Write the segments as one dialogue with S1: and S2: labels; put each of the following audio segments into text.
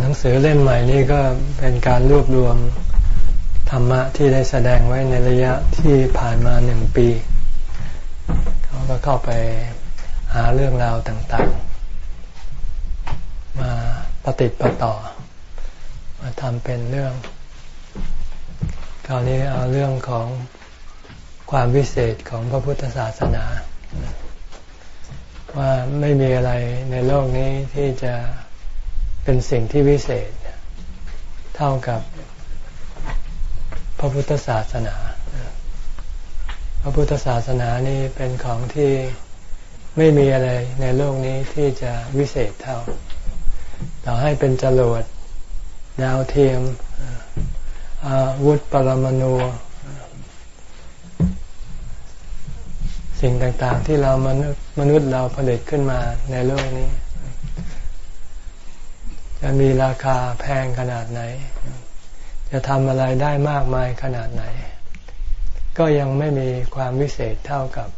S1: หนังสือเล่มใหม่นี้ก็เป็นการรวบรวมธรรมะที่ได้แสดงไว้ในระยะที่ผ่านมาหนึ่งปี เขาก็เข้าไปหาเรื่องราวต่างๆ มาปฏิติประต่อ มาทำเป็นเรื่อง คราวนี้เอาเรื่องของความวิเศษของพระพุทธศาสนา ว่าไม่มีอะไรในโลกนี้ที่จะ เป็นสิ่งที่วิเศษ เท่ากับพระพุทธศาสนา พระพุทธศาสนานี่เป็นของที่ไม่มีอะไรในโลกนี้ที่จะวิเศษเท่า ต่อให้เป็นจรวดดาวเทียมอาวุธปรมาณูสิ่งต่างๆที่เรามนุษย์มนุษย์เราผลิตขึ้นมาในโลกนี้ จะมีราคาแพงขนาดไหน จะทำอะไรได้มากมายขนาดไหน ก็ยังไม่มีความวิเศษเท่ากับ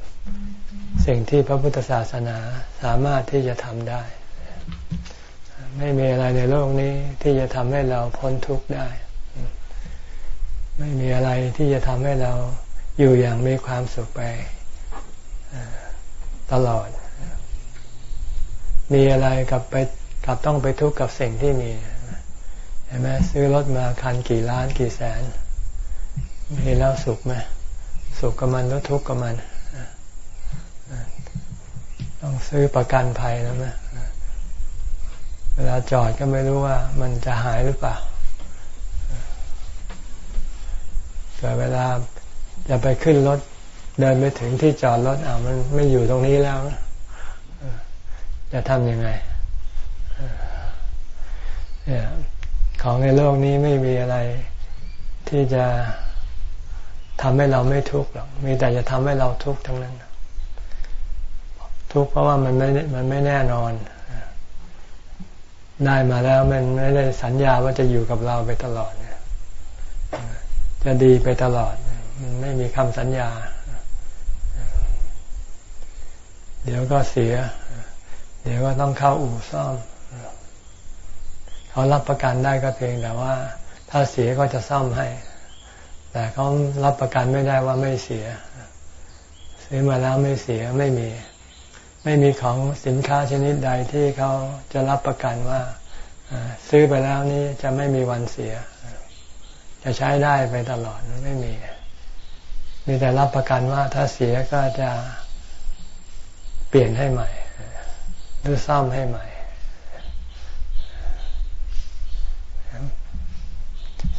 S1: สิ่งที่พระพุทธศาสนาสามารถที่จะทำได้ ไม่มีอะไรในโลกนี้ที่จะทำให้เราพ้นทุกข์ได้ ไม่มีอะไรที่จะทำให้เราอยู่อย่างมีความสุขไปตลอด มีอะไรกับไป กับต้องไปทุกข์กับสิ่งที่มีเห็นไหมซื้อรถมาคันกี่ล้านกี่แสน มีแล้วสุขไหมสุขกับมันแล้วทุกข์กับมัน ต้องซื้อประกันภัยแล้วไหมเวลาจอดก็ไม่รู้ว่ามันจะหายหรือเปล่าเกิดเวลาจะไปขึ้นรถเดินไปถึงที่จอดรถอ่ามันไม่อยู่ตรงนี้แล้ว จะทำยังไง ของในโลกนี้ไม่มีอะไรที่จะทำให้เราไม่ทุกข์หรอก มีแต่จะทำให้เราทุกข์ทั้งนั้น ทุกข์เพราะว่ามันไม่ มันไม่แน่นอน ได้มาแล้วมันไม่ได้สัญญาว่าจะอยู่กับเราไปตลอดเนี่ยจะดีไปตลอด มันไม่มีคำสัญญา เดี๋ยวก็เสีย เดี๋ยวก็ต้องเข้าอู่ซ่อม เขารับประกันได้ก็เพียงแต่ว่า ถ้าเสียก็จะซ่อมให้ แต่เขารับประกันไม่ได้ว่าไม่เสีย ซื้อมาแล้วไม่เสียไม่มี ไม่มีของสินค้าชนิดใดที่เขาจะรับประกันว่าซื้อไปแล้วนี้จะไม่มีวันเสีย จะใช้ได้ไปตลอดไม่มี มีแต่รับประกันว่าถ้าเสียก็จะเปลี่ยนให้ใหม่ หรือซ่อมให้ใหม่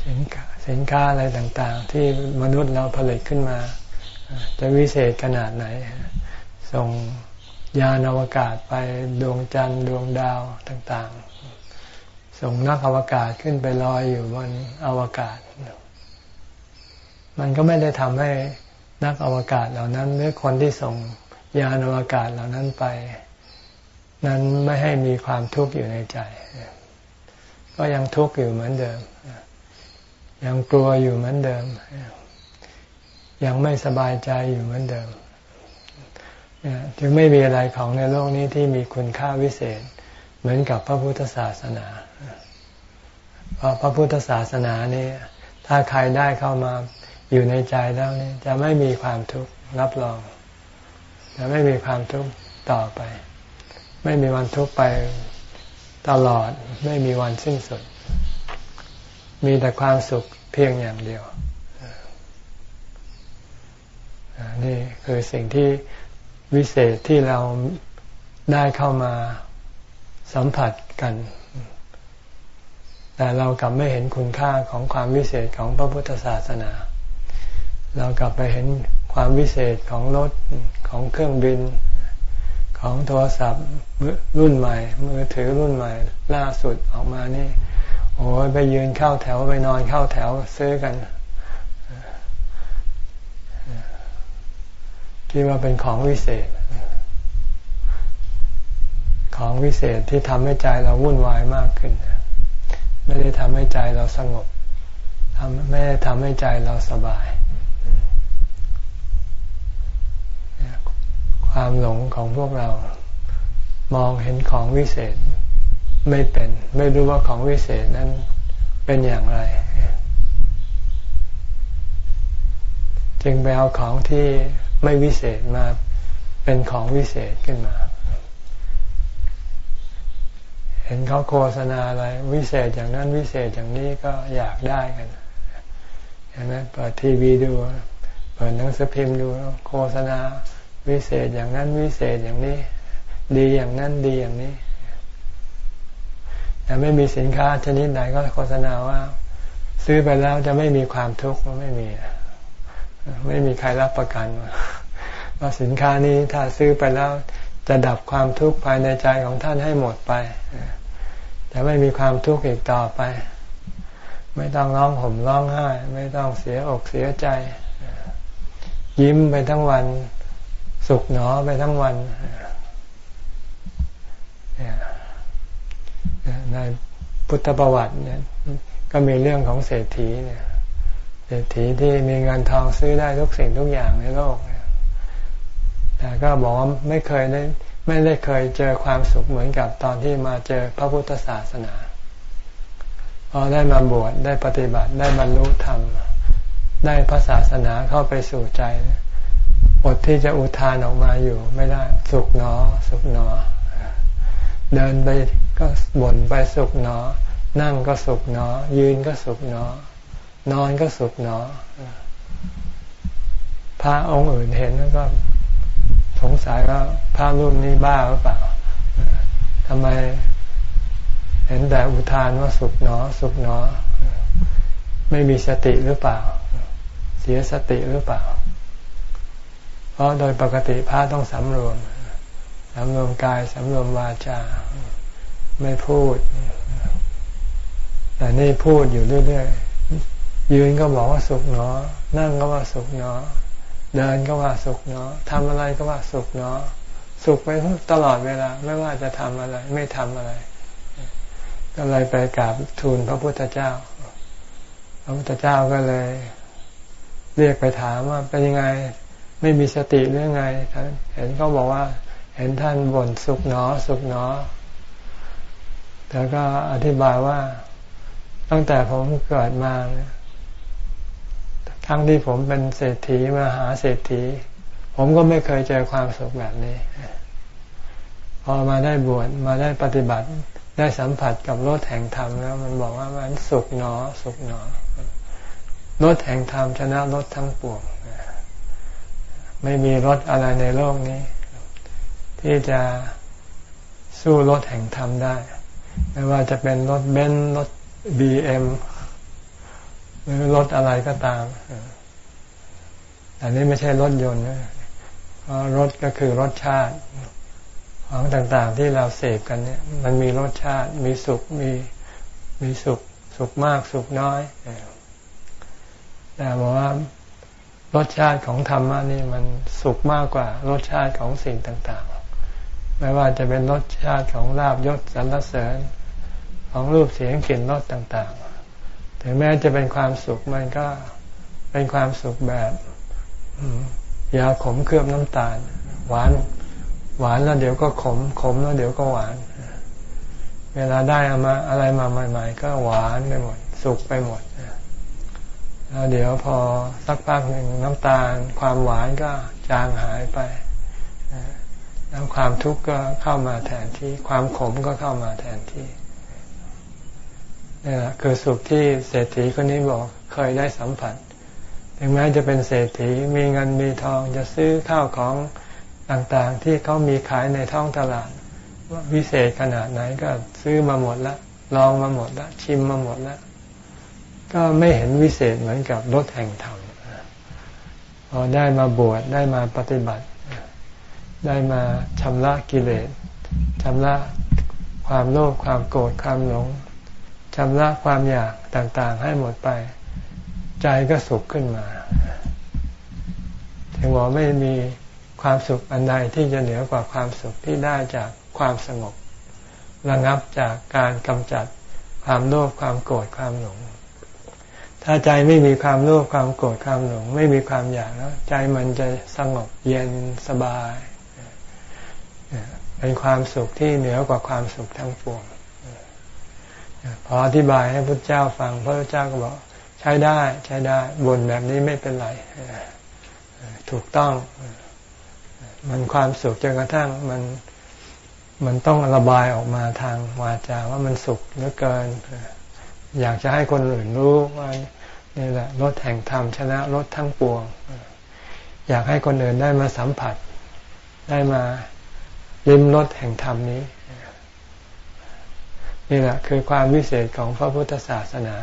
S1: สินค้าสินค้าอะไรต่างๆ ที่มนุษย์เราผลิตขึ้นมา จะวิเศษขนาดไหน ส่งยานอวกาศไปดวงจันทร์ดวงดาวต่างๆ ส่งนักอวกาศขึ้นไปลอยอยู่บนอวกาศ มันก็ไม่ได้ทำให้นักอวกาศเหล่านั้นหรือคนที่ส่งยานอวกาศเหล่านั้นไป นั้นไม่ให้มีความทุกข์อยู่ในใจ ก็ยังทุกข์อยู่เหมือนเดิม ยังกลัวอยู่เหมือนเดิม ยังไม่สบายใจอยู่เหมือนเดิมจึงไม่มีอะไรของในโลกนี้ที่มีคุณค่าวิเศษ เหมือนกับพระพุทธศาสนาเพราะพระพุทธศาสนานี้ถ้าใครได้เข้ามาอยู่ในใจแล้วนี่จะไม่มีความทุกข์รับรอง จะไม่มีความทุกข์ต่อไป ไม่มีวันทุกข์ไปตลอด ไม่มีวันสิ้นสุด มีแต่ความสุขเพียงอย่างเดียวนี่คือสิ่งที่วิเศษที่เราได้เข้ามาสัมผัสกัน แต่เรากลับไม่เห็นคุณค่าของความวิเศษของพระพุทธศาสนา เรากลับไปเห็นความวิเศษของรถของเครื่องบิน ของโทรศัพท์รุ่นใหม่ มือถือรุ่นใหม่ล่าสุดออกมานี่ โอ้ยไปยืนเข้าแถวไปนอนเข้าแถวซื้อกันคิดว่าเป็นของวิเศษ ของวิเศษที่ทำให้ใจเราวุ่นวายมากขึ้น ไม่ได้ทำให้ใจเราสงบทำไม่ได้ทำให้ใจเราสบาย ความหลงของพวกเรามองเห็นของวิเศษ ไม่เป็น ไม่รู้ว่าของวิเศษนั้นเป็นอย่างไร จึงไปเอาของที่ไม่วิเศษมาเป็นของวิเศษขึ้นมา เห็นเขาโฆษณาอะไร วิเศษอย่างนั้นวิเศษอย่างนี้ก็อยากได้กันเห็นไหมเปิดทีวีดูเปิดหนังสือพิมพ์ดูโฆษณา วิเศษอย่างนั้นวิเศษอย่างนี้ ดีอย่างนั้นดีอย่างนี้ แต่ไม่มีสินค้าชนิดไหนก็โฆษณาว่า ซื้อไปแล้วจะไม่มีความทุกข์ไม่มี ไม่มีใครรับประกันว่าสินค้านี้ถ้าซื้อไปแล้วจะดับความทุกข์ภายในใจของท่านให้หมดไปจะไม่มีความทุกข์อีกต่อไป ไม่ต้องร้องห่มร้องไห้ ไม่ต้องเสียอกเสียใจ ยิ้มไปทั้งวันสุขหนอไปทั้งวัน ในพุทธประวัติเนี่ยก็มีเรื่องของเศรษฐีเนี่ย เศรษฐีที่มีเงินทองซื้อได้ทุกสิ่งทุกอย่างในโลกแต่ก็บอกว่าไม่เคยได้ไม่ได้เคยเจอความสุขเหมือนกับตอนที่มาเจอพระพุทธศาสนาพอได้มาบวชได้ปฏิบัติได้บรรลุธรรม ได้พระศาสนาเข้าไปสู่ใจอดที่จะอุทานออกมาอยู่ ไม่ได้สุขหนอ สุขหนอ เดินไปก็บ่นไปสุขหนอ นั่งก็สุขหนอ ยืนก็สุขหนอ นอนก็สุขหนอ พระองค์อื่นเห็นแล้วก็ สงสัยว่าพระรูปนี้บ้าหรือเปล่าทำไมเห็นแต่อุทานว่าสุขหนอ สุขหนอ ไม่มีสติหรือเปล่า เสียสติหรือเปล่า เพราะโดยปกติพระต้องสำรวม สำรวมกายสำรวมวาจา ไม่พูด แต่นี่พูดอยู่เรื่อยๆ ยืนก็บอกว่าสุขเนาะนั่งก็ว่าสุขเนาะเดินก็ว่าสุขเนาะทำอะไรก็ว่าสุขเนาะสุขไปตลอดเวลา ไม่ว่าจะทำอะไร ไม่ทำอะไร ก็เลยไปกราบทูลพระพุทธเจ้า พระพุทธเจ้าก็เลย เรียกไปถามว่าเป็นยังไง ไม่มีสติหรือไง เห็นเขาบอกว่า เห็นท่านบ่นสุขหนอสุขหนอแต่ก็อธิบายว่าตั้งแต่ผมเกิดมาทั้งที่ผมเป็นเศรษฐีมหาเศรษฐี ผมก็ไม่เคยเจอความสุขแบบนี้ พอมาได้บวชมาได้ปฏิบัติได้สัมผัสกับรถแห่งธรรมแล้ว มันบอกว่ามันสุขหนอ สุขหนอรถแห่งธรรมชนะรถทั้งปวงไม่มีรถอะไรในโลกนี้ ที่จะสู้รถแห่งธรรมได้ ไม่ว่าจะเป็นรถเบนซ์รถบีเอ็มหรือรถอะไรก็ตามแต่นี้ไม่ใช่รถยนต์นะเพราะรถก็คือรสชาติ ของต่างๆที่เราเสพกันเนี่ย มันมีรสชาติ มีสุขมีมีสุข สุขมากสุขน้อยแต่บอกว่ารสชาติของธรรมะนี่มันสุขมากกว่ารสชาติของสิ่งต่างๆ ไม่ว่าจะเป็นรสชาติของลาบยศสรรเสริญของรูปเสียงกลิ่นรสต่างๆ ถึงแม้จะเป็นความสุขมันก็เป็นความสุขแบบยาขมเคลือบน้ำตาล หวานหวานแล้วเดี๋ยวก็ขมขมแล้วเดี๋ยวก็หวาน เวลาได้อามาอะไรมาใหม่ ๆ ก็หวานไปหมด สุกไปหมดแล้วเดี๋ยวพอสักพักหนึ่งน้ำตาล ความหวานก็จางหายไป แล้วความทุกข์ก็เข้ามาแทนที่ ความขมก็เข้ามาแทนที่นี่แหละคือสุขที่เศรษฐีคนนี้บอกเคยได้สัมผัส ถึงแม้จะเป็นเศรษฐีมีเงินมีทองจะซื้อข้าวของต่างๆ ที่เขามีขายในท้องตลาด ว่าวิเศษขนาดไหนก็ซื้อมาหมดแล้วลองมาหมดแล้วชิมมาหมดแล้วก็ไม่เห็นวิเศษเหมือนกับรถแห่งธรรมพอได้มาบวชได้มาปฏิบัติ ได้มาชำระกิเลสชำระความโลภความโกรธความหลงชำระความอยากต่างๆ ให้หมดไป ใจก็สุขขึ้นมาถึงบอกไม่มีความสุขอันใดที่จะเหนือกว่าความสุขที่ได้จากความสงบระงับจากการกำจัดความโลภความโกรธความหลง ถ้าใจไม่มีความโลภความโกรธความหลง ไม่มีความอยากแล้วใจมันจะสงบเย็นสบาย เป็นความสุขที่เหนือกว่าความสุขทั้งปวงพออธิบายให้พระเจ้าฟังพระเจ้าก็บอกใช้ได้ใช้ได้บนแบบนี้ไม่เป็นไรถูกต้อง มันความสุขจนกระทั่งมันมันต้องระบายออกมาทางวาจาว่ามันสุขเหลือเกิน อยากจะให้คนอื่นรู้ว่านี่แหละรถแห่งธรรมชนะรถทั้งปวง อยากให้คนอื่นได้มาสัมผัส ได้มา ลิ้มรสแห่งธรรมนี้ นี่แหละคือความวิเศษของพระพุทธศาสนา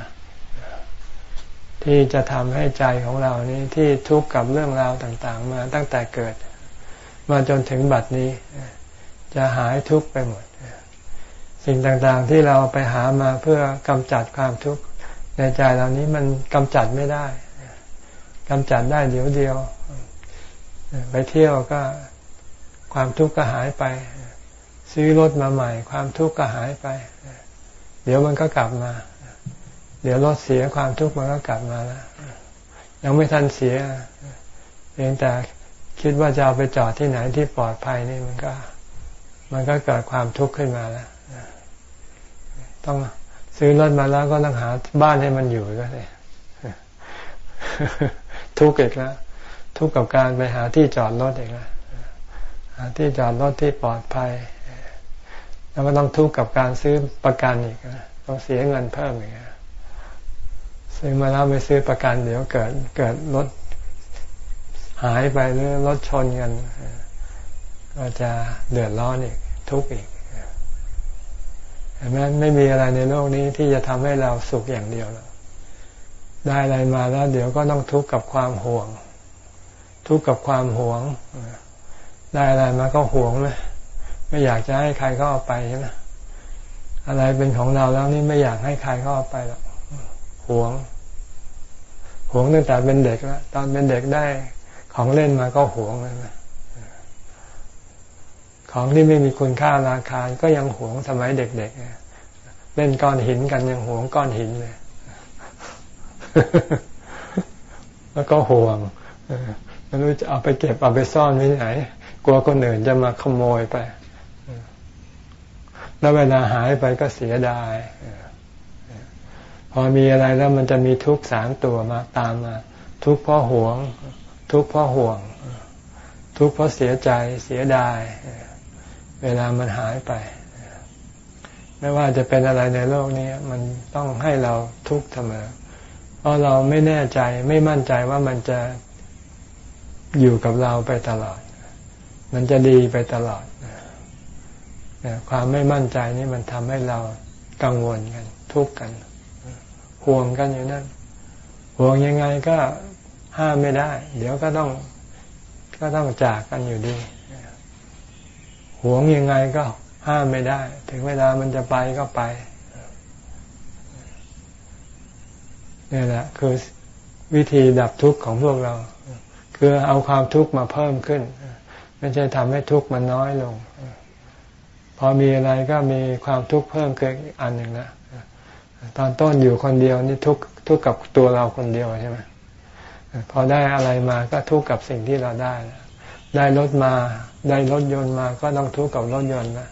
S1: ที่จะทำให้ใจของเรานี้ที่ทุกข์กับเรื่องราวต่าง ๆ มาตั้งแต่เกิด มาจนถึงบัดนี้ จะหายทุกข์ไปหมด สิ่งต่างๆที่เราไปหามาเพื่อกำจัดความทุกข์ในใจเรานี้มันกำจัดไม่ได้กำจัดได้เดี๋ยวเดียว ไปเที่ยวก็ ความทุกข์ก็หายไป ซื้อรถมาใหม่ ความทุกข์ก็หายไป เดี๋ยวมันก็กลับมา เดี๋ยวรถเสียความทุกข์มันก็กลับมาแล้วยังไม่ทันเสียเพียงแต่คิดว่าจะเอาไปจอดที่ไหนที่ปลอดภัยนี่มันก็ มันก็เกิดความทุกข์ขึ้นมาแล้วต้องซื้อรถมาแล้วก็ต้องหาบ้านให้มันอยู่ก็เลยทุกข์อีกแล้วทุกข์กับการไปหาที่จอดรถอีกแล้ว ที่จอดรถที่ปลอดภัย แล้วก็ต้องทุกข์กับการซื้อประกันอีกต้องเสียเงินเพิ่มอีกซื้อมาแล้วไปซื้อประกันเดี๋ยวเกิดเกิดรถหายไปหรือรถชนกันก็จะเดือดร้อนอีก ทุกข์อีกเห็นไหมไม่มีอะไรในโลกนี้ที่จะทำให้เราสุขอย่างเดียวได้อะไรมาแล้ว เดี๋ยวก็ต้องทุกข์กับความห่วง ทุกข์กับความหวง ได้อะไรมาก็ห่วงเลยไม่อยากจะให้ใครเขาเอาไปใช่ไหมอะไรเป็นของเราแล้วนี่ไม่อยากให้ใครเขาเอาไปหรอกห่วงห่วงตั้งแต่เป็นเด็กแล้วตอนเป็นเด็กได้ของเล่นมาก็ห่วงเลยนะของที่ไม่มีคุณค่าราคาก็ยังหวงสมัยเด็กๆเล่นก้อนหินกันยังหวงก้อนหินเลยแล้วก็ห่วงไม่รู้จะเอาไปเก็บเอาไปซ่อนไว้ไหน กลัวคนอื่นจะมาขโมยไป แล้วเวลาหายไปก็เสียดาย พอมีอะไรแล้วมันจะมีทุกข์สามตัวมาตามมา ทุกข์เพราะหวง ทุกข์เพราะห่วง ทุกข์เพราะเสียใจเสียดาย เวลามันหายไปไม่ว่าจะเป็นอะไรในโลกนี้มันต้องให้เราทุกข์เสมอ เพราะเราไม่แน่ใจไม่มั่นใจว่ามันจะอยู่กับเราไปตลอด มันจะดีไปตลอดความไม่มั่นใจนี่มันทำให้เรากังวลกัน ทุกข์กัน ห่วงกันอยู่นั่นห่วงยังไงก็ห้ามไม่ได้ เดี๋ยวก็ต้องก็ต้องจากกันอยู่ดีห่วงยังไงก็ห้ามไม่ได้ ถึงเวลามันจะไปก็ไปนี่แหละคือวิธีดับทุกข์ของพวกเรา คือเอาความทุกข์มาเพิ่มขึ้น ไม่ใช่ทำให้ทุกข์มันน้อยลง พอมีอะไรก็มีความทุกข์เพิ่มขึ้นอันหนึ่งนะตอนต้นอยู่คนเดียวนี่ทุกข์ทุกข์กับตัวเราคนเดียวใช่ไหมพอได้อะไรมาก็ทุกข์กับสิ่งที่เราได้ ได้รถมาได้รถยนต์มาก็ต้องทุกข์กับรถยนต์นะ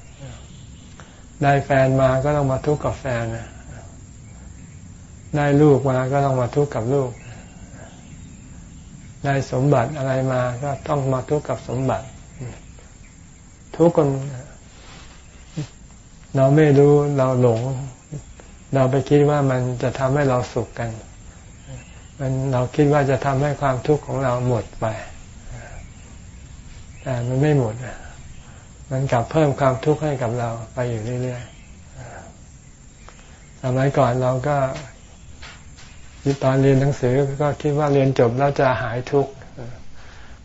S1: ได้แฟนมาก็ต้องมาทุกข์กับแฟนนะได้ลูกมาก็ต้องมาทุกข์กับลูก ได้สมบัติอะไรมาก็ต้องมาทุกข์กับสมบัติ ทุกคน เราไม่รู้เราหลง เราไปคิดว่ามันจะทำให้เราสุขกัน มันเราคิดว่าจะทำให้ความทุกข์ของเราหมดไป แต่มันไม่หมด มันกลับเพิ่มความทุกข์ให้กับเราไปอยู่เรื่อยๆสมัยก่อนเราก็ตอนเรียนหนังสือก็คิดว่าเรียนจบแล้วจะหายทุกข์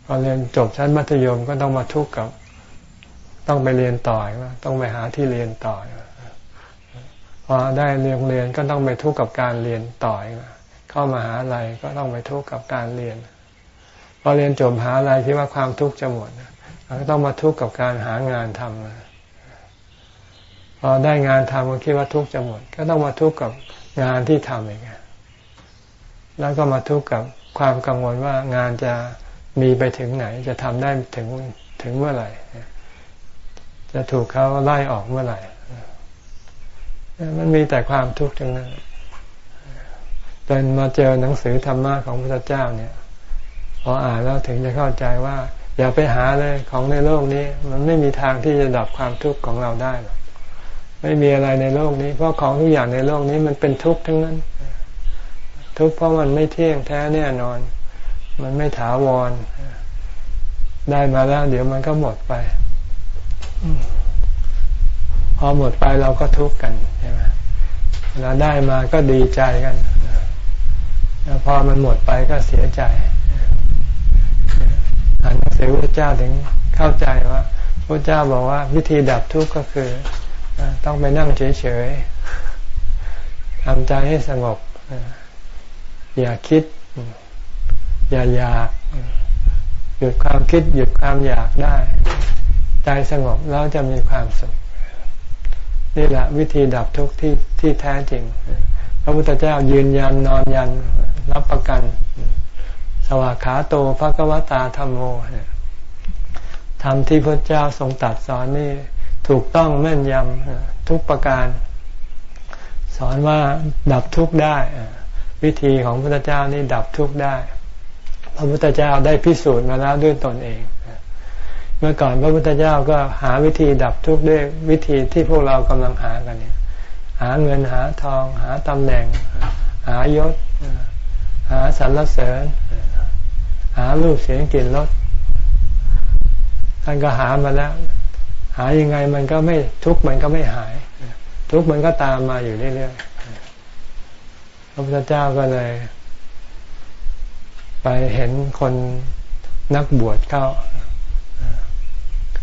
S1: พอเรียนจบชั้นมัธยมก็ต้องมาทุกข์กับ ต้องไปเรียนต่อว่าต้องไปหาที่เรียนต่อพอได้เรียนเรียนก็ต้องไปทุกข์กับการเรียนต่อเข้ามาหาอะไรก็ต้องไปทุกข์กับการเรียนพอเรียนจบหาอะไรคิดว่าความทุกข์จะหมดก็ต้องมาทุกข์กับการหางานทำพอได้งานทำก็คิดว่าทุกข์จะหมด ก็ต้องมาทุกข์กับงานที่ทำอีกแล้วก็มาทุกข์กับความกังวลว่างานจะมีไปถึงไหน จะทำได้ถึงถึงเมื่อไหร่ จะถูกเขาไล่ออกเมื่อไหร่ มันมีแต่ความทุกข์ทั้งนั้นจนมาเจอหนังสือธรรมะของพระเจ้าเนี่ยพออ่านแล้วถึงจะเข้าใจว่า อย่าไปหาเลยของในโลกนี้ มันไม่มีทางที่จะดับความทุกข์ของเราได้หรอกไม่มีอะไรในโลกนี้ เพราะของทุกอย่างในโลกนี้มันเป็นทุกข์ทั้งนั้น ทุกข์เพราะมันไม่เที่ยงแท้แน่นอน มันไม่ถาวร ได้มาแล้ว เดี๋ยวมันก็หมดไป พอหมดไปเราก็ทุกข์กันใช่ไหมเราได้มาก็ดีใจกัน แล้วพอมันหมดไปก็เสียใจอ่านหนังสือพระเจ้าถึงเข้าใจว่าพระเจ้าบอกว่าวิธีดับทุกข์ก็คือต้องไปนั่งเฉยๆทำใจให้สงบ อย่าคิด อย่าอยาก หยุดความคิดหยุดความอยากได้ ใจสงบแล้วจะมีความสุข นี่แหละวิธีดับทุกข์ที่ที่แท้จริง พระพุทธเจ้ายืนยันนอนยันรับประกัน สวากขาโตภะกวตาธรรมโมธรรมที่พระเจ้าทรงตัดสอนนี่ถูกต้องแม่นยำทุกประการ สอนว่าดับทุกข์ได้ วิธีของพระพุทธเจ้านี่ดับทุกข์ได้ พระพุทธเจ้าได้พิสูจน์มาแล้วด้วยตนเอง เมื่อก่อนพระพุทธเจ้าก็หาวิธีดับทุกข์ด้วยวิธีที่พวกเรากำลังหากันเนี่ย หาเงินหาทอง หาตำแหน่ง หายศ หาสรรเสริญ หารูปเสียงกลิ่นรสท่านก็หามาแล้ว หายังไงมันก็ไม่ทุกข์มันก็ไม่หาย ทุกข์มันก็ตามมาอยู่เรื่อยๆพระพุทธเจ้าก็เลย ไปเห็นคนนักบวชเข้า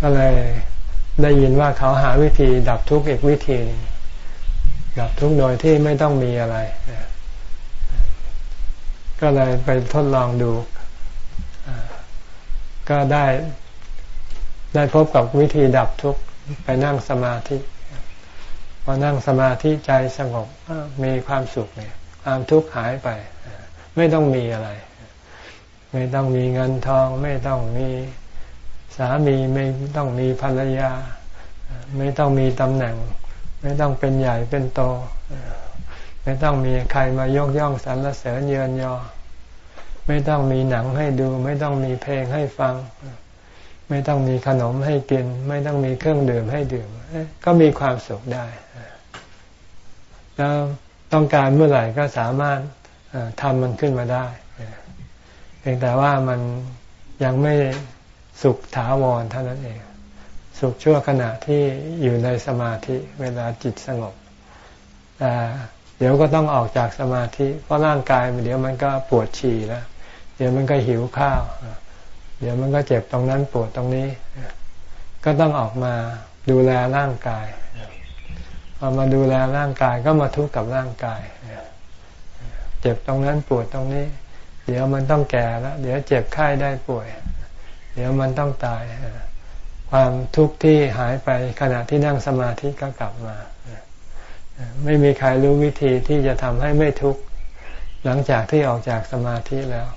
S1: ก็เลยได้ยินว่าเขาหาวิธีดับทุกข์อีกวิธีนึงดับทุกข์โดยที่ไม่ต้องมีอะไร ก็เลยไปทดลองดู ก็ได้ได้พบกับวิธีดับทุกข์ไปนั่งสมาธิพอนั่งสมาธิใจสงบมีความสุขเนี่ยความทุกข์หายไป ไม่ต้องมีอะไร ไม่ต้องมีเงินทอง ไม่ต้องมี สามีไม่ต้องมีภรรยา ไม่ต้องมีตำแหน่ง ไม่ต้องเป็นใหญ่เป็นโต ไม่ต้องมีใครมายกย่องสรรเสริญเยินยอ ไม่ต้องมีหนังให้ดู ไม่ต้องมีเพลงให้ฟัง ไม่ต้องมีขนมให้กิน ไม่ต้องมีเครื่องดื่มให้ดื่ม ก็มีความสุขได้แล้วต้องการเมื่อไหร่ก็สามารถทำมันขึ้นมาได้เพียงแต่ว่ามันยังไม่ สุขถาวรเท่านั้นเอง สุขชั่วขณะที่อยู่ในสมาธิเวลาจิตสงบแต่เดี๋ยวก็ต้องออกจากสมาธิ เพราะร่างกายเดี๋ยวมันก็ปวดฉี่แล้วเดี๋ยวมันก็หิวข้าว เดี๋ยวมันก็เจ็บตรงนั้นปวดตรงนี้ ก็ต้องออกมาดูแลร่างกายพอมาดูแลร่างกายก็มาทุกข์กับร่างกายเจ็บตรงนั้นปวดตรงนี้ เดี๋ยวมันต้องแก่แล้ว เดี๋ยวเจ็บไข้ได้ป่วย เดี๋ยวมันต้องตาย ความทุกข์ที่หายไปขณะที่นั่งสมาธิก็กลับมา ไม่มีใครรู้วิธีที่จะทำให้ไม่ทุกข์หลังจากที่ออกจากสมาธิแล้ว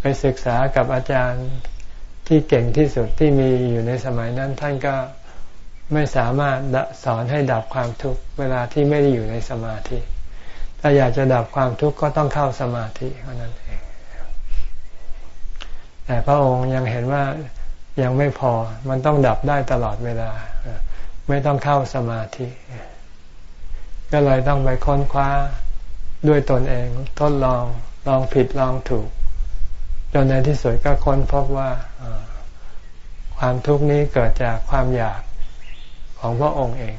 S1: ไปศึกษากับอาจารย์ที่เก่งที่สุดที่มีอยู่ในสมัยนั้น ท่านก็ไม่สามารถสอนให้ดับความทุกข์เวลาที่ไม่ได้อยู่ในสมาธิ ถ้าอยากจะดับความทุกข์ก็ต้องเข้าสมาธิเท่านั้นเอง แต่พระองค์ยังเห็นว่ายังไม่พอ มันต้องดับได้ตลอดเวลา ไม่ต้องเข้าสมาธิ ก็เลยต้องไปค้นคว้าด้วยตนเอง ทดลอง ลองผิดลองถูก จนในที่สุดก็ค้นพบว่าความทุกข์นี้เกิดจากความอยากของพระองค์เอง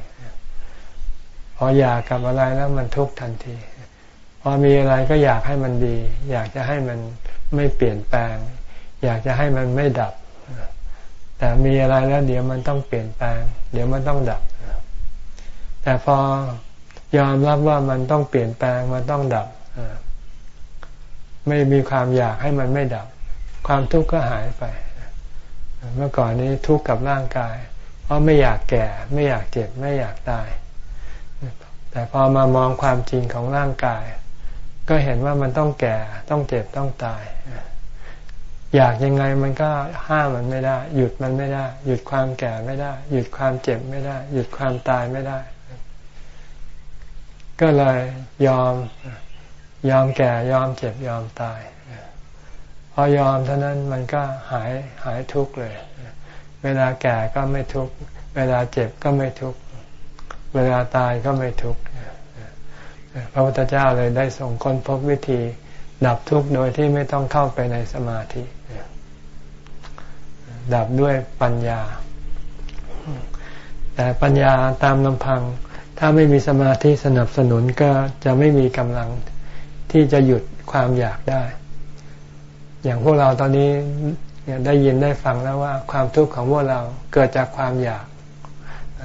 S1: พออยากกับอะไรแล้วมันทุกข์ทันที พอมีอะไรก็อยากให้มันดี อยากจะให้มันไม่เปลี่ยนแปลง อยากจะให้มันไม่ดับ แต่มีอะไรแล้ว เดี๋ยวมันต้องเปลี่ยนแปลง เดี๋ยวมันต้องดับ แต่พอยอมรับว่ามันต้องเปลี่ยนแปลงมันต้องดับไม่มีความอยากให้มันไม่ดับ ความทุกข์ก็หายไป เมื่อก่อนนี้ทุกข์กับร่างกาย เพราะไม่อยากแก่ ไม่อยากเจ็บ ไม่อยากตาย แต่พอมามองความจริงของร่างกาย ก็เห็นว่ามันต้องแก่ ต้องเจ็บ ต้องตาย อยากยังไงมันก็ห้ามมันไม่ได้ หยุดมันไม่ได้ หยุดความแก่ไม่ได้ หยุดความเจ็บไม่ได้ หยุดความตายไม่ได้ ก็เลยยอมยอมแก่ยอมเจ็บยอมตายพอยอมเท่านั้นมันก็หายหายทุกข์เลย เวลาแก่ก็ไม่ทุกข์เวลาเจ็บก็ไม่ทุกข์เวลาตายก็ไม่ทุกข์พระพุทธเจ้าเลยได้ส่งค้นพบวิธี ดับทุกข์โดยที่ไม่ต้องเข้าไปในสมาธิ ดับด้วยปัญญา แต่ปัญญาตามลำพัง ถ้าไม่มีสมาธิสนับสนุนก็จะไม่มีกำลังที่จะหยุดความอยากได้ อย่างพวกเราตอนนี้ได้ยินได้ฟังแล้วว่า ความทุกข์ของพวกเราเกิดจากความอยาก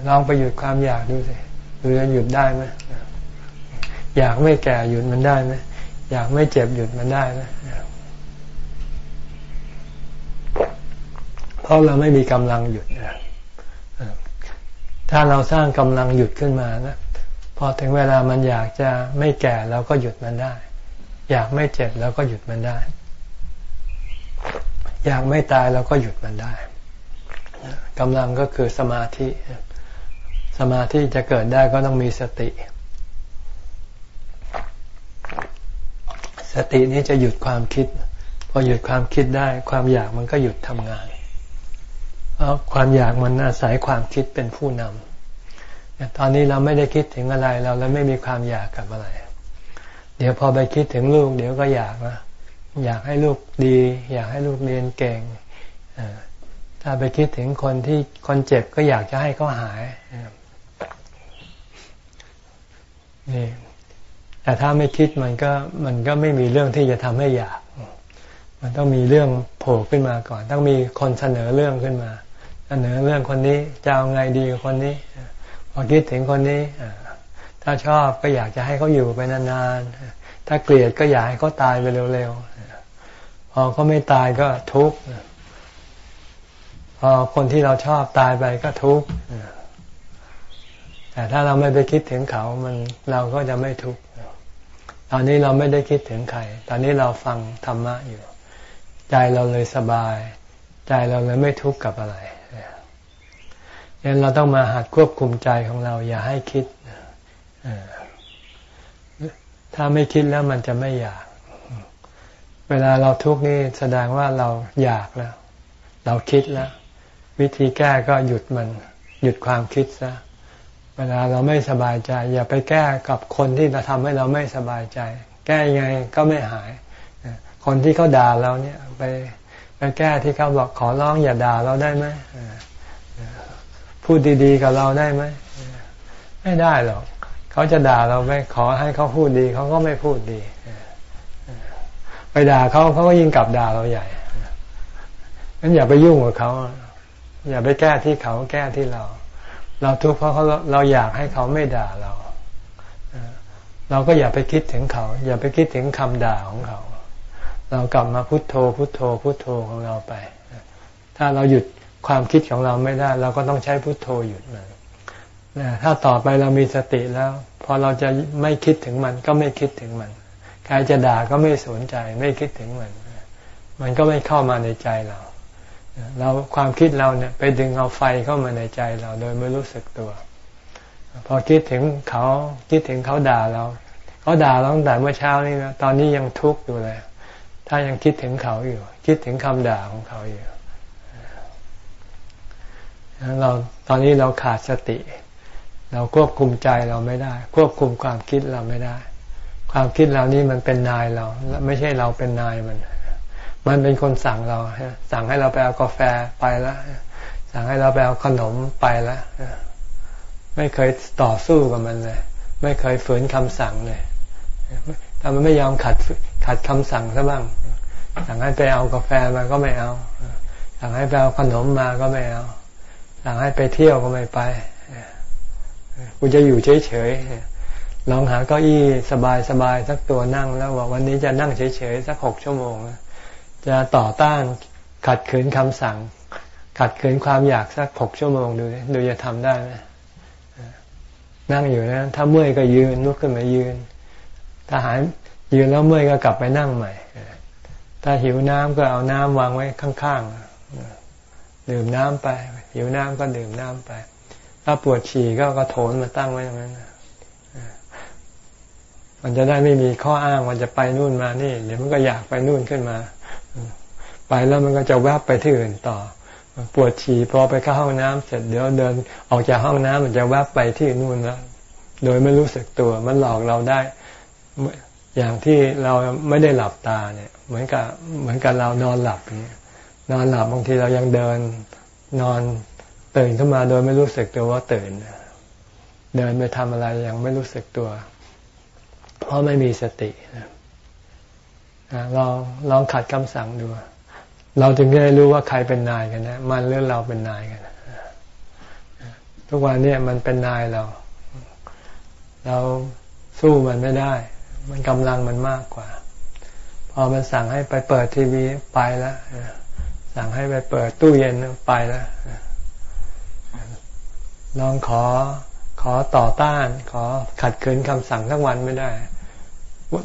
S1: ลองไปหยุดความอยากดูสิหรือหยุดได้ไหมอยากไม่แก่หยุดมันได้ไหม อยากไม่เจ็บหยุดมันได้ไหมเพราะเราไม่มีกำลังหยุดถ้าเราสร้างกำลังหยุดขึ้นมานะพอถึงเวลามันอยากจะไม่แก่เราก็หยุดมันได้ อยากไม่เจ็บเราก็หยุดมันได้ อยากไม่ตายเราก็หยุดมันได้กำลังก็คือสมาธิ สมาธิจะเกิดได้ก็ต้องมีสติ สตินี้จะหยุดความคิด พอหยุดความคิดได้ ความอยากมันก็หยุดทำงานเพราะความอยากมันอาศัยความคิดเป็นผู้นำตอนนี้เราไม่ได้คิดถึงอะไรเราเลยไม่มีความอยากกับอะไร เดี๋ยวพอไปคิดถึงลูก เดี๋ยวก็อยากนะอยากให้ลูกดี อยากให้ลูกเรียนเก่งถ้าไปคิดถึงคนที่คนเจ็บก็อยากจะให้เขาหายนี่ แต่ถ้าไม่คิดมันก็มันก็ไม่มีเรื่องที่จะทำให้อยาก มันต้องมีเรื่องโผล่ขึ้นมาก่อน ต้องมีคนเสนอเรื่องขึ้นมา เสนอเรื่องคนนี้จะเอาไงดีกับคนนี้ พอคิดถึงคนนี้ถ้าชอบก็อยากจะให้เขาอยู่ไปนานๆ ถ้าเกลียดก็อยากให้เขาตายไปเร็วๆ พอเขาไม่ตายก็ทุกข์ พอคนที่เราชอบตายไปก็ทุกข์ แต่ถ้าเราไม่ไปคิดถึงเขามันเราก็จะไม่ทุกข์ ตอนนี้เราไม่ได้คิดถึงใคร ตอนนี้เราฟังธรรมะอยู่ ใจเราเลยสบาย ใจเราเลยไม่ทุกข์กับอะไรยังเราต้องมาหัดควบคุมใจของเราอย่าให้คิด ถ้าไม่คิดแล้วมันจะไม่อยาก เวลาเราทุกข์นี่แสดงว่าเราอยากแล้ว เราคิดแล้ว วิธีแก้ก็หยุดมัน หยุดความคิดซะ ลาเราไม่สบายใจ อย่าไปแก้กับคนที่จะทำให้เราไม่สบายใจ แก้ยังไงก็ไม่หาย คนที่เขาด่าเราเนี่ยไปไปแก้ที่เขาบอกขอร้องอย่าด่าเราได้ไหมพูดดี ๆ กับเราได้ไหมไม่ได้หรอกเขาจะด่าเราไม่ขอให้เขาพูดดีเขาก็ไม่พูดดีไปด่าเขาเขาก็ยิ่งกลับด่าเราใหญ่งั้นอย่าไปยุ่งกับเขาอย่าไปแก้ที่เขาแก้ที่เรา เราทุกข์เพราะเขาเราอยากให้เขาไม่ด่าเรา เราก็อย่าไปคิดถึงเขา อย่าไปคิดถึงคำด่าของเขา เรากลับมาพุโทโธ พุโทโธ พุโทโธของเราไป ถ้าเราหยุดความคิดของเราไม่ได้ เราก็ต้องใช้พุโทโธหยุดมันถ้าต่อไปเรามีสติแล้ว พอเราจะไม่คิดถึงมันก็ไม่คิดถึงมัน ใครจะด่าก็ไม่สนใจ ไม่คิดถึงมัน มันก็ไม่เข้ามาในใจเรา เราความคิดเราเนี่ยไปดึงเอาไฟเข้ามาในใจเราโดยไม่รู้สึกตัว พอคิดถึงเขาคิดถึงเขาด่าเราเขาด่าเราตั้งแต่เมื่อเช้านี่นะตอนนี้ยังทุกข์อยู่เลย ถ้ายังคิดถึงเขาอยู่ คิดถึงคำด่าของเขาอยู่เราตอนนี้เราขาดสติ เราควบคุมใจเราไม่ได้ ควบคุมความคิดเราไม่ได้ ความคิดเรานี่มันเป็นนายเรา ไม่ใช่เราเป็นนายมัน มันเป็นคนสั่งเราสั่งให้เราไปเอากาแฟไปแล้วสั่งให้เราไปเอาขนมไปแล้วไม่เคยต่อสู้กับมันเลย ไม่เคยฝืนคำสั่งเลยถ้ามันไม่ยอมขัดขัดคำสั่งซะบ้างสั่งให้ไปเอากาแฟมาก็ไม่เอาสั่งให้ไปเอาขนมมาก็ไม่เอาสั่งให้ไปเที่ยวก็ไม่ไปกูจะอยู่เฉยๆลองหาเก้าอี้สบายๆสักตัวนั่งแล้วว่าวันนี้จะนั่งเฉยๆสักหกชั่วโมง จะต่อต้านขัดขืนคำสั่ง ขัดขืนความอยากสักหกชั่วโมงดูดูจะทำได้ไหมนั่งอยู่นะ ถ้าเมื่อยก็ยืนลุกขึ้นมายืน ถ้าหายยืนแล้วเมื่อยก็กลับไปนั่งใหม่ ถ้าหิวน้ำก็เอาน้ำวางไว้ข้างๆ ดื่มน้ำไป หิวน้ำก็ดื่มน้ำไป ถ้าปวดฉี่ก็กระโถนมาตั้งไว้ตรงนั้นมันจะได้ไม่มีข้ออ้างมันจะไปนู่นมานี่ เดี๋ยวมันก็อยากไปนู่นขึ้นมา ไปแล้วมันก็จะแวบไปที่อื่นต่อ ปวดฉี่พอไปเข้าห้องน้ำเสร็จเดี๋ยวเดินออกจากห้องน้ำมันจะแวบไปที่นู่นแล้วโดยไม่รู้สึกตัวมันหลอกเราได้ อย่างที่เราไม่ได้หลับตาเนี่ย เหมือนกับเหมือนกับเรานอนหลับอย่างนี้นอนหลับบางทีเรายังเดินนอนตื่นขึ้นมาโดยไม่รู้สึกตัวว่าตื่น เดินไปทำอะไรยังไม่รู้สึกตัว เพราะไม่มีสติลองลองขัดคำสั่งดู เราจึงได้รู้ว่าใครเป็นนายกันนะ มันหรือเราเป็นนายกันทุกวันนี้มันเป็นนายเรา เราสู้มันไม่ได้ มันกำลังมันมากกว่า พอมันสั่งให้ไปเปิดทีวีไปแล้วสั่งให้ไปเปิดตู้เย็นไปแล้วลองขอขอต่อต้าน ขอขัดขืนคำสั่งทั้งวันไม่ได้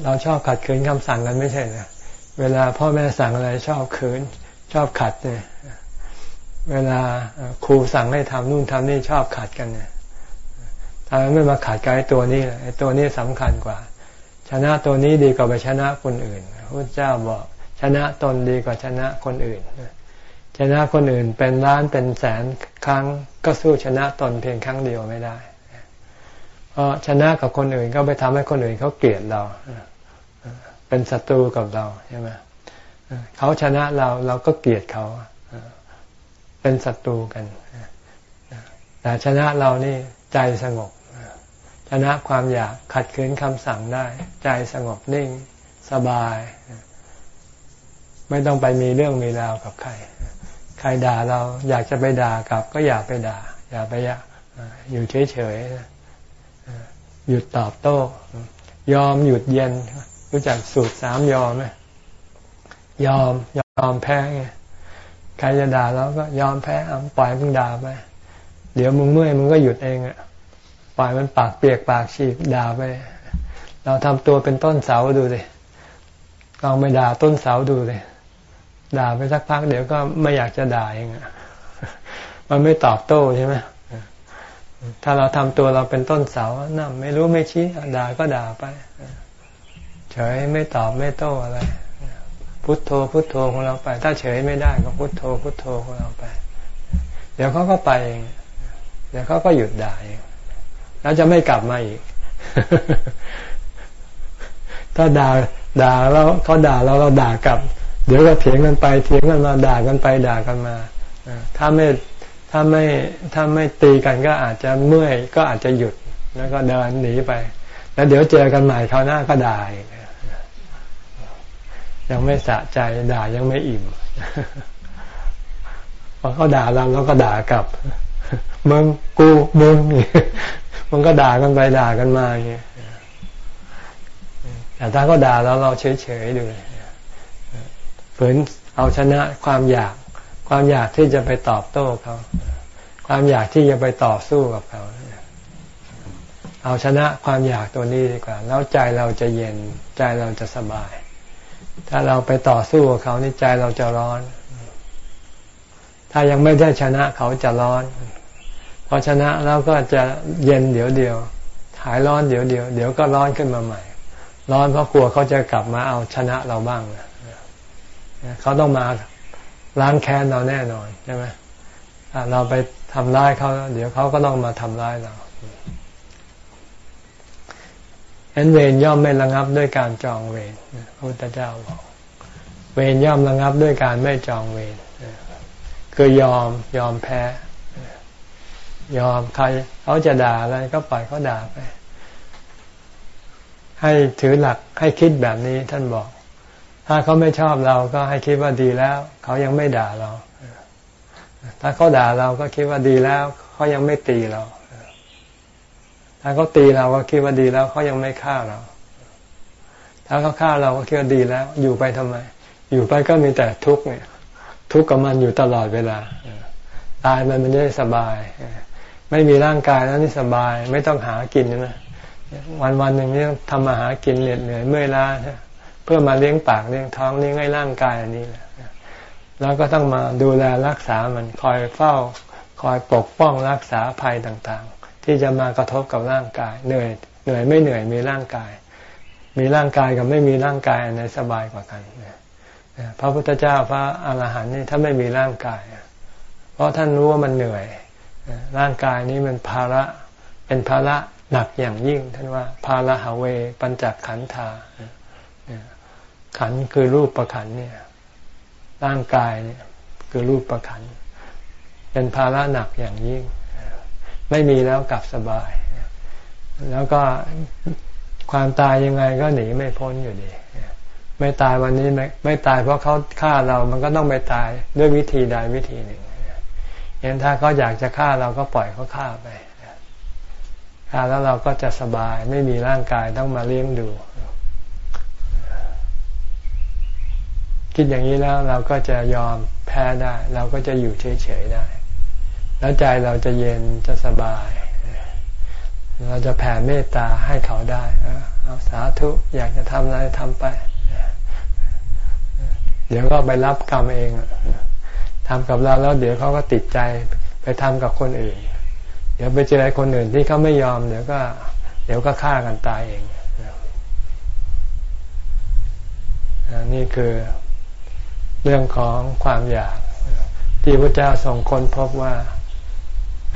S1: เราชอบขัดขืนคำสั่งกันไม่ใช่เหรอ เวลาพ่อแม่สั่งอะไรชอบขืน ชอบขัดเนี่ย เวลาครูสั่งให้ทำนู่นทำนี่ชอบขัดกันเนี่ยทำไมไม่มาขัดกับไอ้ตัวนี้ไอ้ตัวนี้สำคัญกว่า ชนะตัวนี้ดีกว่าไปชนะคนอื่นพระเจ้าบอกชนะตนดีกว่าชนะคนอื่น ชนะคนอื่นเป็นล้านเป็นแสนครั้งก็สู้ชนะตนเพียงครั้งเดียวไม่ได้เพราะชนะกับคนอื่นก็ไปทำให้คนอื่นเขาเกลียดเรา เป็นศัตรูกับเราใช่ไหมเขาชนะเราเราก็เกลียดเขาเป็นศัตรูกันแต่ชนะเรานี่ใจสงบชนะความอยากขัดขืนคำสั่งได้ ใจสงบนิ่งสบาย ไม่ต้องไปมีเรื่องมีราวกับใคร ใครด่าเราอยากจะไปด่ากลับ ก็อย่าไปด่า อย่าไปอยาอยู่เฉยๆหยุดตอบโต้ ยอมหยุดเย็น รู้จักสูตรสามยอมไหมยอมยอมแพ้ไงใครจะด่าเราก็ยอมแพ้ปล่อยมึงด่าไปเดี๋ยวมึงเมื่อยมึงก็หยุดเองอะปล่อยมันปากเปียกปากฉีกด่าไป เราทำตัวเป็นต้นเสาดูเลยลองไปด่าต้นเสาดูเลยด่าไปสักพักเดี๋ยวก็ไม่อยากจะด่าเองอะมันไม่ตอบโต้ใช่ไหมถ้าเราทำตัวเราเป็นต้นเสานั่ไม่รู้ไม่ชี้ด่าก็ด่าไป ฉยไม่ตอบไม่โต้อะไร พุทโธพุทโธของเราไป ถ้าเฉยไม่ได้ก็พุทโธพุทโธของเราไป เดี๋ยวเขาก็ไปเองเดี๋ยวเขาก็หยุดด่าเองแล้วจะไม่กลับมาอีก ถ้าด่าด่าแล้วเขาด่าเราเราด่ากลับ เดี๋ยวก็เถียงกันไปเถียงกันมาด่ากันไปด่ากันมาถ้าไม่ถ้าไม่ถ้าไม่ตีกันก็อาจจะเมื่อยก็อาจจะหยุดแล้วก็เดินหนีไป แล้วเดี๋ยวเจอกันใหม่คราวหน้าก็ด่า ยังไม่สะใจด่ายังไม่อิ่มพอเขาด่าเราเราก็ด่ากลับมึงกูมึงมันก็ด่ากันไปด่ากันมาอย่างเงี้ยแต่ถ้าเขาด่าเราเราเฉยๆดูฝืนเอาชนะความอยาก ความอยากที่จะไปตอบโต้เขาความอยากที่จะไปต่อสู้กับเขาเอาชนะความอยากตัวนี้ดีกว่า แล้วใจเราจะเย็นใจเราจะสบาย ถ้าเราไปต่อสู้กับเขานี่ใจเราจะร้อน ถ้ายังไม่ได้ชนะเขาจะร้อน พอชนะแล้วก็จะเย็นเดี๋ยวเดียวหายร้อนเดี๋ยวเดียว เดี๋ยวก็ร้อนขึ้นมาใหม่ ร้อนเพราะกลัวเขาจะกลับมาเอาชนะเราบ้างนะเขาต้องมาล้างแค้นเราแน่นอนใช่ไหมเราไปทำร้ายเขา เดี๋ยวเขาก็ต้องมาทำร้ายเรา เอ็นเวรย่อมไม่ระงับด้วยการจองเวรพระพุทธเจ้าบอก เวรย่อมระงับด้วยการไม่จองเวรคือยอมยอมแพ้ ยอมใครเขาจะด่าอะไรก็ปล่อยเขาด่าไป ให้ถือหลักให้คิดแบบนี้ท่านบอก ถ้าเขาไม่ชอบเราก็ให้คิดว่าดีแล้ว เขายังไม่ด่าเรา ถ้าเขาด่าเราก็คิดว่าดีแล้ว เขายังไม่ตีเรา ถ้าเขาตีเราก็คิดว่าดีแล้วเขายังไม่ฆ่าเรา ถ้าเขาฆ่าเราก็คิดว่าดีแล้ว อยู่ไปทำไม อยู่ไปก็มีแต่ทุกข์เนี่ย ทุกข์กับมันอยู่ตลอดเวลาตายมันมันจะได้สบาย ไม่มีร่างกายแล้วนี่สบาย ไม่ต้องหากินนะวันวันหนึ่งนี่ต้องทำมาหากินเหนื่อยเหนื่อยเมื่อยล้าเพื่อมาเลี้ยงปากเลี้ยงท้องเลี้ยงให้ร่างกายอันนี้แหละแล้วก็ต้องมาดูแลรักษามันคอยเฝ้า คอยปกป้องรักษาภัยต่างๆ ที่จะมากระทบกับร่างกาย เหนื่อยเหนื่อยไม่เหนื่อยมีร่างกาย มีร่างกายกับไม่มีร่างกายอันไหนสบายกว่ากันพระพุทธเจ้าพระอาหารหันต์นี่ถ้าไม่มีร่างกาย เพราะท่านรู้ว่ามันเหนื่อย ร่างกายนี้มันภาระเป็นภาระหนักอย่างยิ่ง ท่านว่าภาระหาเวปัญจขันธาขันคือรูปประขันเนี่ยร่างกายเนี่ยคือรูปประขันเป็นภาระหนักอย่างยิ่ง ไม่มีแล้วกลับสบาย แล้วก็ความตายยังไงก็หนีไม่พ้นอยู่ดี ไม่ตายวันนี้ไม่ไม่ตายเพราะเขาฆ่าเรามันก็ต้องไปตายด้วยวิธีใดวิธีหนึ่งอย่างถ้าเขาอยากจะฆ่าเราก็ปล่อยเขาฆ่าไปฆ่าแล้วเราก็จะสบาย ไม่มีร่างกายต้องมาเลี้ยงดู คิดอย่างนี้แล้วเราก็จะยอมแพ้ได้ เราก็จะอยู่เฉยๆได้ แล้วใจเราจะเย็นจะสบาย เราจะแผ่เมตตาให้เขาได้เอาสาธุอยากจะทำอะไรทำไป เดี๋ยวก็ไปรับกรรมเองทำกับเราแล้วเดี๋ยวเขาก็ติดใจไปทำกับคนอื่น เดี๋ยวไปเจอคนอื่นที่เขาไม่ยอมเดี๋ยวก็ เดี๋ยวก็ฆ่ากันตายเองนี่คือเรื่องของความอยากที่พระเจ้าทรงค้นพบว่า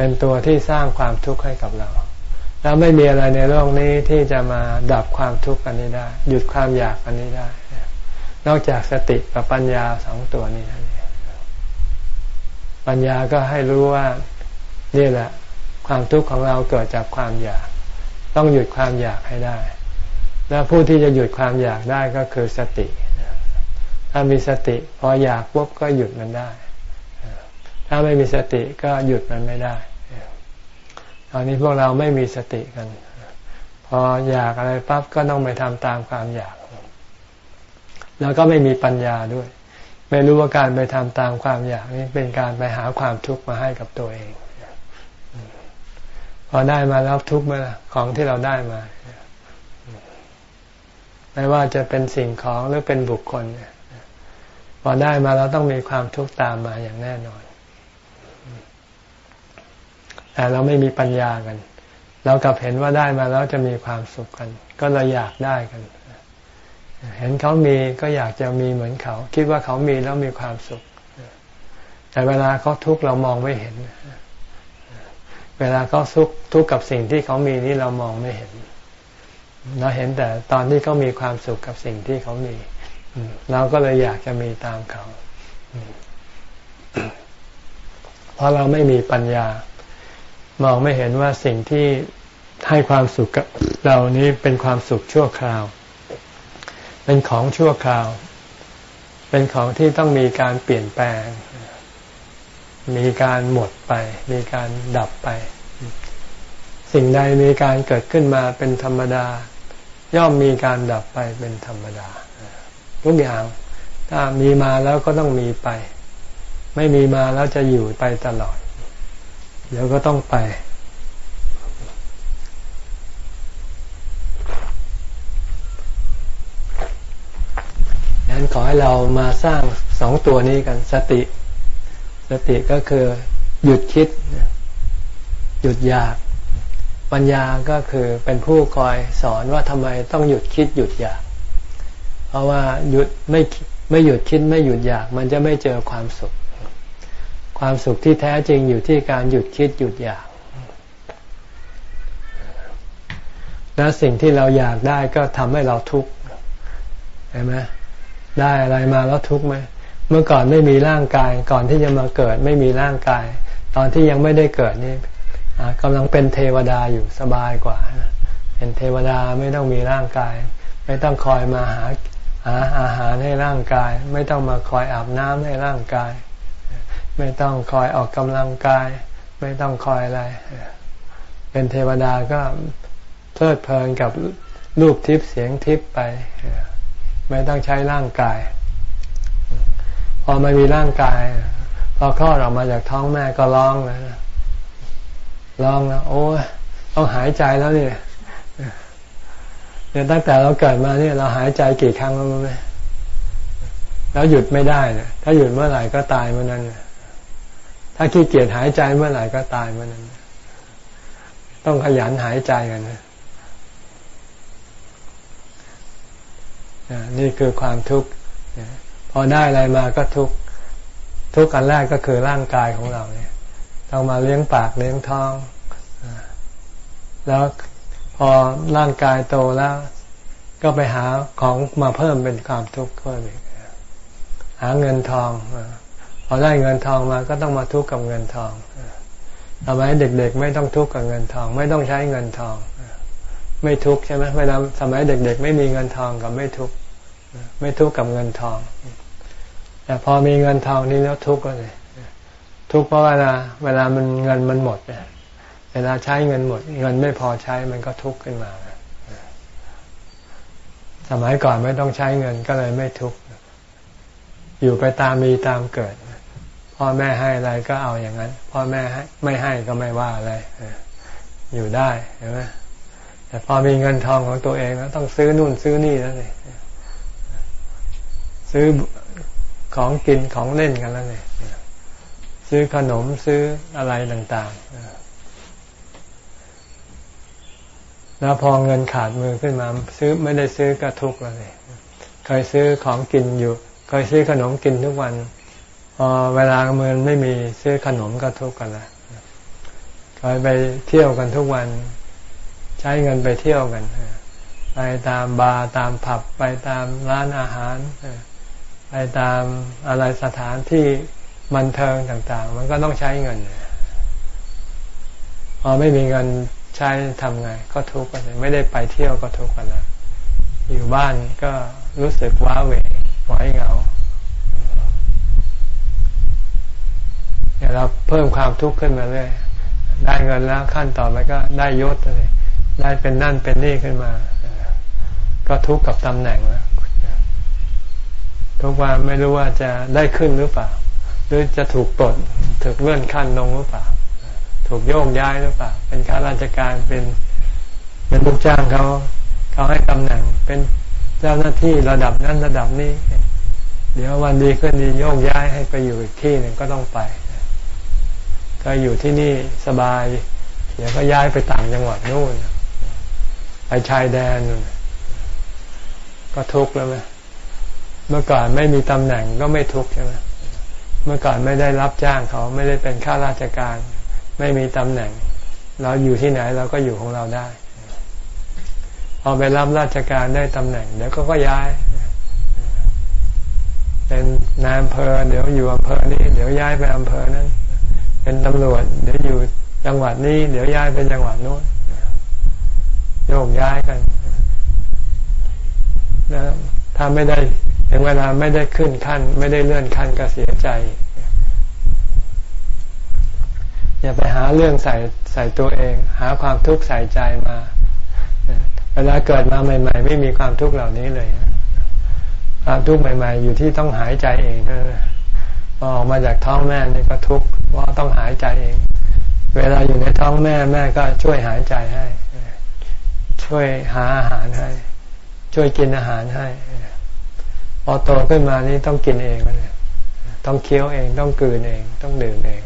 S1: เป็นตัวที่สร้างความทุกข์ให้กับเรา แล้วไม่มีอะไรในโลกนี้ที่จะมาดับความทุกข์อันนี้ได้ หยุดความอยากอันนี้ได้ นอกจากสติกับปัญญาสองตัวนี้นั่นเองปัญญาก็ให้รู้ว่านี่แหละ ความทุกข์ของเราเกิดจากความอยาก ต้องหยุดความอยากให้ได้ แล้วผู้ที่จะหยุดความอยากได้ก็คือสติถ้ามีสติพออยากปุ๊บก็หยุดมันได้ ถ้าไม่มีสติก็หยุดมันไม่ได้ ตอนนี้พวกเราไม่มีสติกัน พออยากอะไรปั๊บก็ต้องไปทำตามความอยาก แล้วก็ไม่มีปัญญาด้วย ไม่รู้ว่าการไปทำตามความอยากนี้เป็นการไปหาความทุกข์มาให้กับตัวเองพอได้มาแล้วทุกข์ไหมาของที่เราได้มาไม่ว่าจะเป็นสิ่งของหรือเป็นบุคคลพอได้มาแล้วต้องมีความทุกข์ตามมาอย่างแน่นอน แต่เราไม่มีปัญญากัน เรากลับเห็นว่าได้มาแล้วจะมีความสุขกัน ก็เราอยากได้กัน เห็นเขามีก็อยากจะมีเหมือนเขา คิดว่าเขามีแล้วมีความสุข แต่เวลาเขาทุกข์เรามองไม่เห็น เวลาเขาทุกข์ทุกข์กับสิ่งที่เขามีนี่เรามองไม่เห็น เราเห็นแต่ตอนที่เขามีความสุขกับสิ่งที่เขามีเราก็เลยอยากจะมีตามเขา เพราะเราไม่มีปัญญา มองไม่เห็นว่าสิ่งที่ให้ความสุขกับเรานี้เป็นความสุขชั่วคราว เป็นของชั่วคราว เป็นของที่ต้องมีการเปลี่ยนแปลง มีการหมดไป มีการดับไป สิ่งใดมีการเกิดขึ้นมาเป็นธรรมดา ย่อมมีการดับไปเป็นธรรมดา ทุกอย่างถ้ามีมาแล้วก็ต้องมีไป ไม่มีมาแล้วจะอยู่ไปตลอด เดี๋ยวก็ต้องไป นั้นขอให้เรามาสร้างสองตัวนี้กันสติ สติก็คือหยุดคิด หยุดอยาก ปัญญาก็คือเป็นผู้คอยสอนว่าทำไมต้องหยุดคิดหยุดอยาก เพราะว่าหยุดไม่ไม่หยุดคิดไม่หยุดอยาก มันจะไม่เจอความสุข ความสุขที่แท้จริงอยู่ที่การหยุดคิดหยุดอยาก และสิ่งที่เราอยากได้ก็ทำให้เราทุกข์เห็นไหมได้อะไรมาแล้วทุกข์ไหมเมื่อก่อนไม่มีร่างกาย ก่อนที่จะมาเกิดไม่มีร่างกาย ตอนที่ยังไม่ได้เกิดนี่กำลังเป็นเทวดาอยู่สบายกว่า เป็นเทวดาไม่ต้องมีร่างกาย ไม่ต้องคอยมาหาหาอาหารให้ร่างกาย ไม่ต้องมาคอยอาบน้ำให้ร่างกาย ไม่ต้องคอยออกกำลังกาย ไม่ต้องคอยอะไร เป็นเทวดาก็เพลิดเพลินกับรูปทิพย์เสียงทิพย์ไป ไม่ต้องใช้ร่างกาย พอไม่มีร่างกาย พอคลอดออกมาจากท้องแม่ก็ร้องนะร้องนะโอ้ต้องหายใจแล้วเนี่ยเนี่ยตั้งแต่เราเกิดมาเนี่ยเราหายใจกี่ครั้งแล้วไหมแล้วหยุดไม่ได้นี่ยถ้าหยุดเมื่อไหร่ก็ตายเมื่อนั้น ถ้าขี้เกียจหายใจเมื่อไหร่ก็ตายเมื่อนั้น ต้องขยันหายใจกันนะนี่คือความทุกข์พอได้อะไรมาก็ทุกข์ทุกข์อันแรกก็คือร่างกายของเราเนี่ยต้องมาเลี้ยงปากเลี้ยงท้องแล้วพอร่างกายโตแล้ว ก็ไปหาของมาเพิ่มเป็นความทุกข์เพิ่มอีกหาเงินทองพ อได้เงินทองมาก็ต้องมาทุกข์กับเงินทองทำไมเด็กๆ ไม่ต้องทุกข์กับเงินทอง ไม่ต้องใช้เงินทอง ไม่ทุกข์ใช่ไหมเวลาสมัยเด็ก ๆ ไม่มีเงินทองกับไม่ทุกข์ไม่ทุกข์กับเงินทอง แต่พอมีเงินทองนี่แล้วทุกข์ก็เลยทุกข์เพราะเวลาเวลามันเงินมันหมดเนี่ยเวลาใช้เงินหมด เงินไม่พอใช้มันก็ทุกข์ขึ้นมา สมัยก่อนไม่ต้องใช้เงินก็เลยไม่ทุกข์อยู่ไปตามมีตามเกิด พ่อแม่ให้อะไรก็เอาอย่างนั้น พ่อแม่ให้ไม่ให้ก็ไม่ว่าอะไรอยู่ได้เห็นไหมแต่พอมีเงินทองของตัวเองแล้วต้องซื้อนู่นซื้อนี่แล้วเนี่ยซื้อของกินของเล่นกันแล้วเนี่ยซื้อขนมซื้ออะไรต่างๆ แล้วพอเงินขาดมือขึ้นมา ซื้อไม่ได้ซื้อก็ทุกข์แล้วนี่เคยซื้อของกินอยู่ เคยซื้อขนมกินทุกวัน อเวลาเงินไม่มีซื้อขนมก็ทุกข์กันละเคยไปเที่ยวกันทุกวัน ใช้เงินไปเที่ยวกันไปตามบาร์ตามผับไปตามร้านอาหารไปตามอะไรสถานที่บันเทิงต่าง ๆ มันก็ต้องใช้เงินพอไม่มีเงินใช้ทำไง ก็ทุกข์กันไม่ได้ไปเที่ยวก็ทุกข์กันแล้วอยู่บ้านก็รู้สึกว้าเหวหวอยเหงา เนี่ยเราเพิ่มความทุกข์ขึ้นมาเรื่อยได้เงินแล้วขั้นต่อไปก็ได้ยศเลย ได้เป็นนั่นเป็นนี่ขึ้นมา ก็ทุกข์กับตำแหน่งแล้วทุกว่าไม่รู้ว่าจะได้ขึ้นหรือเปล่า หรือจะถูกปลดถูกเลื่อนขั้นลงหรือเปล่า ถูกโยกย้ายหรือเปล่า เป็นข้าราชการเป็นเป็นลูกจ้างเขาเขาให้ตำแหน่งเป็นเจ้าหน้าที่ระดับนั้นระดับนี้ เดี๋ยววันดีขึ้นดีโยกย้ายให้ไปอยู่อีกที่หนึ่งก็ต้องไป ก็อยู่ที่นี่สบาย เดี๋ยวก็ย้ายไปต่างจังหวัดนู่น ไปชายแดนก็ทุกข์แล้วไหมเมื่อก่อนไม่มีตำแหน่งก็ไม่ทุกข์ใช่ไหมเมื่อก่อนไม่ได้รับจ้างเขาไม่ได้เป็นข้าราชการ ไม่มีตำแหน่ง เราอยู่ที่ไหนเราก็อยู่ของเราได้ พอไปรับราชการได้ตำแหน่ง เดี๋ยวก็ก็ย้าย เป็นนายอำเภอเดี๋ยวอยู่อำเภอนี้ เดี๋ยวย้ายไปอำเภอนั้น เป็นตำรวจ เดี๋ยวอยู่จังหวัดนี้ เดี๋ยวย้ายไปจังหวัดโน้นโยกย้ายกันนะถ้าไม่ได้ถึงเวลาไม่ได้ขึ้นขั้น ไม่ได้เลื่อนขั้นก็เสียใจ อย่าไปหาเรื่องใส่ใส่ตัวเอง หาความทุกข์ใส่ใจมาเวลาเกิดมาใหม่ ๆ ไม่มีความทุกข์เหล่านี้เลย ความทุกข์ใหม่ ๆ อยู่ที่ต้องหายใจเองพอ ออกมาจากท้องแม่นี่ก็ทุกข์เพราะต้องหายใจเอง เวลาอยู่ในท้องแม่แม่ก็ช่วยหายใจให้ ช่วยหาอาหารให้ ช่วยกินอาหารให้ พอโตขึ้นมานี่ต้องกินเองเลยต้องเคี้ยวเองต้องกืนเอง ต้องดื่มเอง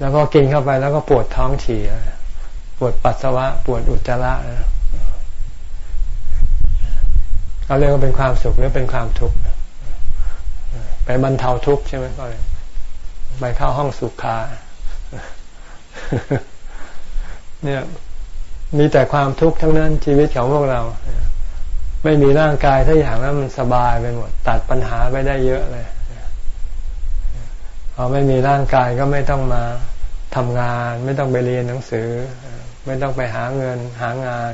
S1: แล้วก็กินเข้าไปแล้วก็ปวดท้องฉี่ปวดปัสสาวะ ปวดอุจจาระเขาเรียกว่าเป็นความสุขหรือเป็นความทุกข์ ไปบรรเทาทุกข์ใช่ไหมก็เลยไปเข้าห้องสุขาเนี่ยมีแต่ความทุกข์ทั้งนั้นชีวิตของพวกเรา ไม่มีร่างกายถ้าอย่างนั้นมันสบายไปหมด ตัดปัญหาไปได้เยอะเลยพอไม่มีร่างกายก็ไม่ต้องมาทำงาน ไม่ต้องไปเรียนหนังสือ ไม่ต้องไปหาเงินหางาน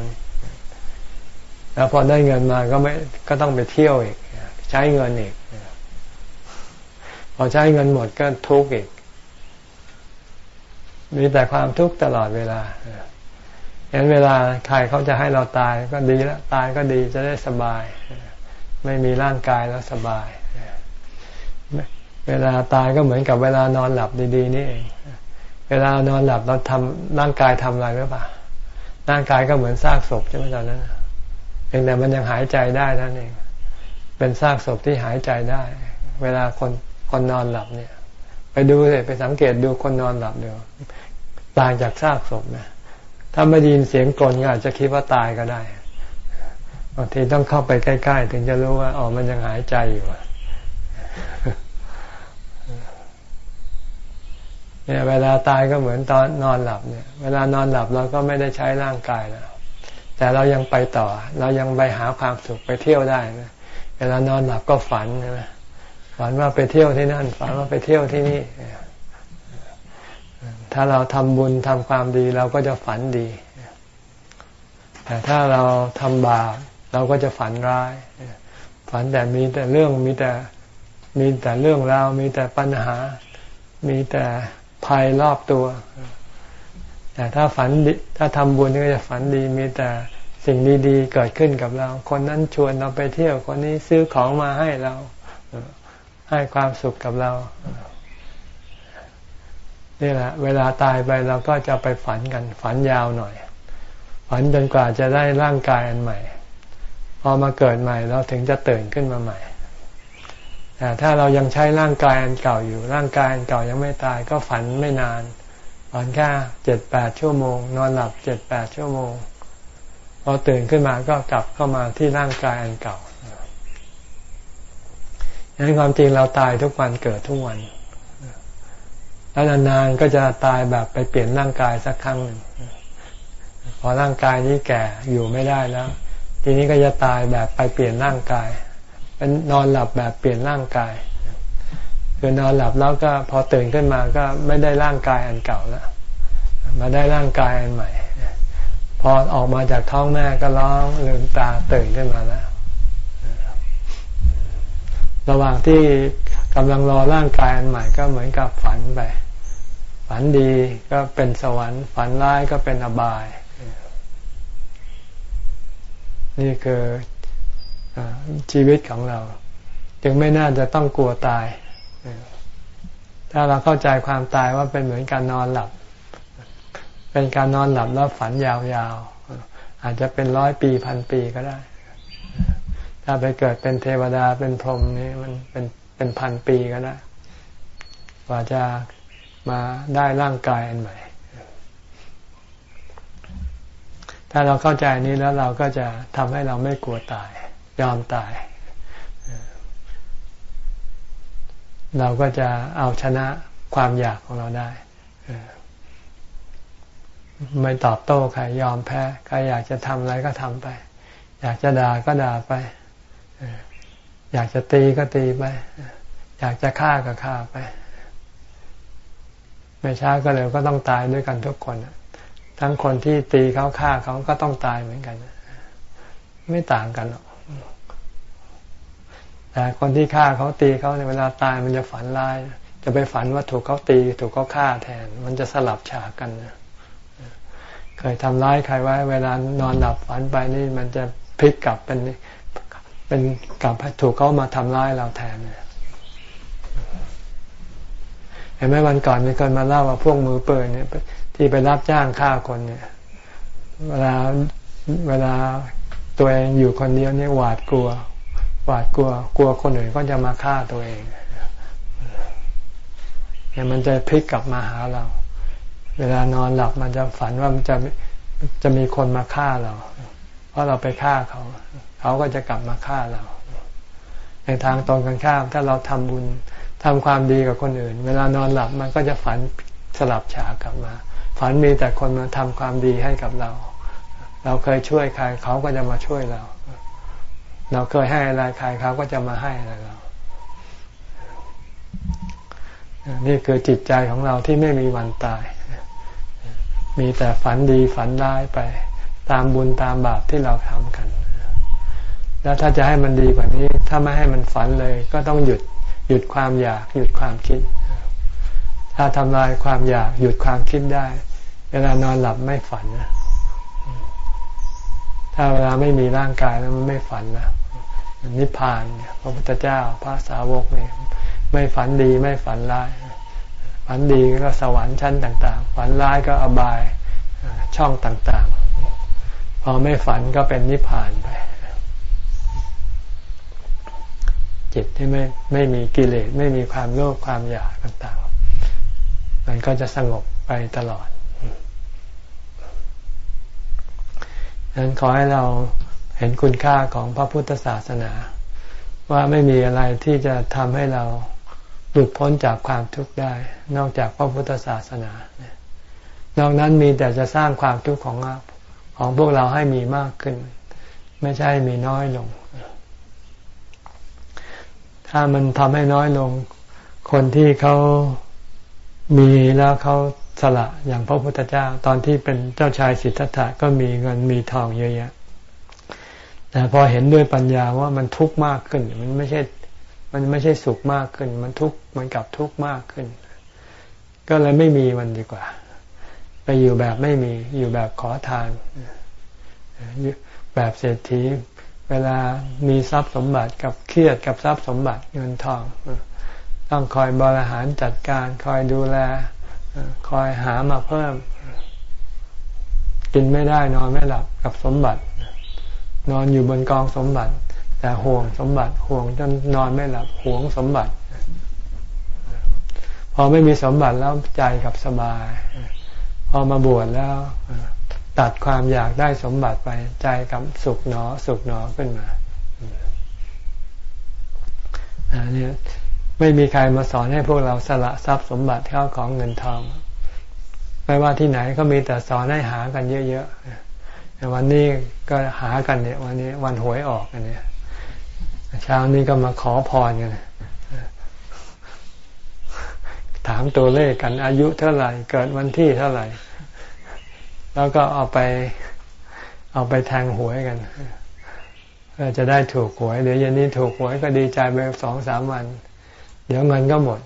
S1: แล้วพอได้เงินมาก็ไม่ก็ต้องไปเที่ยวอีก ใช้เงินอีก พอใช้เงินหมดก็ทุกข์อีก มีแต่ความทุกข์ตลอดเวลาเห็นเวลาใครเขาจะให้เราตายก็ดีแล้วตายก็ดีจะได้สบาย ไม่มีร่างกายแล้วสบาย เวลาตายก็เหมือนกับเวลานอนหลับดี ๆ นี่เอง เวลานอนหลับเราทำร่างกายทำอะไรหรือเปล่าร่างกายก็เหมือนซากศพใช่ไหมตอนนั้นเพียงแต่มันยังหายใจได้นั่นเอง เป็นซากศพที่หายใจได้ เวลาคน คนนอนหลับเนี่ย ไปดูเลยไปสังเกตดูคนนอนหลับเดี๋ยวต่างจากซากศพนะถ้าไม่ได้ยินเสียงกลนก็อาจจะคิดว่าตายก็ได้บางทีต้องเข้าไปใกล้ ๆ ถึงจะรู้ว่าอ๋อมันยังหายใจอยู่เนี่ยเวลาตายก็เหมือนตอนนอนหลับเนี่ย เวลานอนหลับเราก็ไม่ได้ใช้ร่างกายแล้วแต่เรายังไปต่อ เรายังไปหาความสุขไปเที่ยวได้นะเวลานอนหลับก็ฝันใช่ไหม ฝันว่าไปเที่ยวที่นั่น ฝันว่าไปเที่ยวที่นี่ ถ้าเราทำบุญทำความดีเราก็จะฝันดี แต่ถ้าเราทำบาปเราก็จะฝันร้าย ฝันแต่มีแต่เรื่องมีแต่มีแต่เรื่องราวมีแต่ปัญหา มีแต่ภัยรอบตัว แต่ถ้าฝันถ้าทำบุญก็จะฝันดี มีแต่สิ่งดี ๆ เกิดขึ้นกับเรา คนนั้นชวนเราไปเที่ยว คนนี้ซื้อของมาให้เรา ให้ความสุขกับเรานี่แหละ เวลาตายไปเราก็จะไปฝันกัน ฝันยาวหน่อย ฝันจนกว่าจะได้ร่างกายอันใหม่ พอมาเกิดใหม่เราถึงจะตื่นขึ้นมาใหม่แต่ถ้าเรายังใช้ร่างกายอันเก่าอยู่ ร่างกายอันเก่ายังไม่ตาย ก็ฝันไม่นานฝันแค่เจ็ดแปดชั่วโมง นอนหลับเจ็ดแปดชั่วโมงพอตื่นขึ้นมาก็กลับเข้ามาที่ร่างกายอันเก่า ดังนั้นความจริงเราตายทุกวันเกิดทุกวัน แล้วนานๆก็จะตายแบบไปเปลี่ยนร่างกายสักครั้งหนึ่งพอร่างกายนี้แก่อยู่ไม่ได้แล้ว ทีนี้ก็จะตายแบบไปเปลี่ยนร่างกาย เป็นนอนหลับแบบเปลี่ยนร่างกายคือนอนหลับแล้วก็พอตื่นขึ้นมาก็ไม่ได้ร่างกายอันเก่าแล้วมาได้ร่างกายอันใหม่ พอออกมาจากท้องแม่ก็ร้องลืมตาตื่นขึ้นมาแล้ว ระหว่างที่กำลังรอร่างกายอันใหม่ก็เหมือนกับฝันไป ฝันดีก็เป็นสวรรค์ ฝันร้ายก็เป็นอบาย นี่คืออชีวิตของเรา จึงไม่น่าจะต้องกลัวตาย ถ้าเราเข้าใจความตายว่าเป็นเหมือนการนอนหลับ เป็นการนอนหลับแล้วฝันยาวๆอาจจะเป็นร้อยปีพันปีก็ได้ ถ้าไปเกิดเป็นเทวดาเป็นพรหมนี่มันเป็นเป็นพันปีก็ได้กว่าจะมาได้ร่างกายอันใหม่ ถ้าเราเข้าใจนี้แล้วเราก็จะทำให้เราไม่กลัวตาย ยอมตาย เราก็จะเอาชนะความอยากของเราได้ ไม่ตอบโต้ใครยอมแพ้ ใครอยากจะทำอะไรก็ทำไป อยากจะด่าก็ด่าไป อยากจะตีก็ตีไป อยากจะฆ่าก็ฆ่าไป ไม่ช้าก็เร็วก็ต้องตายด้วยกันทุกคน ทั้งคนที่ตีเขาฆ่าเขาก็ต้องตายเหมือนกัน ไม่ต่างกันหรอกแต่คนที่ฆ่าเขาตีเขาในเวลาตายมันจะฝันร้าย จะไปฝันว่าถูกเขาตี ถูกเขาฆ่าแทน มันจะสลับฉากกันเคยทำร้ายใครไว้ เวลานอนหลับฝันไปนี่มันจะพลิกกลับเป็น เป็นกลับถูกเขามาทำร้ายเราแทนเนี่ยเห็นไหมวันก่อนมีคนมาเล่าว่าพวกมือเปิดเนี่ยที่ไปรับจ้างฆ่าคนเนี่ย เวลาเวลาตัวเองอยู่คนเดียวเนี่ยหวาดกลัว หวาดกลัว กลัวคนอื่นก็จะมาฆ่าตัวเองเนี่ยมันจะพลิกกลับมาหาเรา เวลานอนหลับมันจะฝันว่ามันจะจะมีคนมาฆ่าเรา เพราะเราไปฆ่าเขา เขาก็จะกลับมาฆ่าเรา ในทางตรงกันข้าม ถ้าเราทำบุญทำความดีกับคนอื่น เวลานอนหลับมันก็จะฝันสลับฉากกลับมา ฝันมีแต่คนมาทำความดีให้กับเรา เราเคยช่วยใครเขาก็จะมาช่วยเรา เราเคยให้อะไรใครเขาก็จะมาให้อะไรเรานี่คือจิตใจของเราที่ไม่มีวันตาย มีแต่ฝันดีฝันร้ายไป ตามบุญตามบาปที่เราทำกัน แล้วถ้าจะให้มันดีกว่านี้ ถ้าไม่ให้มันฝันเลย ก็ต้องหยุดหยุดความอยาก หยุดความคิด ถ้าทำลายความอยาก หยุดความคิดได้ เวลานอนหลับไม่ฝันนะถ้าเวลาไม่มีร่างกายแล้วมันไม่ฝันนะนิพพานพระพุทธเจ้าพระสาวกเนี่ยไม่ฝันดีไม่ฝันร้ายฝันดีก็สวรรค์ชั้นต่าง ๆ ฝันร้ายก็อบายช่องต่างๆ พอไม่ฝันก็เป็นนิพพานไป จิตที่ไม่ไม่มีกิเลสไม่มีความโลภความอยากต่างๆ มันก็จะสงบไปตลอดดังนั้นขอให้เราเห็นคุณค่าของพระพุทธศาสนา ว่าไม่มีอะไรที่จะทำให้เราหลุดพ้นจากความทุกข์ได้ นอกจากพระพุทธศาสนา นอกนั้นมีแต่จะสร้างความทุกข์ของของพวกเราให้มีมากขึ้น ไม่ใช่มีน้อยลง ถ้ามันทำให้น้อยลง คนที่เขามีแล้วเขาสละอย่างพระพุทธเจ้า ตอนที่เป็นเจ้าชายสิทธัตถะก็มีเงินมีทองเยอะแยะแต่พอเห็นด้วยปัญญาว่ามันทุกข์มากขึ้น มันไม่ใช่ มันไม่ใช่สุขมากขึ้น มันทุกข์มันกลับทุกข์มากขึ้น ก็เลยไม่มีมันดีกว่า ไปอยู่แบบไม่มีอยู่แบบขอทานแบบเศรษฐี เวลามีทรัพย์สมบัติกับเครียดกับทรัพย์สมบัติเงินทอง ต้องคอยบริหารจัดการ คอยดูแล คอยหามาเพิ่ม กินไม่ได้นอนไม่หลับกับสมบัติ นอนอยู่บนกองสมบัติ แต่ห่วงสมบัติห่วงจนนอนไม่หลับห่วงสมบัติ พอไม่มีสมบัติแล้วใจกับสบาย พอมาบวชแล้ว ตัดความอยากได้สมบัติไปใจกับสุขหนอสุขหนอขึ้นมาอันนี้ไม่มีใครมาสอนให้พวกเราสละทรัพย์สมบัติเข้าของเงินทองไม่ว่าที่ไหนก็มีแต่สอนให้หากันเยอะๆวันนี้ก็หากันเนี่ย วันนี้วันหวยออกกันเนี่ยเช้านี้ก็มาขอพรกันถามตัวเลขกันอายุเท่าไหร่ เกิดวันที่เท่าไหร่ แล้วก็เอาไป เอาไปแทงหวยกันเพื่อจะได้ถูกหวย เดี๋ยวเย็นนี้ถูกหวยก็ดีใจไปสองสามวัน เดี๋ยวเงินก็หมด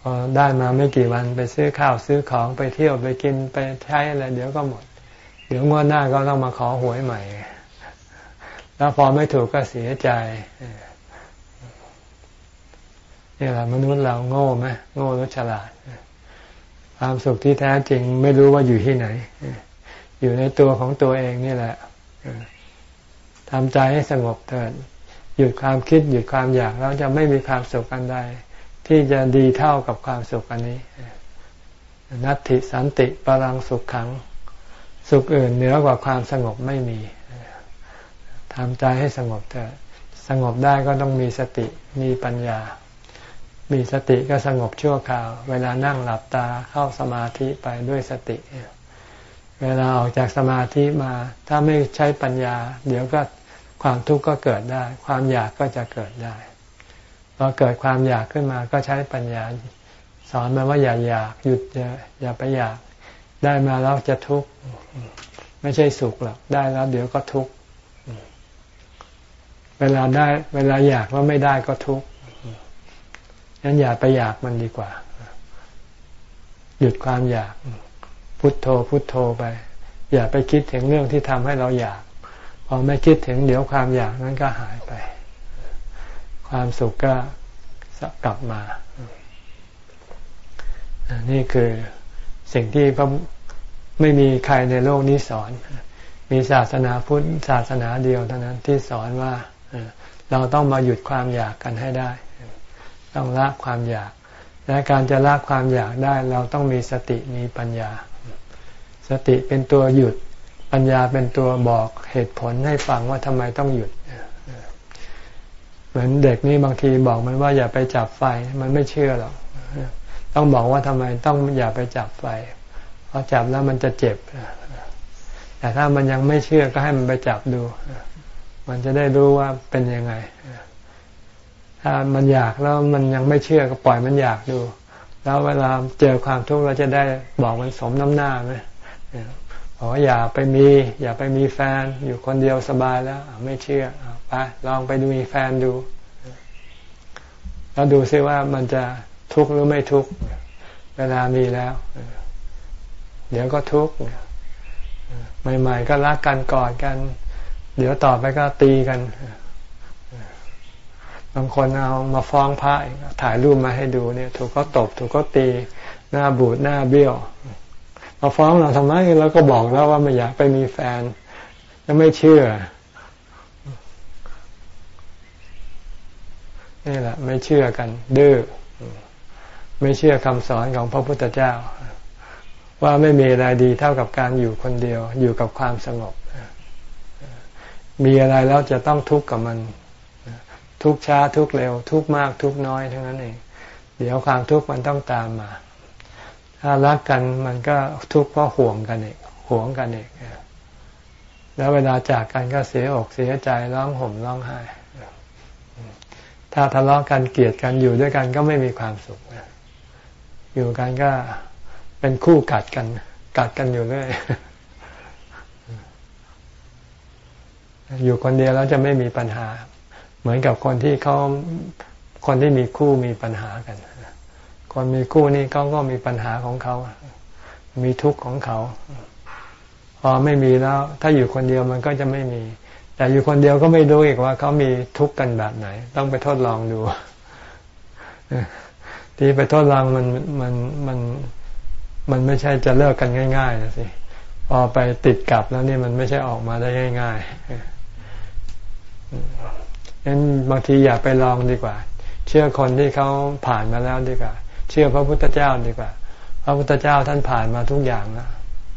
S1: พอได้มาไม่กี่วันไปซื้อข้าวซื้อของไปเที่ยวไปกินไปใช้อะไรเดี๋ยวก็หมด เดี๋ยวงวดหน้าก็ต้องมาขอหวยใหม่ แล้วพอไม่ถูกก็เสียใจนี่แหละมนุษย์เราโง่ไหมโง่หรือฉลาด ความสุขที่แท้จริงไม่รู้ว่าอยู่ที่ไหน อยู่ในตัวของตัวเองนี่แหละทำใจให้สงบเถิดหยุดความคิดหยุดความอยากแล้วจะไม่มีความสุขอันใด ที่จะดีเท่ากับความสุขอันนี้ นัตติสันติปรังสุขขัง สุขอื่นเหนือกว่าความสงบไม่มีทำใจให้สงบเถอะสงบได้ก็ต้องมีสติมีปัญญา มีสติก็สงบชั่วคราว เวลานั่งหลับตาเข้าสมาธิไปด้วยสติ เวลาออกจากสมาธิมา ถ้าไม่ใช้ปัญญา เดี๋ยวก็ความทุกข์ก็เกิดได้ ความอยากก็จะเกิดได้พอเกิดความอยากขึ้นมาก็ใช้ปัญญา สอนมาว่าอย่าอยากหยุดอย่าอย่าไปอยากได้มาแล้วจะทุกข์ไม่ใช่สุขหรอกได้แล้ว เดี๋ยวก็ทุกข์เวลาได้ เวลาอยากแล้วไม่ได้ก็ทุกข์ งั้นอย่าไปอยากมันดีกว่า หยุดความอยาก พุทโธพุทโธไป อย่าไปคิดถึงเรื่องที่ทำให้เราอยาก พอไม่คิดถึงเดี๋ยวความอยากนั้นก็หายไป ความสุขก็กลับมานี่คือสิ่งที่พระไม่มีใครในโลกนี้สอน มีศาสนาพุทธศาสนาเดียวเท่านั้นที่สอนว่าเราต้องมาหยุดความอยากกันให้ได้ ต้องละความอยาก และการจะละความอยากได้เราต้องมีสติมีปัญญา สติเป็นตัวหยุดปัญญาเป็นตัวบอกเหตุผลให้ฟังว่าทำไมต้องหยุด เหมือนเด็กนี่บางทีบอกมันว่าอย่าไปจับไฟมันไม่เชื่อหรอกต้องบอกว่าทำไมต้องอย่าไปจับไฟ เพราะจับแล้วมันจะเจ็บ แต่ถ้ามันยังไม่เชื่อก็ให้มันไปจับดู มันจะได้รู้ว่าเป็นยังไง ถ้ามันอยากแล้วมันยังไม่เชื่อก็ปล่อยมันอยากดู แล้วเวลาเจอความทุกข์เราจะได้บอกมันสมน้ำหน้าไหมบอกว่าอย่าไปมี อย่าไปมีแฟน อยู่คนเดียวสบายแล้วไม่เชื่อไปลองไปดูมีแฟนดู แล้วดูซิว่ามันจะทุกข์หรือไม่ทุกข์เวลามีแล้ว เดี๋ยวก็ทุกข์ใหม่ ๆ ก็รักกันกอดกัน เดี๋ยวต่อไปก็ตีกัน บางคนเอามาฟ้องพระถ่ายรูปมาให้ดูเนี่ย ถูกก็ตบ ถูกก็ตีหน้าบูดหน้าเบี้ยว มาฟ้องเราทำไมเราก็บอกแล้วว่าไม่อยากไปมีแฟนยังไม่เชื่อนี่แหละ ไม่เชื่อกัน ดื้อไม่เชื่อคำสอนของพระพุทธเจ้า ว่าไม่มีอะไรดีเท่ากับการอยู่คนเดียว อยู่กับความสงบ มีอะไรแล้วจะต้องทุกข์กับมัน ทุกช้าทุกเร็ว ทุกมากทุกน้อยเท่านั้นเอง เดี๋ยวความทุกข์มันต้องตามมา ถ้ารักกันมันก็ทุกข์เพราะห่วงกันเองห่วงกันเองแล้วเวลาจากกันก็เสียอกเสียใจร้องห่มร้องไห้ ถ้าทะเลาะกันเกลียดกันอยู่ด้วยกันก็ไม่มีความสุข อยู่กันก็เป็นคู่กัดกัน กัดกันอยู่เรื่อยอยู่คนเดียวแล้วจะไม่มีปัญหา เหมือนกับคนที่เขาคนที่มีคู่มีปัญหากัน คนมีคู่นี่เขาก็มีปัญหาของเขา มีทุกข์ของเขา พอไม่มีแล้ว ถ้าอยู่คนเดียวมันก็จะไม่มี แต่อยู่คนเดียวก็ไม่รู้อีกว่าเขามีทุกข์กันแบบไหน ต้องไปทดลองดู ที่ไปทดลองมันมันมันมันไม่ใช่จะเลิกกันง่ายๆนะสิ พอไปติดกับแล้วนี่มันไม่ใช่ออกมาได้ง่าย ๆ งั้นบางทีอย่าไปลองดีกว่า เชื่อคนที่เขาผ่านมาแล้วดีกว่า เชื่อพระพุทธเจ้าดีกว่า พระพุทธเจ้าท่านผ่านมาทุกอย่างนะ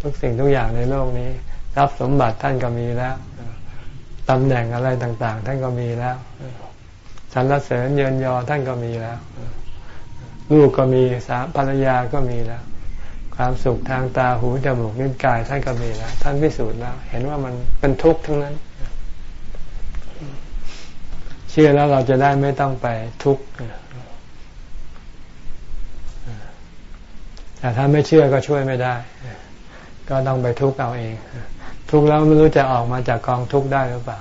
S1: ทุกสิ่งทุกอย่างในโลกนี้ทรัพย์สมบัติท่านก็มีแล้วตำแหน่งอะไรต่างๆ ท่านก็มีแล้วสรรเสริญเยินยอท่านก็มีแล้วลูกก็มีสามภรรยาก็มีแล้ว ความสุขทางตาหูจมูกนิ้วกายท่านก็มีแล้ว ท่านพิสูจน์แล้ว เห็นว่ามันเป็นทุกข์ทั้งนั้น ชื่อแล้วเราจะได้ไม่ต้องไปทุกข์แต่ถ้าไม่เชื่อก็ช่วยไม่ได้ ก็ต้องไปทุกข์เอาเอง ทุกข์แล้วไม่รู้จะออกมาจากกองทุกข์ได้หรือเปล่า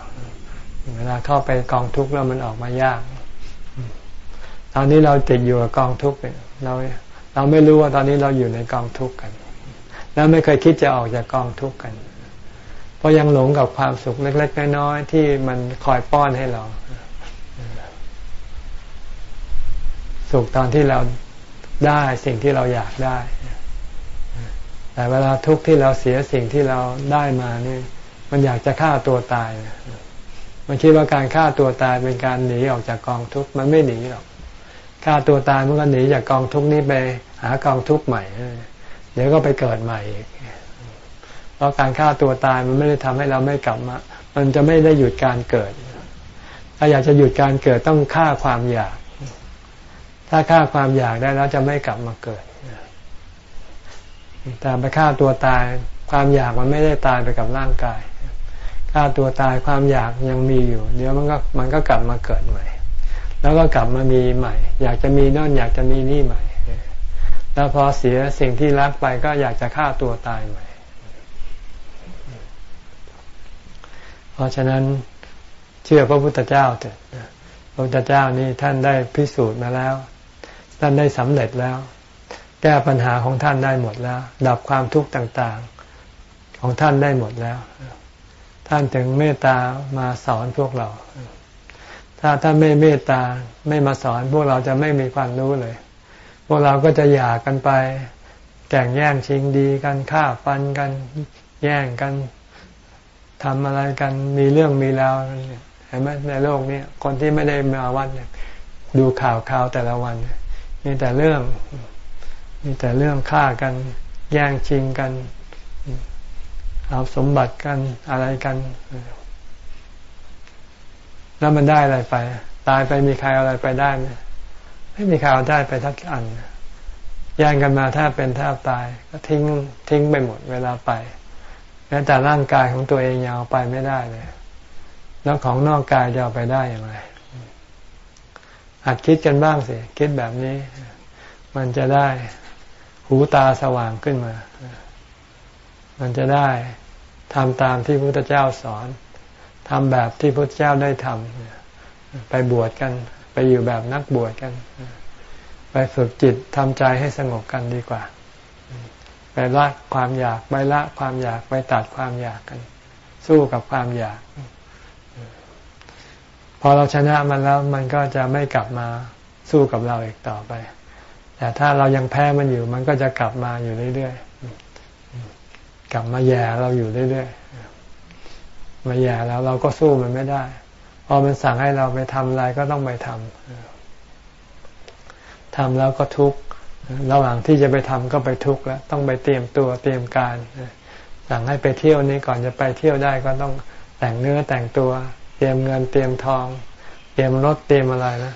S1: เวลาเข้าไปกองทุกข์แล้วมันออกมายาก ตอนนี้เราติดอยู่กับกองทุกข์เราเราไม่รู้ว่าตอนนี้เราอยู่ในกองทุกข์กัน แล้วไม่เคยคิดจะออกจากกองทุกข์กัน เพราะยังหลงกับความสุขเล็ก ๆ น้อยๆที่มันคอยป้อนให้เรา สุขตอนที่เราได้สิ่งที่เราอยากได้ แต่เวลาทุกข์ที่เราเสียสิ่งที่เราได้มานี่มันอยากจะฆ่าตัวตาย มันคิดว่าการฆ่าตัวตายเป็นการหนีออกจากกองทุกข์มันไม่หนีหรอกฆ่าตัวตายมันก็หนีจากกองทุกข์นี้ไปหากองทุกข์ใหม่ เดี๋ยวก็ไปเกิดใหม่อีกเพราะการฆ่าตัวตายมันไม่ได้ทำให้เราไม่กลับมา มันจะไม่ได้หยุดการเกิด ถ้าอยากจะหยุดการเกิดต้องฆ่าความอยาก ถ้าฆ่าความอยากได้แล้วจะไม่กลับมาเกิดแต่ไปฆ่าตัวตายความอยากมันไม่ได้ตายไปกับร่างกายฆ่าตัวตายความอยากยังมีอยู่ เดี๋ยวมันก็มันก็กลับมาเกิดใหม่ แล้วก็กลับมามีใหม่ อยากจะมีนั่นอยากจะมีนี่ใหม่ แล้วพอเสียสิ่งที่รักไปก็อยากจะฆ่าตัวตายใหม่ เพราะฉะนั้นเชื่อพระพุทธเจ้าเถิดพระพุทธเจ้านี่ท่านได้พิสูจน์มาแล้ว ท่านได้สำเร็จแล้ว แก้ปัญหาของท่านได้หมดแล้ว ดับความทุกข์ต่างๆ ของท่านได้หมดแล้ว ท่านถึงเมตตามาสอนพวกเรา ถ้าท่านไม่เมตตาไม่มาสอน พวกเราจะไม่มีความรู้เลย พวกเราก็จะหยากกันไปแก่งแย่งชิงดีกันฆ่าฟันกันแย่งกันทำอะไรกันมีเรื่องมีราวเห็นไหมในโลกนี้คนที่ไม่ได้มาวัดดูข่าวข่าวแต่ละวัน มีแต่เรื่อง มีแต่เรื่องฆ่ากัน แย่งชิงกัน เอาสมบัติกันอะไรกัน แล้วมันได้อะไรไป ตายไปมีใครอะไรไปได้ไหมไม่มีใครเอาได้ไปทักอันแย่งกันมาถ้าเป็นถ้าตาย ก็ทิ้งทิ้งไปหมดเวลาไปแม้แต่ร่างกายของตัวเองยังเอาไปไม่ได้เลย แล้วของนอกกายจะเอาไปได้อย่างไรหัดคิดกันบ้างสิ คิดแบบนี้ มันจะได้หูตาสว่างขึ้นมา มันจะได้ทำตามที่พระพุทธเจ้าสอนทำแบบที่พระพุทธเจ้าได้ทำไปบวชกัน ไปอยู่แบบนักบวชกัน ไปฝึกจิตทำใจให้สงบกันดีกว่า ไปละความอยากไปละความอยากไปตัดความอยากกัน สู้กับความอยาก พอเราชนะมันแล้วมันก็จะไม่กลับมาสู้กับเราอีกต่อไป แต่ถ้าเรายังแพ้มันอยู่ มันก็จะกลับมาอยู่เรื่อยๆ กลับมาแย่เราอยู่เรื่อยๆ มาแย่แล้วเราก็สู้มันไม่ได้ พอมันสั่งให้เราไปทำอะไรก็ต้องไปทำ ทำแล้วก็ทุกข์ ระหว่างที่จะไปทำก็ไปทุกข์แล้ว ต้องไปเตรียมตัวเตรียมการ สั่งให้ไปเที่ยวนี้ก่อนจะไปเที่ยวได้ก็ต้องแต่งเนื้อแต่งตัว เตรียมเงินเตรียมทอง เตรียมรถเตรียมอะไรนะ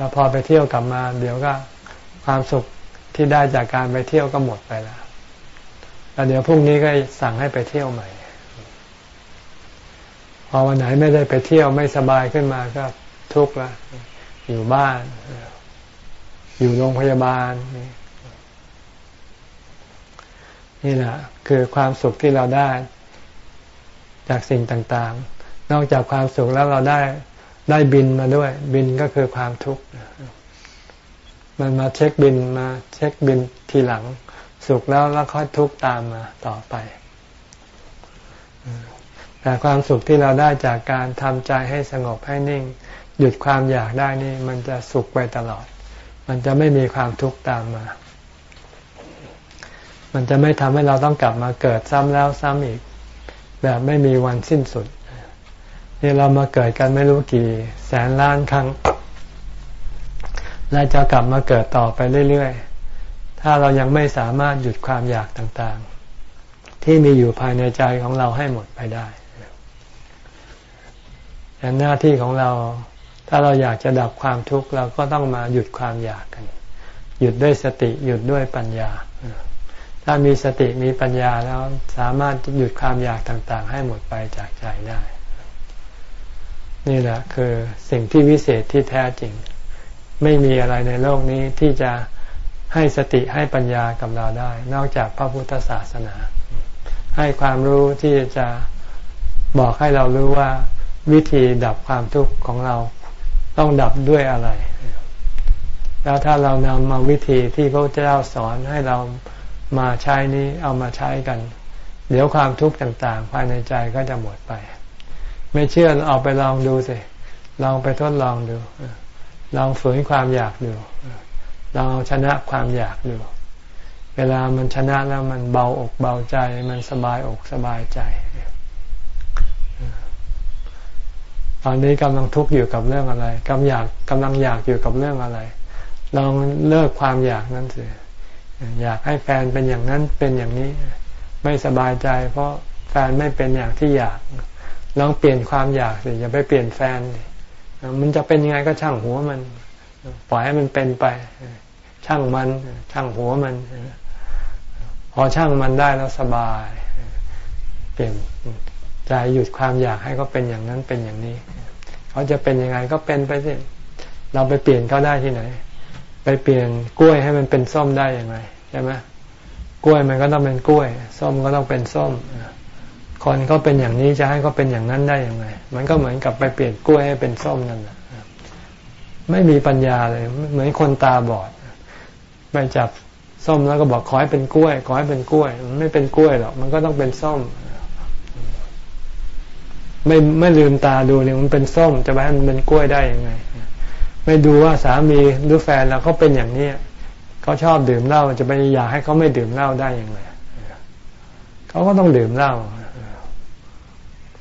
S1: แล้วพอไปเที่ยวกลับมา เดี๋ยวก็ความสุขที่ได้จากการไปเที่ยวก็หมดไปแล้วแล้วเดี๋ยวพรุ่งนี้ก็สั่งให้ไปเที่ยวใหม่ พอวันไหนไม่ได้ไปเที่ยวไม่สบายขึ้นมาก็ทุกข์ละอยู่บ้าน อยู่โรงพยาบาล นี่แหละคือความสุขที่เราได้ จากสิ่งต่างๆ นอกจากความสุขแล้วเราได้ ได้บินมาด้วย บินก็คือความทุกข์มันมาเช็คบินมาเช็คบินทีหลัง สุขแล้วแล้วค่อยทุกข์ตามมาต่อไปแต่ความสุขที่เราได้จากการทำใจให้สงบให้นิ่ง หยุดความอยากได้นี่ มันจะสุขไปตลอด มันจะไม่มีความทุกข์ตามมา มันจะไม่ทำให้เราต้องกลับมาเกิดซ้ำแล้วซ้ำอีก แบบไม่มีวันสิ้นสุด นี่เรามาเกิดกันไม่รู้กี่ แสนล้านครั้ง และจะกลับมาเกิดต่อไปเรื่อยๆ ถ้าเรายังไม่สามารถหยุดความอยากต่างๆ ที่มีอยู่ภายในใจของเราให้หมดไปได้แต่หน้าที่ของเรา ถ้าเราอยากจะดับความทุกข์เราก็ต้องมาหยุดความอยากกัน หยุดด้วยสติหยุดด้วยปัญญา ถ้ามีสติมีปัญญาแล้วสามารถหยุดความอยากต่างๆ ให้หมดไปจากใจได้ นี่แหละ คือสิ่งที่วิเศษที่แท้จริง ไม่มีอะไรในโลกนี้ที่จะให้สติให้ปัญญากับเราได้ นอกจากพระพุทธศาสนา ให้ความรู้ที่จะบอกให้เรารู้ว่าวิธีดับความทุกข์ของเราต้องดับด้วยอะไร แล้วถ้าเรานำมาวิธีที่พระเจ้าสอนให้เรามาใช้นี้เอามาใช้กัน เดี๋ยวความทุกข์ต่าง ๆ ภายในใจก็จะหมดไป ไม่เชื่อเอาไปลองดูสิลองไปทดลองดูลองฝืนความอยากดูลองเอาชนะความอยากดู เวลามันชนะแล้วมันเบาอกเบาใจ มันสบายอกสบายใจ ตอนนี้กำลังทุกข์อยู่กับเรื่องอะไรกำอยากกำลังอยากอยู่กับเรื่องอะไร ลองเลิกความอยากนั้นสิอยากให้แฟนเป็นอย่างนั้นเป็นอย่างนี้ ไม่สบายใจ เพราะแฟนไม่เป็นอย่างที่อยาก ลองเปลี่ยนความอยากสิอย่าไปเปลี่ยนแฟน มันจะเป็นยังไงก็ช่างหัวมัน ปล่อยให้มันเป็นไป ช่างมัน ช่างหัวมัน พอช่างมันได้แล้วสบาย เปลี่ยนใจหยุดความอยากให้เขาเป็นอย่างนั้นเป็นอย่างนี้ เขาจะเป็นยังไงก็เป็นไปสิเราไปเปลี่ยนเขาได้ที่ไหน ไปเปลี่ยนกล้วยให้มันเป็นส้มได้ยังไงใช่ไหมกล้วยมันก็ต้องเป็นกล้วย ส้มก็ต้องเป็นส้ม คนก็เป็นอย่างนี้จะให้เขาเป็นอย่างนั้นได้ยังไง มันก็เหมือนกับไปเปลี่ยนกล้วยให้เป็นส้มนั่นแหละไม่มีปัญญาเลย เหมือนคนตาบอด ไปจับส้มแล้วก็บอกขอให้เป็นกล้วย ขอให้เป็นกล้วย มันไม่เป็นกล้วยหรอก มันก็ต้องเป็นส้ม ไม่ไม่ลืมตาดูเลยมันเป็นส้ม จะไปให้มันเป็นกล้วยได้ยังไง ไม่ดูว่าสามีหรือแฟนเราเขาเป็นอย่างนี้เขาชอบดื่มเหล้าจะไปอยากให้เขาไม่ดื่มเหล้าได้ยังไงเขาก็ต้องดื่มเหล้า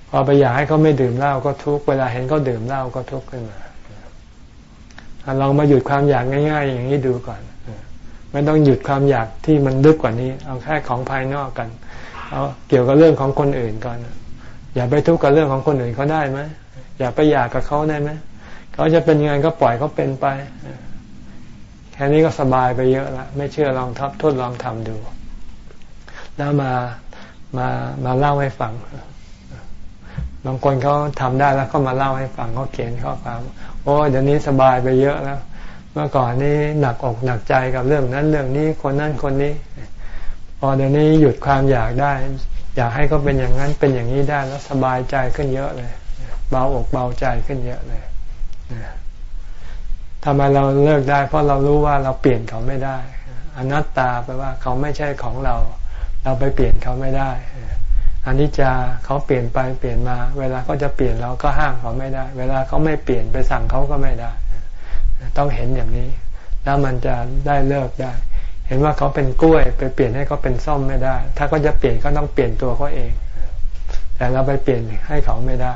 S1: พอไปอยากให้เขาไม่ดื่มเหล้าก็ทุกเวลาเห็นเขาดื่มเหล้าก็ทุกข์ขึ้นมาลองมาหยุดความอยากง่าย ๆ อย่างนี้ดูก่อนไม่ต้องหยุดความอยากที่มันลึกกว่านี้ เอาแค่ของภายนอกกัน เอาเกี่ยวกับเรื่องของคนอื่นก่อน อย่าไปทุกข์กับเรื่องของคนอื่นเขาได้ไหมอย่าไปอยากกับเขาได้ไหมเขาจะเป็นยังไงก็ปล่อยเขาเป็นไปแค่นี้ก็สบายไปเยอะละไม่เชื่อลองทับทดลองทำดู แล้วมามามาเล่าให้ฟัง บางคนเขาทำได้แล้วก็มาเล่าให้ฟังเขาเขียนข้อความโอ้เดี๋ยวนี้สบายไปเยอะแล้ว เมื่อก่อนนี้หนักอกหนักใจกับเรื่องนั้นเรื่องนี้คนนั้นคนนี้ พอเดี๋ยวนี้หยุดความอยากได้ อยากให้เขาเป็นอย่างนั้นเป็นอย่างนี้ได้แล้วสบายใจขึ้นเยอะเลย เบาอกเบาใจขึ้นเยอะเลยทำไมเราเลิกได้ เพราะเรารู้ว่าเราเปลี่ยนเขาไม่ได้ อนัตตาแปลว่าเขาไม่ใช่ของเรา เราไปเปลี่ยนเขาไม่ได้ อันนี้จะเขาเปลี่ยนไปเปลี่ยนมา เวลาเขาจะเปลี่ยนเราก็ห้ามเขาไม่ได้ เวลาเขาไม่เปลี่ยนไปสั่งเขาก็ไม่ได้ ต้องเห็นอย่างนี้ แล้วมันจะได้เลิกได้ เห็นว่าเขาเป็นกล้วย ไปเปลี่ยนให้เขาเป็นส้มไม่ได้ ถ้าเขาจะเปลี่ยนก็ต้องเปลี่ยนตัวเขาเอง แต่เราไปเปลี่ยนให้เขาไม่ได้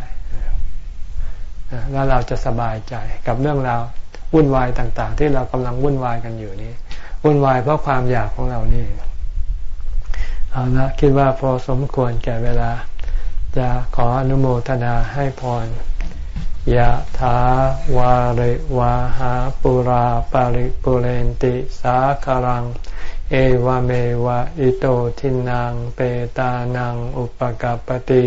S1: แล้วเราจะสบายใจกับเรื่องราววุ่นวายต่าง ๆ ที่เรากำลังวุ่นวายกันอยู่นี้วุ่นวายเพราะความอยากของเรานี่ เอาละคิดว่าพอสมควรแก่เวลา จะขออนุโมทนาให้พรยะถาวาริวาหาปุราปาริปุเรนติสาคารัง เอวเมวะอิโตทินังเปตานังอุปกัปติ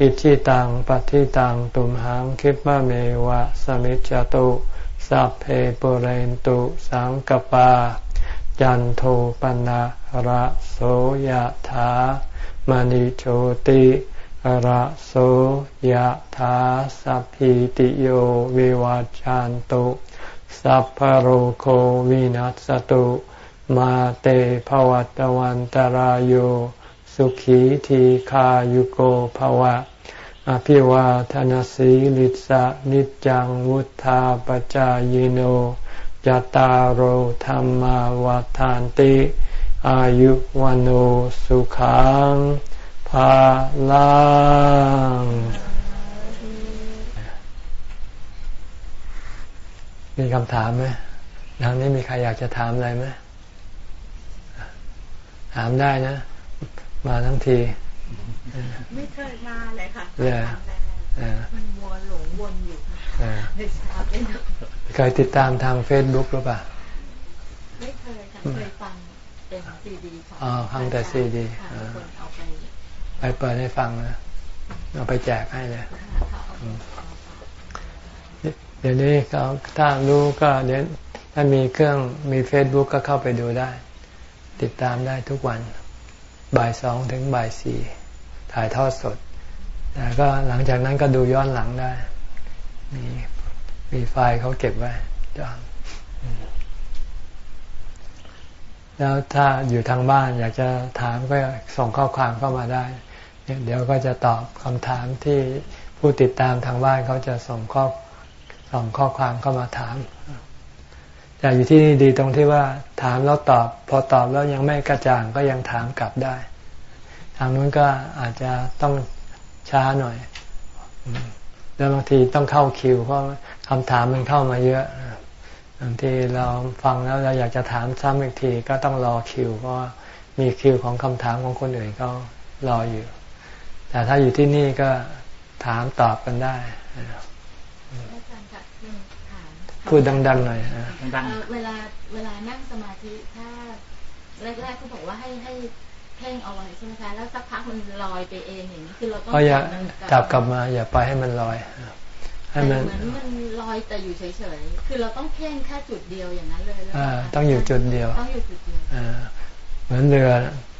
S1: อิชิตังปฏิตังตุมหังคิปะเมวะสมิจจตุสัพเพปุเรนตุสังกปา จันโทปนะระโสยถามณิโชติระโสยถาสัพพิติโยวิวัจจันตุสัพพโรโควินัสตุมาเตภวัตวันตารโยสุขีทีขายุโกภวะ อภิวาทนสีลิสะนิจังวุธาปจายโน จตารโหธรรมวาทานติ อายุวันโอสุขังภาลังมีคำถามไหมทางนี้มีใครอยากจะถามอะไรไหมถามได้นะ มาทั้งที
S2: ไม่เคยมาเลยค่ะ
S1: เลย
S2: มันมัวหลงวนอยู่ค่ะในเช้าเป็น
S1: เคยติดตามทางเฟซบุ๊กหรือเปล่า
S2: ไม่เคยค่ะเคยฟังเป็นซีดีของ
S1: อ๋อฟังแต่ซีดี
S2: เอาไป
S1: ไปเปิดให้ฟังนะเอาไปแจกให้เลยเดี๋ยวนี้เขาถ้ารู้ก็เดี๋ยวถ้ามีเครื่องมีเฟซบุ๊กก็เข้าไปดูได้ ติดตามได้ทุกวันบ่ายสองถึงบ่ายสี่ถ่ายทอดสดแต่ก็หลังจากนั้นก็ดูย้อนหลังได้มี มีไฟล์เขาเก็บไว้จองแล้วถ้าอยู่ทางบ้านอยากจะถามก็ส่งข้อความเข้ามาได้ เดี๋ยวก็จะตอบคำถามที่ผู้ติดตามทางบ้านเขาจะส่งข้อส่งข้อความเข้ามาถามแต่อยู่ที่นี่ดีตรงที่ว่าถามแล้วตอบ พอตอบแล้วยังไม่กระจ่างก็ยังถามกลับได้ ทางนู้นก็อาจจะต้องช้าหน่อย แล้วบางทีต้องเข้าคิวเพราะคำถามมันเข้ามาเยอะบางทีเราฟังแล้วเราอยากจะถามซ้ำอีกทีก็ต้องรอคิว เพราะมีคิวของคำถามของคนอื่นเขารออยู่ แต่ถ้าอยู่ที่นี่ก็ถามตอบกันได้พูดดังๆหน่อย
S2: เวลาเวลานั่งสมาธิถ้าแรกๆเขาบอกว่าให้ให้ เพ่งเอาไว้ใช่ไหมคะแล้วสักพักมันลอยไปเองอย่างนี้คือเราต้อง
S1: อย่าจับกลับมา อย่าไปให้มันลอย
S2: ให้มันเหมือนมันลอยแต่อยู่เฉยๆคือเราต้องเพ่งแค่จุดเดียวอย่างนั้นเลย
S1: อ่าต้องอยู่จุดเดียว
S2: ต้องอยู่จุดเดียวอ่า
S1: เหมือนเรือ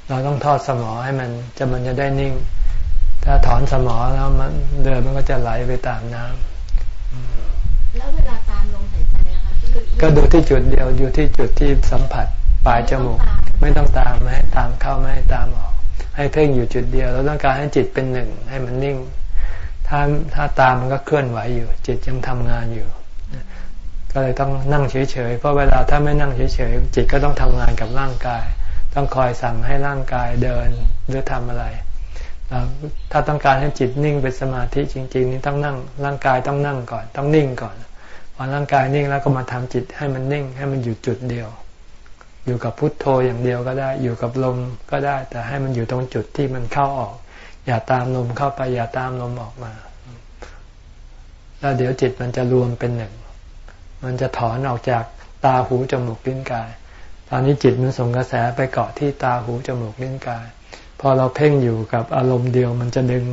S1: เราต้องทอดสมอให้มันจะมันจะได้นิ่ง ถ้าถอนสมอแล้วมันเรือมันก็จะไหลไปตามน้ำ
S2: แล้วเวลาตามลมหายใจอะคะ
S1: ก็ดูที่จุดเดียวอยู่ที่จุดที่สัมผัส ปลายจมูก ไม่ต้องตามไม่ให้ตามเข้าไม่ให้ตามออก ให้เพ่งอยู่จุดเดียวเราต้องการให้จิตเป็นหนึ่ง ให้มันนิ่ง ถ้าถ้าตามมันก็เคลื่อนไหวอยู่ จิตยังทำงานอยู่ก็เลยต้องนั่งเฉยๆ เพราะเวลาถ้าไม่นั่งเฉยๆ จิตก็ต้องทำงานกับร่างกาย ต้องคอยสั่งให้ร่างกายเดินหรือทำอะไร ถ้าต้องการให้จิตนิ่งเป็นสมาธิจริง ๆ นี่ต้องนั่งร่างกายต้องนั่งก่อน ต้องนิ่งก่อน พอร่างกายนิ่งแล้วก็มาทำจิตให้มันนิ่งให้มันอยู่จุดเดียว อยู่กับพุทโธอย่างเดียวก็ได้ อยู่กับลมก็ได้ แต่ให้มันอยู่ตรงจุดที่มันเข้าออก อย่าตามลมเข้าไป อย่าตามลมออกมา แล้วเดี๋ยวจิตมันจะรวมเป็นหนึ่ง มันจะถอนออกจากตาหูจมูกลิ้นกาย ตอนนี้จิตมันส่งกระแสไปเกาะที่ตาหูจมูกลิ้นกาย พอเราเพ่งอยู่กับอารมณ์เดียว มันจะดึง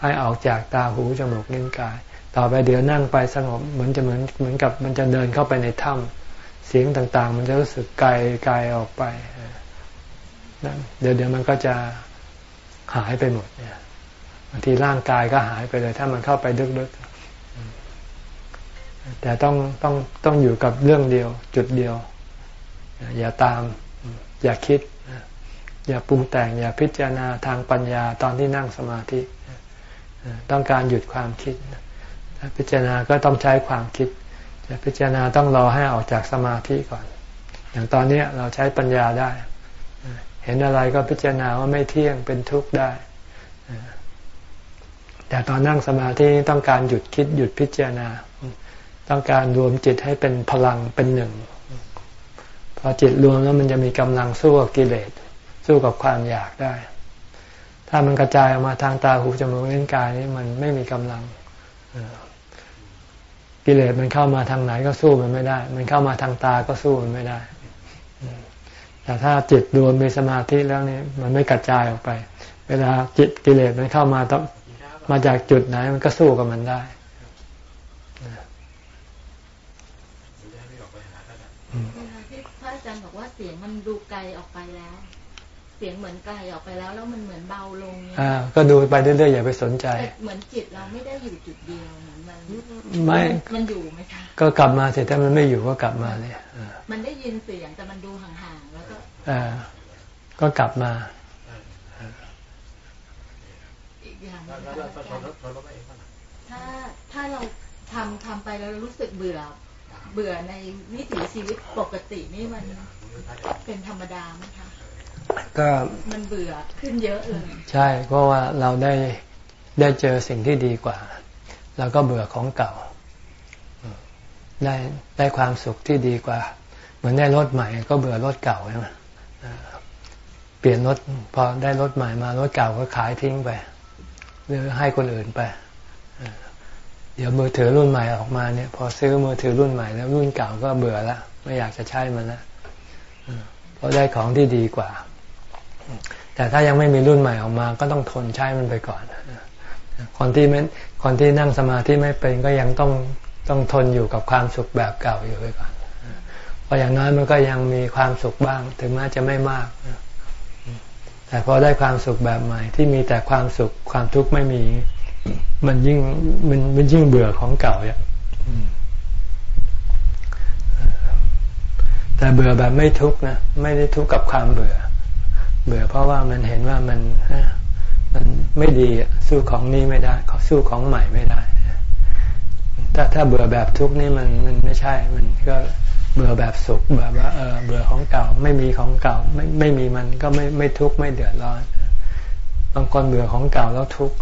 S1: ให้ออกจากตาหูจมูกลิ้นกาย ต่อไปเดี๋ยวนั่งไปสงบเหมือนจะเหมือนเหมือนกับมันจะเดินเข้าไปในถ้ำ เสียงต่างๆ มันจะรู้สึกไกลไกลออกไปเดี๋ยวเดี๋ยวมันก็จะหายไปหมดเนี่ยบางทีร่างกายก็หายไปเลย ถ้ามันเข้าไปลึกๆแต่ต้องต้องต้องอยู่กับเรื่องเดียว จุดเดียว อย่าตาม อย่าคิด อย่าปรุงแต่ง อย่าพิจารณาทางปัญญาตอนที่นั่งสมาธิ ต้องการหยุดความคิด พิจารณาก็ต้องใช้ความคิด พิจารณาต้องรอให้ออกจากสมาธิก่อน อย่างตอนนี้เราใช้ปัญญาได้ เห็นอะไรก็พิจารณาว่าไม่เที่ยงเป็นทุกข์ได้ แต่ตอนนั่งสมาธิต้องการหยุดคิดหยุดพิจารณา ต้องการรวมจิตให้เป็นพลังเป็นหนึ่ง พอจิตรวมแล้วมันจะมีกำลังสู้กับกิเลส สู้กับความอยากได้ ถ้ามันกระจายออกมาทางตาหูจมูกลิ้นกายนี่มันไม่มีกำลัง กิเลสมันเข้ามาทางไหนก็สู้มันไม่ได้ มันเข้ามาทางตาก็สู้มันไม่ได้ แต่ถ้าจิตรวมมีสมาธิแล้วนี่มันไม่กระจายออกไป เวลาจิตกิเลสมันเข้ามาต้องมาจากจุดไหนมันก็สู้กับมันได้
S2: ที่พระอาจารย์บอกว่าเสียงมันดูไกลออกไปแล้ว เสียงเหมือนไกลออกไปแล้วแล้วมันเหมือนเบาลง
S1: อ่าก็ดูไปเรื่อยๆอย่าไปสนใจ
S2: เหมือนจิตเราไม่ได้อยู่จุดเดียว
S1: ไม่
S2: มันอยู่ไหมคะ
S1: ก็กลับมาเสร็จถ้ามันไม่อยู่ก็กลับมาเนี่ย
S2: มันได้ยินเสียงแต่มันดูห่างๆแล้วก็
S1: อ่าก็กลับมา
S2: อีกอย่างถ้าถ้าเราทำทำไปแล้วรู้สึกเบื่อ เบื่อในวิถีชีวิตปกตินี่มันเป็นธรรมดาไหมคะ
S1: ก็
S2: มันเบื่อขึ้นเยอะเลย
S1: ใช่เพราะว่าเราได้ได้เจอสิ่งที่ดีกว่า เราก็เบื่อของเก่า ได้ได้ความสุขที่ดีกว่า เหมือนได้รถใหม่ ก็เบื่อรถเก่าใช่ไหมเปลี่ยนรถพอได้รถใหม่มารถเก่าก็ขายทิ้งไป หรือให้คนอื่นไปเดี๋ยวมือถือรุ่นใหม่ออกมาเนี่ย พอซื้อมือถือรุ่นใหม่แล้วรุ่นเก่าก็เบื่อละไม่อยากจะใช้มันละเพราะได้ของที่ดีกว่า แต่ถ้ายังไม่มีรุ่นใหม่ออกมา ก็ต้องทนใช้มันไปก่อน คนที่ไม่คนที่นั่งสมาธิไม่เป็นก็ยังต้องต้องทนอยู่กับความสุขแบบเก่าอยู่ไว้ก่อนเพราะอย่างน้อยมันก็ยังมีความสุขบ้าง ถึงแม้จะไม่มาก แต่พอได้ความสุขแบบใหม่ ที่มีแต่ความสุขความทุกข์ไม่มี มันยิ่งมันมันยิ่งเบื่อของเก่าอะแต่เบื่อแบบไม่ทุกข์นะ ไม่ได้ทุกข์กับความเบื่อ เบื่อเพราะว่ามันเห็นว่ามันมันไม่ดีสู้ของนี้ไม่ได้สู้ของใหม่ไม่ได้ ถ้าถ้าเบื่อแบบทุกนี่มันมันไม่ใช่ มันก็เบื่อแบบสุขแบบว่าเออเบื่อของเก่าไม่มีของเก่าไม่ไม่มีมันก็ไม่ไม่ทุกข์ไม่เดือดร้อนบางคนเบื่อของเก่าแล้วทุกข์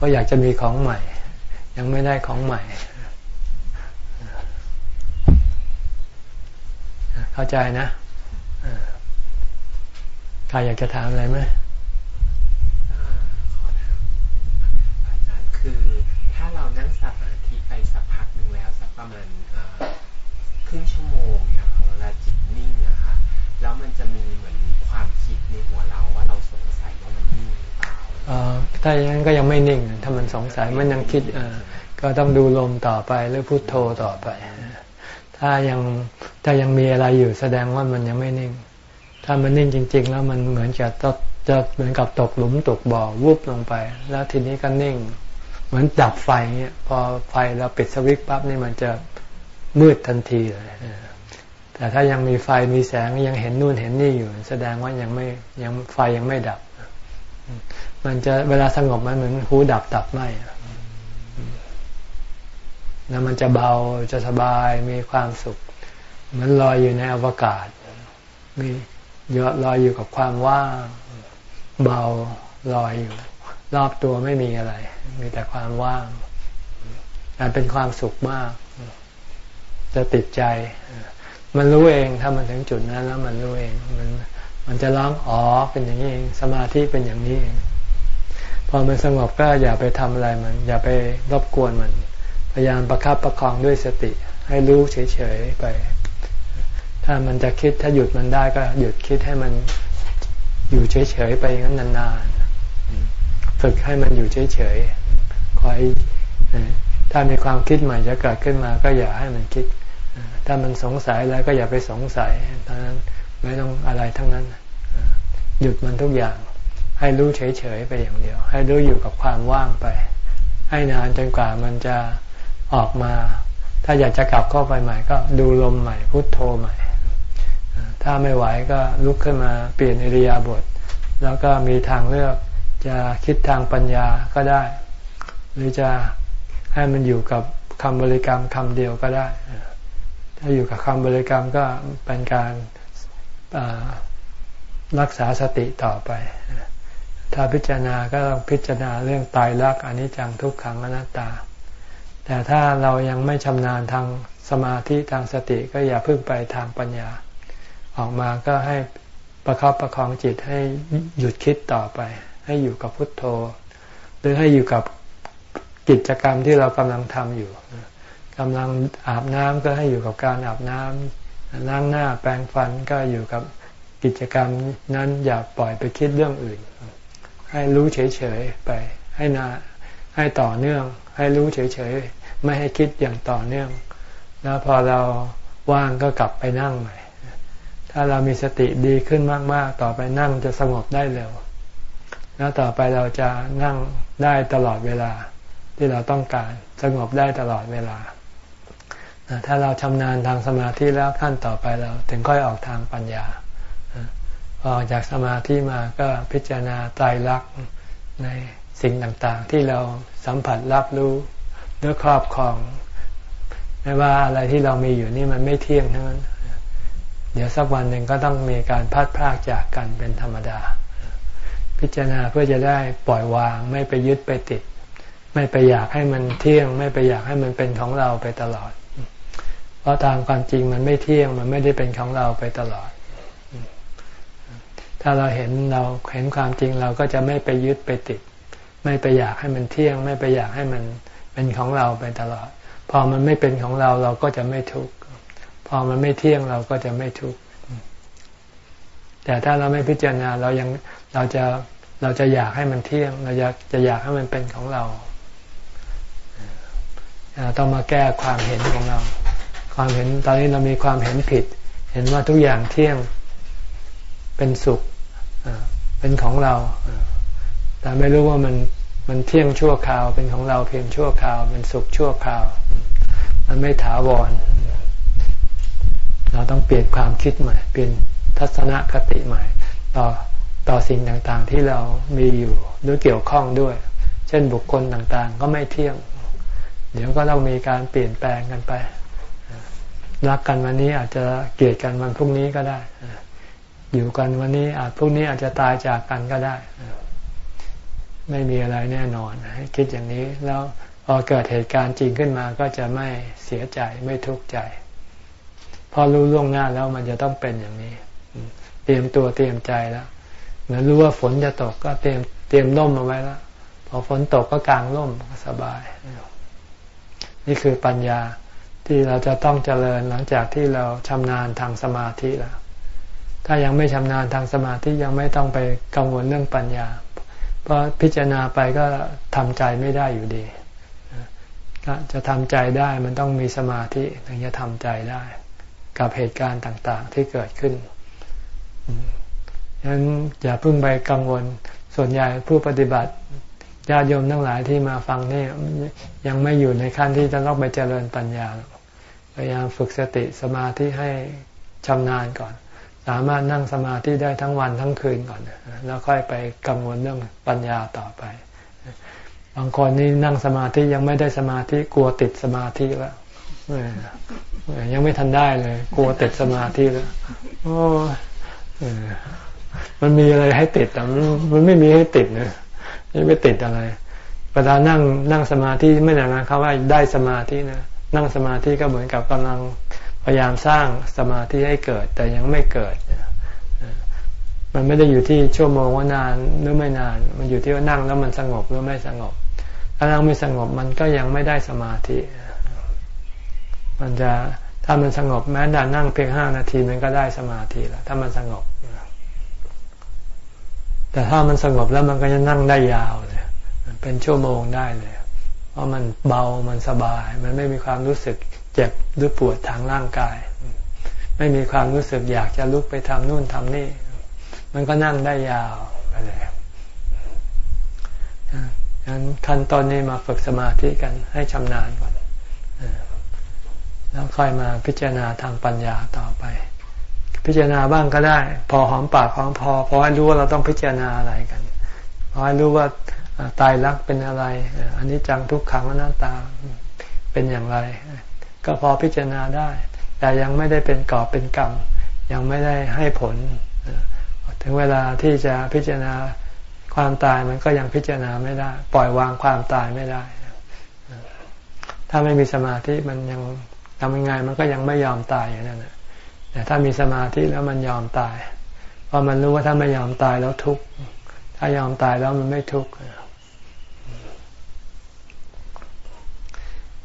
S1: ก็อยากจะมีของใหม่ ยังไม่ได้ของใหม่ เข้าใจนะ ใครอยากจะถามอะไรไหม
S3: คือถ้าเรานั่งสมาธิไปสักพักหนึ่งแล้วสักประมาณครึ่งชั่วโมงเนี่ยเวลาจิตนิ่งอะค่ะแล้วมันจะมีเหมือนความคิดในหัวเราว่าเราสงสัยว่ามันนิ่งหรือเปล่า
S1: ถ้าอย่างนั้นก็ยังไม่นิ่ง ถ้ามันสงสัยมันยังคิดก็ต้องดูลมต่อไปหรือพุโทโธต่อไป ถ้ายังถ้ายังมีอะไรอยู่แสดงว่ามันยังไม่นิ่ง ถ้ามันนิ่งจริง ๆ แล้วมันเหมือนจะจะเหมือนกับตกหลุมตกบ่อวุบลงไป แล้วทีนี้ก็นิ่ง เหมือนดับไฟเนี่ยพอไฟเราปิดสวิตช์ปั๊บนี่มันจะมืดทันทีเลยแต่ถ้ายังมีไฟมีแสงยังเห็นนู่นเห็นนี่อยู่ แสดงว่ายังไม่ยังไฟยังไม่ดับ มันจะเวลาสงบมันเหมือนหูดับดับไหมแล้วมันจะเบาจะสบายมีความสุข เหมือนลอยอยู่ในอวกาศมี ยอลอยอยู่กับความว่าง เบาลอยอยู่ รอบตัวไม่มีอะไร มีแต่ความว่างแต่เป็นความสุขมาก จะติดใจ มันรู้เองถ้ามันถึงจุดนั้นแล้วมันรู้เองมันมันจะร้องอ๋อเป็นอย่างนี้เองสมาธิเป็นอย่างนี้เองพอมันสงบก็อย่าไปทำอะไรมัน อย่าไปรบกวนมัน พยายามประคับประคองด้วยสติ ให้รู้เฉยๆไป ถ้ามันจะคิดถ้าหยุดมันได้ก็หยุดคิดให้มันอยู่เฉยๆไปงั้นนานๆฝึกให้มันอยู่เฉยๆคอยถ้ามีความคิดใหม่จะเกิดขึ้นมา ก็อย่าให้มันคิด ถ้ามันสงสัยแล้วก็อย่าไปสงสัยตอนนั้นไม่ต้องอะไรทั้งนั้นหยุดมันทุกอย่าง ให้รู้เฉยๆไปอย่างเดียว ให้รู้อยู่กับความว่างไป ให้นานจนกว่ามันจะออกมา ถ้าอยากจะกลับเข้าไปใหม่ ก็ดูลมใหม่พุทโธใหม่ ถ้าไม่ไหวก็ลุกขึ้นมาเปลี่ยนอิริยาบถแล้วก็มีทางเลือกจะคิดทางปัญญาก็ได้ หรือจะให้มันอยู่กับคำบริกรรมคำเดียวก็ได้ ถ้าอยู่กับคำบริกรรมก็เป็นการรักษาสติต่อไป ถ้าพิจารณาก็ต้องพิจารณาเรื่องตายรักอนิจจังทุกขังอนัตตา แต่ถ้าเรายังไม่ชำนาญทางสมาธิทางสติก็อย่าพึ่งไปทางปัญญา ออกมาก็ให้ประคับประคองจิตให้หยุดคิดต่อไป ให้อยู่กับพุทโธ หรือให้อยู่กับกิจกรรมที่เรากำลังทำอยู่กำลังอาบน้ำก็ให้อยู่กับการอาบน้ำล้างหน้าแปรงฟันก็อยู่กับกิจกรรมนั้นอย่าปล่อยไปคิดเรื่องอื่น ให้รู้เฉยๆไป ให้นาให้ต่อเนื่อง ให้รู้เฉยๆไม่ให้คิดอย่างต่อเนื่อง แล้วพอเราว่างก็กลับไปนั่งใหม่ ถ้าเรามีสติดีขึ้นมาก ๆ ต่อไปนั่งจะสงบได้เร็ว แล้วต่อไปเราจะนั่งได้ตลอดเวลา ที่เราต้องการสงบได้ตลอดเวลา ถ้าเราชำนาญทางสมาธิแล้วขั้นต่อไปเราถึงค่อยออกทางปัญญาพอออกจากสมาธิมาก็พิจารณาตายรักในสิ่งต่างๆ ที่เราสัมผัสรับรู้หรือครอบครอง ไม่ว่าอะไรที่เรามีอยู่นี่มันไม่เที่ยงทั้งนั้น เดี๋ยวสักวันหนึ่งก็ต้องมีการพัดพรากจากกันเป็นธรรมดา พิจารณาเพื่อจะได้ปล่อยวางไม่ไปยึดไปติด ไม่ไปอยากให้มันเที่ยง ไม่ไปอยากให้มันเป็นของเราไปตลอด เพราะตามความจริงมันไม่เที่ยงมันไม่ได้เป็นของเราไปตลอด ถ้าเราเห็นเราเห็นความจริงเราก็จะไม่ไปยึดไปติด ไม่ไปอยากให้มันเที่ยง ไม่ไปอยากให้มันเป็นของเราไปตลอด พอมันไม่เป็นของเราเราก็จะไม่ทุกข์ อมันไม่เที่ยงเราก็จะไม่ทุกข์แต่ถ้าเราไม่พิจารณาเรายังเราจะเราจะอยากให้มันเที่ยง เราอยากจะอยากให้มันเป็นของเรา ต้องมาแก้ความเห็นของเรา ความเห็นตอนนี้เรามีความเห็นผิด เห็นว่าทุกอย่างเที่ยงเป็นสุขเป็นของเรา แต่ไม่รู้ว่ามันมันเที่ยงชั่วคราว เป็นของเราเพียงชั่วคราว เป็นสุขชั่วคราว มันไม่ถาวร เราต้องเปลี่ยนความคิดใหม่ เปลี่ยนทัศนคติใหม่ ต่อต่อสิ่งต่างๆที่เรามีอยู่หรือเกี่ยวข้องด้วย เช่นบุคคลต่างๆ ก็ไม่เที่ยง เดี๋ยวก็ต้องมีการเปลี่ยนแปลงกันไปรักกันวันนี้อาจจะเกลียดกันวันพรุ่งนี้ก็ได้ อยู่กันวันนี้อาจพรุ่งนี้อาจจะตายจากกันก็ได้ ไม่มีอะไรแน่นอนให้คิดอย่างนี้แล้วพอเกิดเหตุการณ์จริงขึ้นมาก็จะไม่เสียใจไม่ทุกข์ใจ พอรู้ล่วงหน้าแล้วมันจะต้องเป็นอย่างนี้ เตรียมตัวเตรียมใจแล้วเหมือนรู้ว่าฝนจะตกก็เตรียมเตรียมร่มเอาไว้แล้วพอฝนตกก็กางร่มก็สบาย นี่คือปัญญาที่เราจะต้องเจริญหลังจากที่เราชำนาญทางสมาธิแล้ว ถ้ายังไม่ชำนาญทางสมาธิยังไม่ต้องไปกังวลเรื่องปัญญา เพราะพิจารณาไปก็ทำใจไม่ได้อยู่ดีจะทำใจได้มันต้องมีสมาธิถึงจะทำใจได้ กับเหตุการณ์ต่างๆ ที่เกิดขึ้นฉะนั้นอย่าเพิ่งไปกังวล ส่วนใหญ่ผู้ปฏิบัติญาติโยมทั้งหลายที่มาฟังนี่ยังไม่อยู่ในขั้นที่จะต้องไปเจริญปัญญาพยายามฝึกสติสมาธิให้ชำนาญก่อน สามารถนั่งสมาธิได้ทั้งวันทั้งคืนก่อน แล้วค่อยไปกังวลเรื่องปัญญาต่อไป บางคนนี่นั่งสมาธิยังไม่ได้สมาธิกลัวติดสมาธิแล้ว ยังไม่ทันได้เลย กลัวติดสมาธิแล้วโอ้มันมีอะไรให้ติดแต่มันไม่มีให้ติดนะยังไม่ติดอะไรเวลานั่งนั่งสมาธิไม่ได้หมายควาว่าได้สมาธินะนั่งสมาธิก็เหมือนกับกำลังพยายามสร้างสมาธิให้เกิด แต่ยังไม่เกิดมันไม่ได้อยู่ที่ชั่วโมงว่านานหรือไม่นาน มันอยู่ที่ว่านั่งแล้วมันสงบหรือไม่สงบ ถ้านั่งไม่สงบมันก็ยังไม่ได้สมาธิ มันจะถ้ามันสงบแม้แต่นั่งเพียงห้านาทีมันก็ได้สมาธิแล้วถ้ามันสงบ แต่ถ้ามันสงบแล้วมันก็จะนั่งได้ยาวเลยเป็นชั่วโมงได้เลย เพราะมันเบามันสบาย มันไม่มีความรู้สึกเจ็บหรือปวดทางร่างกาย ไม่มีความรู้สึกอยากจะลุกไปทำนู่นทำนี่ มันก็นั่งได้ยาวไปเลยงั้นขั้นตอนนี้มาฝึกสมาธิกันให้ชำนาญก่อน แล้วค่อยมาพิจารณาทางปัญญาต่อไป พิจารณาบ้างก็ได้ พอหอมปากหอมพอพอให้รู้ว่าเราต้องพิจารณาอะไรกันพอให้รู้ว่าตายรักเป็นอะไรอันนี้จังทุกขังอนัตตาเป็นอย่างไร ก็พอพิจารณาได้ แต่ยังไม่ได้เป็นกอบเป็นกรรมยังไม่ได้ให้ผล ถึงเวลาที่จะพิจารณาความตายมันก็ยังพิจารณาไม่ได้ ปล่อยวางความตายไม่ได้ ถ้าไม่มีสมาธิมันยัง ทำยังไงมันก็ยังไม่ยอมตายอย่างนั้นแต่ถ้ามีสมาธิแล้วมันยอมตาย เพราะมันรู้ว่าถ้าไม่ยอมตายแล้วทุกข์ ถ้ายอมตายแล้วมันไม่ทุกข์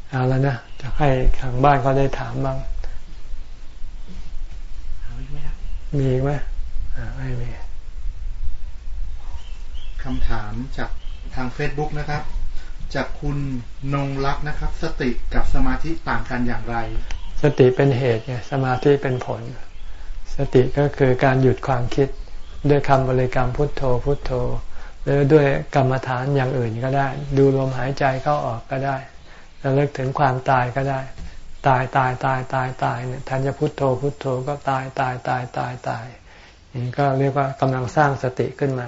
S1: เอาแล้วนะ จะให้ทางบ้านเขาได้ถามบ้าง มีไหมไม่มี
S4: คำถามจากทาง Facebook นะครับ จากคุณนงรักนะครับ สติกับสมาธิต่างกันอย่างไร
S1: สติเป็นเหตุไงสมาธิเป็นผล สติก็คือการหยุดความคิดด้วยคำบริกรรมพุทโธพุทโธ หรือด้วยกรรมฐานอย่างอื่นก็ได้ ดูลมหายใจเข้าออกก็ได้ระลึกถึงความตายก็ได้ ตายตายตายตายตายเนี่ยท่านจะพุทโธพุทโธก็ตายตายตายตายตายนี่ก็เรียกว่ากำลังสร้างสติขึ้นมา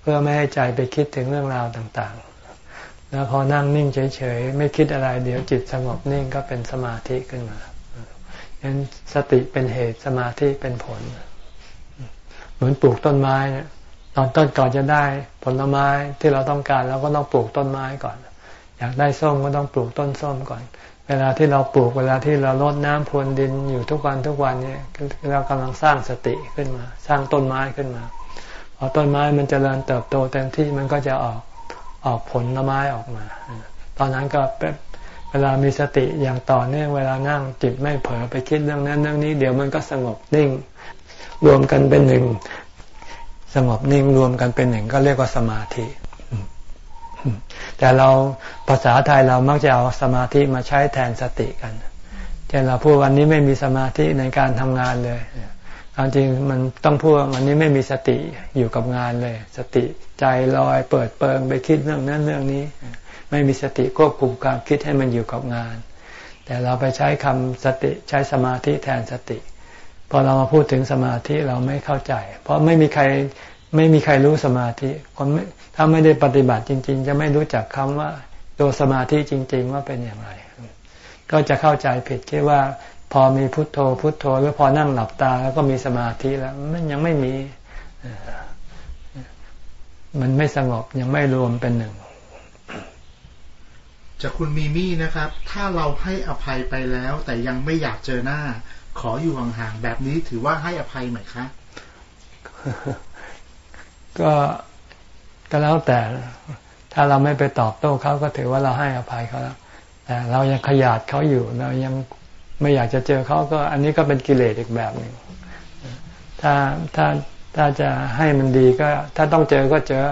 S1: เพื่อไม่ให้ใจไปคิดถึงเรื่องราวต่างๆ แล้วพอนั่งนิ่งเฉยๆ ไม่คิดอะไรเดี๋ยวจิตสงบนิ่งก็เป็นสมาธิขึ้นมาฉะนั้นสติเป็นเหตุสมาธิเป็นผล เหมือนปลูกต้นไม้เนี่ยตอนต้นก่อนจะได้ผลไม้ที่เราต้องการเราก็ต้องปลูกต้นไม้ก่อน อยากได้ส้มก็ต้องปลูกต้นส้มก่อน เวลาที่เราปลูกเวลาที่เราลดน้ำพรวนดินอยู่ทุกวันทุกวันเนี่ยเรากำลังสร้างสติขึ้นมา สร้างต้นไม้ขึ้นมาพอต้นไม้มันจเจริญเติบโตเต็มที่มันก็จะออก ออกผลไม้ออกมา ตอนนั้นก็เป็นเวลามีสติอย่างต่อเนื่องเวลานั่งจิตไม่เผลอไปคิดเรื่องนั้นเรื่องนี้เดี๋ยวมันก็สงบนิ่ง รวมกันเป็นหนึ่ง สงบนิ่งรวมกันเป็นหนึ่งก็เรียกว่าสมาธิ แต่เราภาษาไทยเรามักจะเอาสมาธิมาใช้แทนสติกันเช่นเราพูดวันนี้ไม่มีสมาธิในการทำงานเลย ความจริงมันต้องพูดวันนี้ไม่มีสติอยู่กับงานเลย สติใจลอยเปิดเปิงไปคิดเรื่องนั้นเรื่องนี้ ไม่มีสติควบคุมความคิดให้มันอยู่กับงาน แต่เราไปใช้คำสติใช้สมาธิแทนสติ พอเรามาพูดถึงสมาธิเราไม่เข้าใจ เพราะไม่มีใครไม่มีใครรู้สมาธิคนถ้าไม่ได้ปฏิบัติจริง ๆ จะไม่รู้จักคำว่าตัวสมาธิจริง ๆ ว่าเป็นอย่างไร ก็จะเข้าใจผิดคิดว่า พอมีพุทโธ พุทโธหรือพอนั่งหลับตาแล้วก็มีสมาธิแล้ว มันยังไม่มี มันไม่สงบยังไม่รวมเป็นหนึ่ง
S4: จากคุณมีมี่นะครับ ถ้าเราให้อภัยไปแล้ว แต่ยังไม่อยากเจอหน้า ขออยู่ห่างๆแบบนี้ถือว่าให้อภัยไหมคะ
S1: ก็ก็แล้วแต่ ถ้าเราไม่ไปตอบโต้เขาก็ถือว่าเราให้อภัยเขาแล้วแต่เรายังขยาดเขาอยู่ เรายัง ไม่อยากจะเจอเขาก็อันนี้ก็เป็นกิเลสอีกแบบหนึ่งถ้าถ้าถ้าจะให้มันดีก็ ถ้าต้องเจอก็เจอ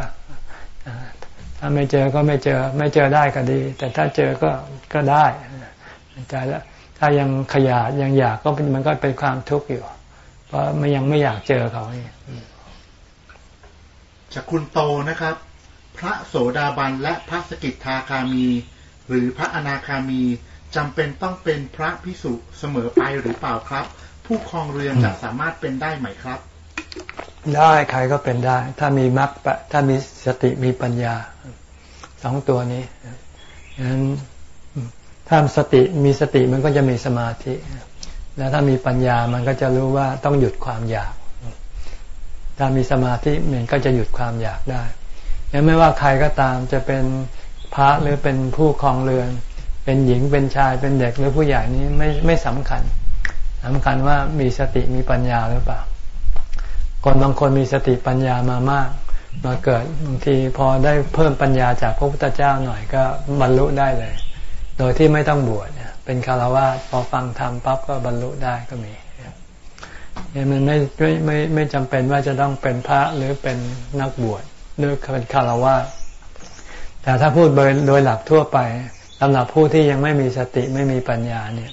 S1: ถ้าไม่เจอก็ไม่เจอ ไม่เจอได้ก็ดี แต่ถ้าเจอก็ก็ได้ใจแล้วถ้ายังขยาดยังอยากก็มันก็เป็นความทุกข์อยู่ เพราะมันยังไม่อยากเจอเขาเนี่ย
S4: จากคุณโตนะครับ พระโสดาบันและพระสกิทาคามี หรือพระอนาคามี จำเป็นต้องเป็นพระพิสุเสมอไปหรือเปล่าครับ ผู้ครองเรือนจะสามารถเป็นได้ไหมครับ
S1: ได้ใครก็เป็นได้ ถ้ามีมรรคถ้ามีสติมีปัญญาสองตัวนี้ฉะนั้นถ้าสติมีสติมันก็จะมีสมาธิ แล้วถ้ามีปัญญามันก็จะรู้ว่าต้องหยุดความอยาก ถ้ามีสมาธิมันก็จะหยุดความอยากได้ยังไม่ว่าใครก็ตามจะเป็นพระหรือเป็นผู้ครองเรือน เป็นหญิงเป็นชายเป็นเด็กหรือผู้ใหญ่นี้ไม่ไม่สำคัญสำคัญว่ามีสติมีปัญญาหรือเปล่า คนบางคนมีสติปัญญามามาก มาเกิดบางทีพอได้เพิ่มปัญญาจากพระพุทธเจ้าหน่อยก็บรรลุได้เลย โดยที่ไม่ต้องบวชเป็นคารวะพอฟังธรรมปั๊บก็บรรลุได้ก็มีเนี่ยมันไม่ไม่ไม่ไม่จำเป็นว่าจะต้องเป็นพระหรือเป็นนักบวชหรือเป็นคารวะแต่ถ้าพูดโดยโดยหลักทั่วไป สำหรับผู้ที่ยังไม่มีสติไม่มีปัญญาเนี่ย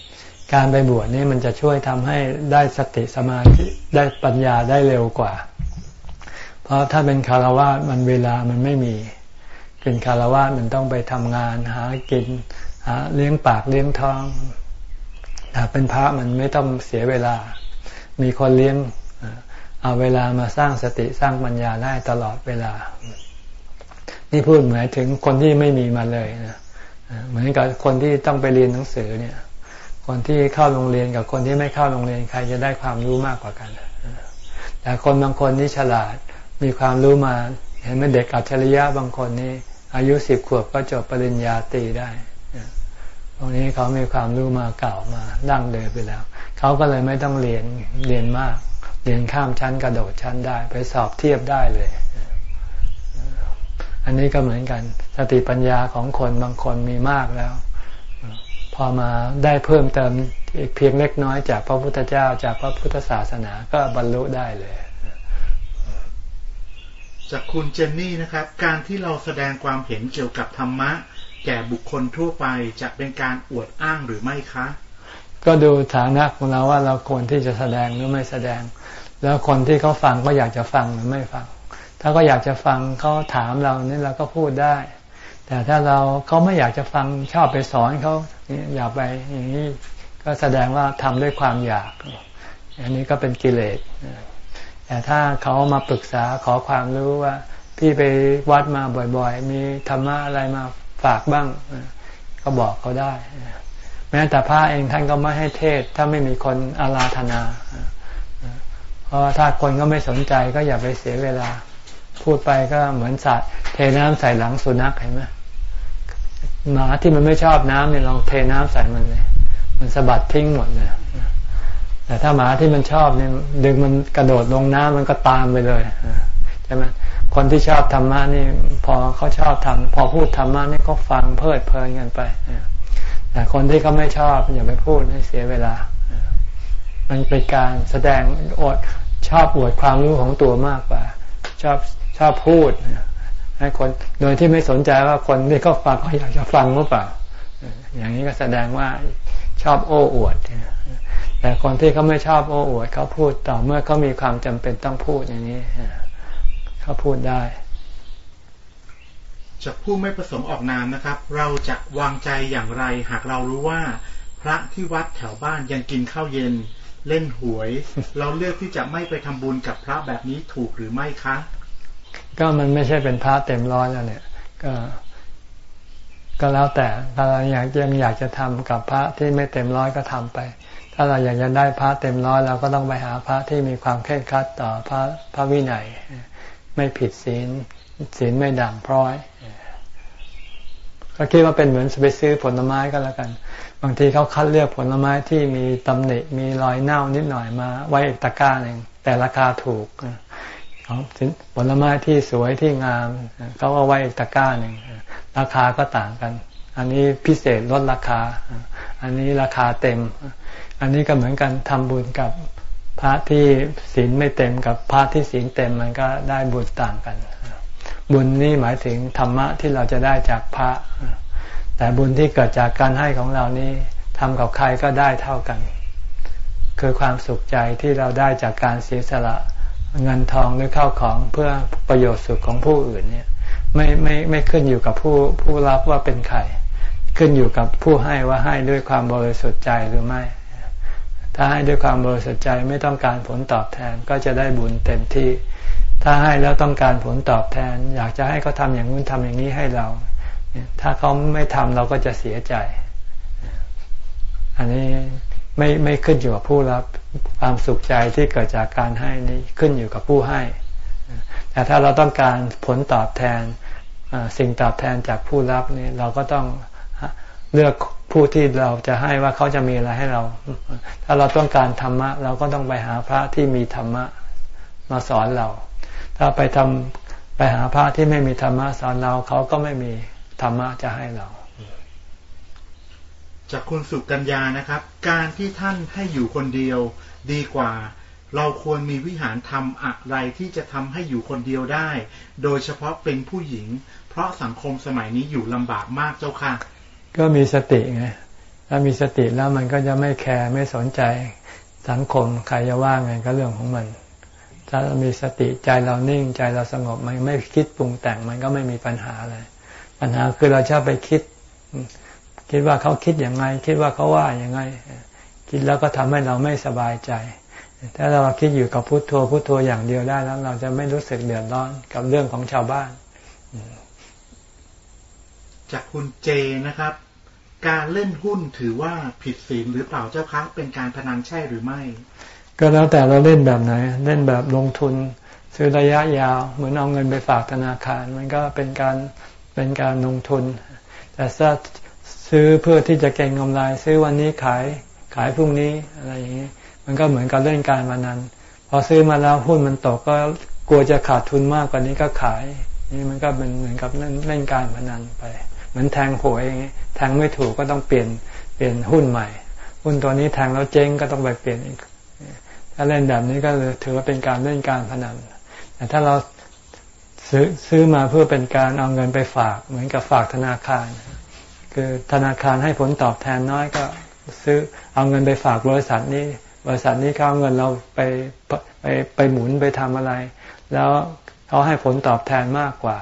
S1: การไปบวชนี่มันจะช่วยทำให้ได้สติสมาธิได้ปัญญาได้เร็วกว่า เพราะถ้าเป็นคารวะมันเวลามันไม่มี เป็นคารวะมันต้องไปทำงานหากินหาเลี้ยงปากเลี้ยงท้องถ้าเป็นพระมันไม่ต้องเสียเวลา มีคนเลี้ยงเอาเวลามาสร้างสติสร้างปัญญาได้ตลอดเวลา นี่พูดหมายถึงคนที่ไม่มีมาเลยนะ เหมือนกับคนที่ต้องไปเรียนหนังสือเนี่ย คนที่เข้าโรงเรียนกับคนที่ไม่เข้าโรงเรียนใครจะได้ความรู้มากกว่ากัน แต่คนบางคนนี่ฉลาดมีความรู้มา เห็นไหมเด็กอัจฉริยะบางคนนี่อายุสิบขวบก็จบปริญญาตรีได้ตรงนี้เขามีความรู้มาเก่ามาดั้งเดิมไปแล้ว เขาก็เลยไม่ต้องเรียนเรียนมาก เรียนข้ามชั้นกระโดดชั้นได้ ไปสอบเทียบได้เลย อันนี้ก็เหมือนกัน สติปัญญาของคนบางคนมีมากแล้ว พอมาได้เพิ่มเติมอีกเพียงเล็กน้อยจากพระพุทธเจ้าจากพระพุทธศาสนาก็บรรลุได้เลย
S4: จากคุณเจนนี่นะครับ การที่เราแสดงความเห็นเกี่ยวกับธรรมะ แก่บุคคลทั่วไปจะเป็นการอวดอ้างหรือไม่คะ
S1: ก็ดูฐานะของเราว่าเราควรที่จะแสดงหรือไม่แสดง แล้วคนที่เขาฟังก็อยากจะฟังหรือไม่ฟัง ถ้าก็อยากจะฟังเขาถามเรานี่เราก็พูดได้ แต่ถ้าเราเขาไม่อยากจะฟังชอบไปสอนเขาอย่าไปอย่างนี้ก็แสดงว่าทำด้วยความอยาก อันนี้ก็เป็นกิเลสแต่ถ้าเขามาปรึกษาขอความรู้ว่า พี่ไปวัดมาบ่อยๆ มีธรรมะอะไรมาฝากบ้าง ก็บอกเขาได้ แม้แต่พระเองท่านก็ไม่ให้เทศ ถ้าไม่มีคนอาราธนา เพราะถ้าคนก็ไม่สนใจก็อย่าไปเสียเวลา พูดไปก็เหมือนสัตว์เทน้ำใส่หลังสุนัขเห็นไหมหมาที่มันไม่ชอบน้ำเนี่ยลองเทน้ำใส่มันเลย มันสะบัดทิ้งหมดเลยแต่ถ้าหมาที่มันชอบเนี่ยดึงมันกระโดดลงน้ำมันก็ตามไปเลยใช่ไหมคนที่ชอบธรรมะนี่ พอเขาชอบทำพอพูดธรรมะนี่ก็ฟังเพลิดเพลินกันไปแต่คนที่เขาไม่ชอบอย่าไปพูดให้เสียเวลา มันเป็นการแสดงอดชอบอวดความรู้ของตัวมากกว่า ชอบ ชอบพูดให้คนโดยที่ไม่สนใจว่าคนที่เขาฟังเขาอยากจะฟังหรือเปล่า อย่างนี้ก็แสดงว่าชอบโอ้อวด แต่คนที่เขาไม่ชอบโอ้อวดเขาพูดต่อเมื่อเขามีความจำเป็นต้องพูดอย่างนี้เขาพูดได้
S4: จากผู้ไม่ประสงค์ออกนามนะครับ เราจะวางใจอย่างไรหากเรารู้ว่า พระที่วัดแถวบ้านยังกินข้าวเย็น เล่นหวย เราเลือกที่จะไม่ไปทำบุญกับพระแบบนี้ถูกหรือไม่คะ
S1: ก็มันไม่ใช่เป็นพระเต็มร้อยแล้วเนี่ย ก็ ก็แล้วแต่ถ้าเราอยากยังอยากจะทำกับพระที่ไม่เต็มร้อยก็ทำไป ถ้าเราอยากจะได้พระเต็มร้อยเราก็ต้องไปหาพระที่มีความเคร่งครัดต่อพระพระวินัยไม่ผิดศีลศีลไม่ด่างพร้อยก็คิดว่าเป็นเหมือนไปซื้อผลไม้ก็แล้วกัน บางทีเขาคัดเลือกผลไม้ที่มีตำหนิมีรอยเน่านิดหน่อยมา ไว้อีกตะกร้าหนึ่งแต่ราคาถูกอ ผลไม้ที่สวยที่งามเขาเอาไว้ตะกร้าหนึ่งราคาก็ต่างกัน อันนี้พิเศษลดราคา อันนี้ราคาเต็ม อันนี้ก็เหมือนกันทำบุญกับพระที่ศีลไม่เต็มกับพระที่ศีลเต็มมันก็ได้บุญต่างกัน บุญนี่หมายถึงธรรมะที่เราจะได้จากพระ แต่บุญที่เกิดจากการให้ของเรานี้ทำกับใครก็ได้เท่ากัน คือความสุขใจที่เราได้จากการเสียสละ เงินทองหรือเข้าของเพื่อประโยชน์สุขของผู้อื่นเนี่ย ไม่ไม่ไม่ขึ้นอยู่กับผู้ผู้รับว่าเป็นใครขึ้นอยู่กับผู้ให้ว่าให้ด้วยความบริสุทธิ์ใจหรือไม่ ถ้าให้ด้วยความบริสุทธิ์ใจไม่ต้องการผลตอบแทนก็จะได้บุญเต็มที่ ถ้าให้แล้วต้องการผลตอบแทน อยากจะให้เขาทำอย่างนู้นทำอย่างนี้ให้เรา ถ้าเขาไม่ทำเราก็จะเสียใจ อันนี้ ไม่ไม่ขึ้นอยู่กับผู้รับความสุขใจที่เกิดจากการให้นี้ขึ้นอยู่กับผู้ให้ แต่ถ้าเราต้องการผลตอบแทนสิ่งตอบแทนจากผู้รับนี่เราก็ต้องเลือกผู้ที่เราจะให้ว่าเขาจะมีอะไรให้เรา ถ้าเราต้องการธรรมะ เราก็ต้องไปหาพระที่มีธรรมะมาสอนเรา ถ้าไปทำไปหาพระที่ไม่มีธรรมะสอนเราเขาก็ไม่มีธรรมะจะให้เรา
S4: จากคุณสุกัญญานะครับ การที่ท่านให้อยู่คนเดียวดีกว่า เราควรมีวิหารธรรมอะไรที่จะทำให้อยู่คนเดียวได้ โดยเฉพาะเป็นผู้หญิง เพราะสังคมสมัยนี้อยู่ลำบากมากเจ้าค่ะ
S1: ก็มีสติไงถ้ามีสติแล้วมันก็จะไม่แคร์ไม่สนใจสังคมใครจะว่าไงก็เรื่องของมัน ถ้าเรามีสติใจเรานิ่งใจเราสงบมันไม่คิดปรุงแต่งมันก็ไม่มีปัญหาอะไรปัญหาคือเราชอบไปคิด คิดว่าเขาคิดอย่างไง คิดว่าเขาว่าอย่างไง คิดแล้วก็ทำให้เราไม่สบายใจ ถ้าเราคิดอยู่กับพุโทโธพุโทโธอย่างเดียวได้แล้ว เราจะไม่รู้สึกเดือดร้อนกับเรื่องของชาวบ้าน
S4: จากคุณเจนะครับ การเล่นหุ้นถือว่าผิดศีลหรือเปล่าเจ้าคะเป็นการพนันใช่หรือไม่
S1: ก็แล้วแต่เราเล่นแบบไหน เล่นแบบลงทุนซื้อระยะยาวเหมือนเอาเงินไปฝากธนาคาร มันก็เป็นการเป็นการลงทุน แต่ถ้า ซื้อเพื่อที่จะเก็งกำไร ซื้อวันนี้ขายขายพรุ่งนี้อะไรอย่างนี้ มันก็เหมือนกับเล่นการพนันพอพอซื้อมาแล้วหุ้นมันตกก็กลัวจะขาดทุนมากกว่านี้ก็ขาย นี่มันก็เป็นเหมือนกับเล่นเล่นการพนันไป เหมือนแทงหวยอย่างนี้แทงไม่ถูกก็ต้องเปลี่ยนเปลี่ยนหุ้นใหม่ หุ้นตัวนี้แทงแล้วเจ๊งก็ต้องไปเปลี่ยนอีกถ้าเล่นแบบนี้ก็ถือว่าเป็นการเล่นการพนันแต่ถ้าเราซื้อซื้อมาเพื่อเป็นการเอาเงินไปฝาก เหมือนกับฝากธนาคาร คือธนาคารให้ผลตอบแทนน้อยก็ซื้อเอาเงินไปฝากบริษัทนี้ บริษัทนี้เขาเอาเงินเราไปไปไปหมุนไปทำอะไร แล้วเขาให้ผลตอบแทนมากกว่า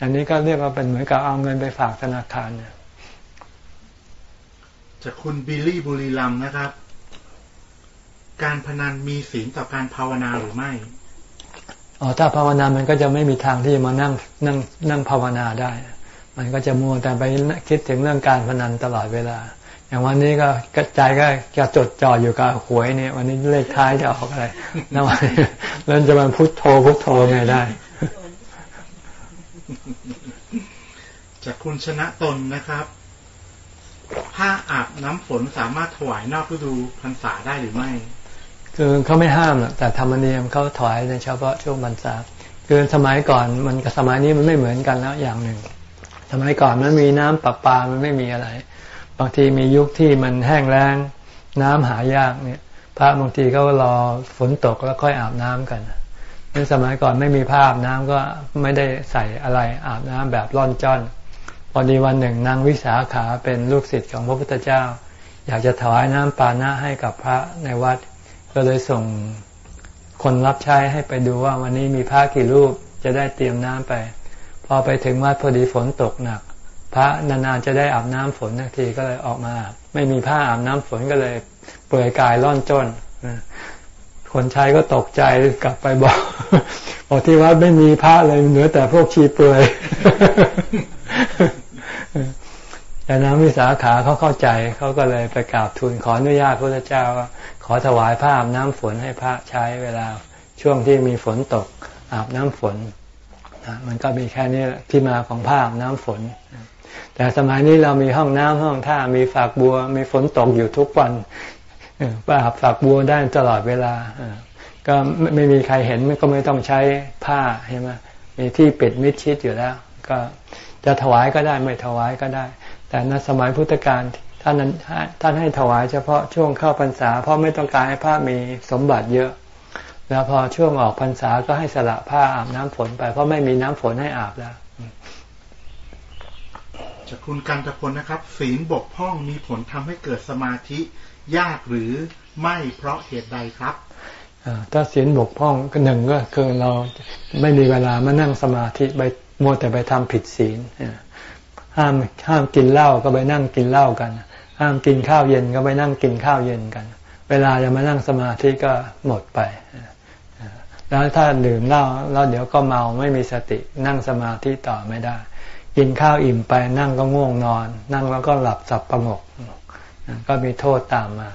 S1: อันนี้ก็เรียกว่าเป็นเหมือนกับเอาเงินไปฝากธนาคารเนี่ย
S4: จากคุณบิลลี่บุรีลัมนะครับ การพนันมีศีลต่อการภาวนาหรือไม่
S1: อ๋อถ้าภาวนามันก็จะไม่มีทางที่จะมานั่งนั่งนั่งภาวนาได้ มันก็จะมัวแต่ไปคิดถึงเรื่องการพนันตลอดเวลา อย่างวันนี้ก็กระจายก็จะจดจ่ออยู่กับหวยเนี่ย วันนี้เลขท้ายจะออกอะไรนะวันแล้วจะมาพุทโธพุทโธไงได้
S4: จากคุณชนะตนนะครับผ้าอาบน้ำฝนสามารถถวายนอกฤดูพรรษาได้หรือไม่
S1: คือเขาไม่ห้ามหรอกแต่ธรรมเนียมเขาถวายในเฉพาะช่วงพรรษาคือสมัยก่อนมันกับสมัยนี้มันไม่เหมือนกันแล้วอย่างหนึ่ง สมัยก่อนมันมีน้ำประปามันไม่มีอะไร บางทีมียุคที่มันแห้งแล้ง น้ำหายากเนี่ย พระบางทีก็รอฝนตกแล้วค่อยอาบน้ำกันในสมัยก่อนไม่มีผ้าอาบน้ำก็ไม่ได้ใส่อะไรอาบน้ำแบบร่อนจ้อนพอดีวันหนึ่งนางวิสาขาเป็นลูกศิษย์ของพระพุทธเจ้า อยากจะถวายน้ำปานะให้กับพระในวัด ก็เลยส่งคนรับใช้ให้ไปดูว่าวันนี้มีผ้ากี่รูปจะได้เตรียมน้ำไป พอไปถึงวัดพอดีฝนตกหนัก พระนานๆจะได้อาบน้ำฝนทักทีก็เลยออกมา ไม่มีผ้าอาบน้ำฝนก็เลย เปื่อยกายร่อนจนคนใช้ก็ตกใจกลับไปบอกบอกที่วัดไม่มีผ้าเลยเหลือแต่พวกชีเปื่อยแต่น้ำวิสาขาเขาเข้าใจเขาก็เลยไปกราบทูลขออนุญาตพระเจ้าว่าขอถวายผ้าอาบน้ำฝนให้พระใช้เวลาช่วงที่มีฝนตกอาบน้ำฝน มันก็มีแค่นี้ที่มาของผ้าอาบน้ำฝน แต่สมัยนี้เรามีห้องน้ำห้องท่ามีฝากบัว มีฝนตกอยู่ทุกวันปอาบฝากบัวได้ตลอดเวลา ก็ไม่มีใครเห็นก็ไม่ต้องใช้ผ้าใช่ไหมมีที่ปิดมิดชิดอยู่แล้ว ก็จะถวายก็ได้ไม่ถวายก็ได้ แต่ในสมัยพุทธกาลท่านนั้นท่านให้ถวายเฉพาะช่วงเข้าพรรษาเพราะไม่ต้องการให้ผ้ามีสมบัติเยอะ แล้วพอช่วงออกพรรษาก็ให้สละผ้าอาบน้ำฝนไป เพราะไม่มีน้ำฝนให้อาบแล้ว
S4: จากคุณกันตะพลนะครับ ศีลบกพร่องมีผลทำให้เกิดสมาธิยากหรือไม่เพราะเหตุใดครับ
S1: ถ้าศีลบกพร่องก็หนึ่งก็คือเราไม่มีเวลามานั่งสมาธิไปมัวแต่ไปทำผิดศีลห้ามห้ามกินเหล้าก็ไปนั่งกินเหล้ากัน ห้ามกินข้าวเย็นก็ไปนั่งกินข้าวเย็นกัน เวลาจะมานั่งสมาธิก็หมดไป แล้วถ้าดื่มเหล้าแล้วเดี๋ยวก็เมาไม่มีสตินั่งสมาธิต่อไม่ได้ กินข้าวอิ่มไปนั่งก็ง่วงนอน นั่งแล้วก็หลับสับประงก ก็มีโทษตามมา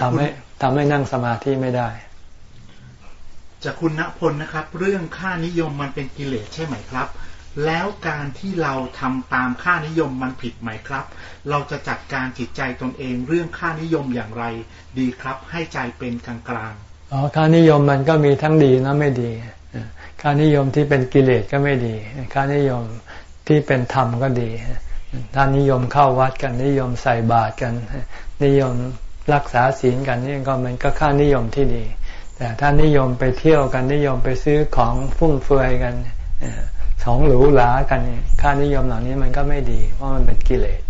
S1: ทำให้ทำให้นั่งสมาธิไม่ได้
S4: จากคุณณพลนะครับ เรื่องค่านิยมมันเป็นกิเลสใช่ไหมครับ แล้วการที่เราทำตามค่านิยมมันผิดไหมครับ เราจะจัดการจิตใจตนเองเรื่องค่านิยมอย่างไร ดีครับ ให้ใจเป็นกลางกลาง
S1: อ๋อค่านิยมมันก็มีทั้งดีและไม่ดีค่านิยมที่เป็นกิเลสก็ไม่ดีค่านิยมที่เป็นธรรมก็ดีถ้านิยมเข้าวัดกันนิยมใส่บาตรกัน นิยมรักษาศีลกันนี่ก็มันก็ค่านิยมที่ดี แต่ถ้านิยมไปเที่ยวกันนิยมไปซื้อของฟุ่มเฟือยกันของหรูหรากันค่านิยมเหล่านี้มันก็ไม่ดี เพราะมันเป็นกิเลส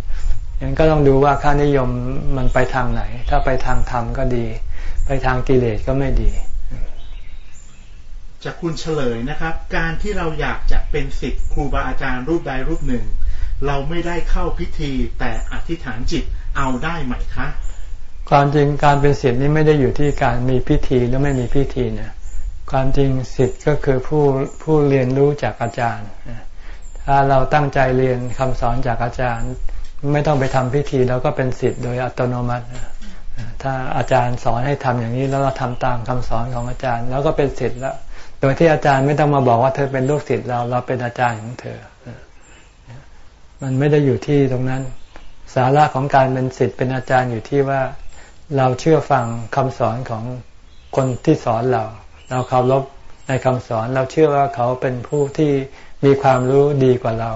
S1: ยังก็ต้องดูว่าค่านิยมมันไปทางไหน ถ้าไปทางธรรมก็ดี ไปทางกิเลสก็ไม่ดี
S4: จากคุณเฉลยนะครับ การที่เราอยากจะเป็นศิษย์ครูบาอาจารย์รูปใดรูปหนึ่ง เราไม่ได้เข้าพิธีแต่อธิษฐานจิตเอาได้ไหมคะ
S1: ความจริงการเป็นศิษย์นี้ไม่ได้อยู่ที่การมีพิธีหรือไม่มีพิธีนะความจริงศิษย์ก็คือผู้ผู้เรียนรู้จากอาจารย์ ถ้าเราตั้งใจเรียนคำสอนจากอาจารย์ ไม่ต้องไปทำพิธีแล้วก็เป็นศิษย์โดยอัตโนมัติ ถ้าอาจารย์สอนให้ทำอย่างนี้แล้วเราทำตามคำสอนของอาจารย์ แล้วก็เป็นศิษย์แล้ว โดยที่อาจารย์ไม่ต้องมาบอกว่าเธอเป็นลูกศิษย์เราเราเป็นอาจารย์ของเธอ มันไม่ได้อยู่ที่ตรงนั้น สาระของการเป็นศิษย์เป็นอาจารย์อยู่ที่ว่าเราเชื่อฟังคำสอนของคนที่สอนเรา เราเคารพในคำสอนเราเชื่อว่าเขาเป็นผู้ที่มีความรู้ดีกว่าเรา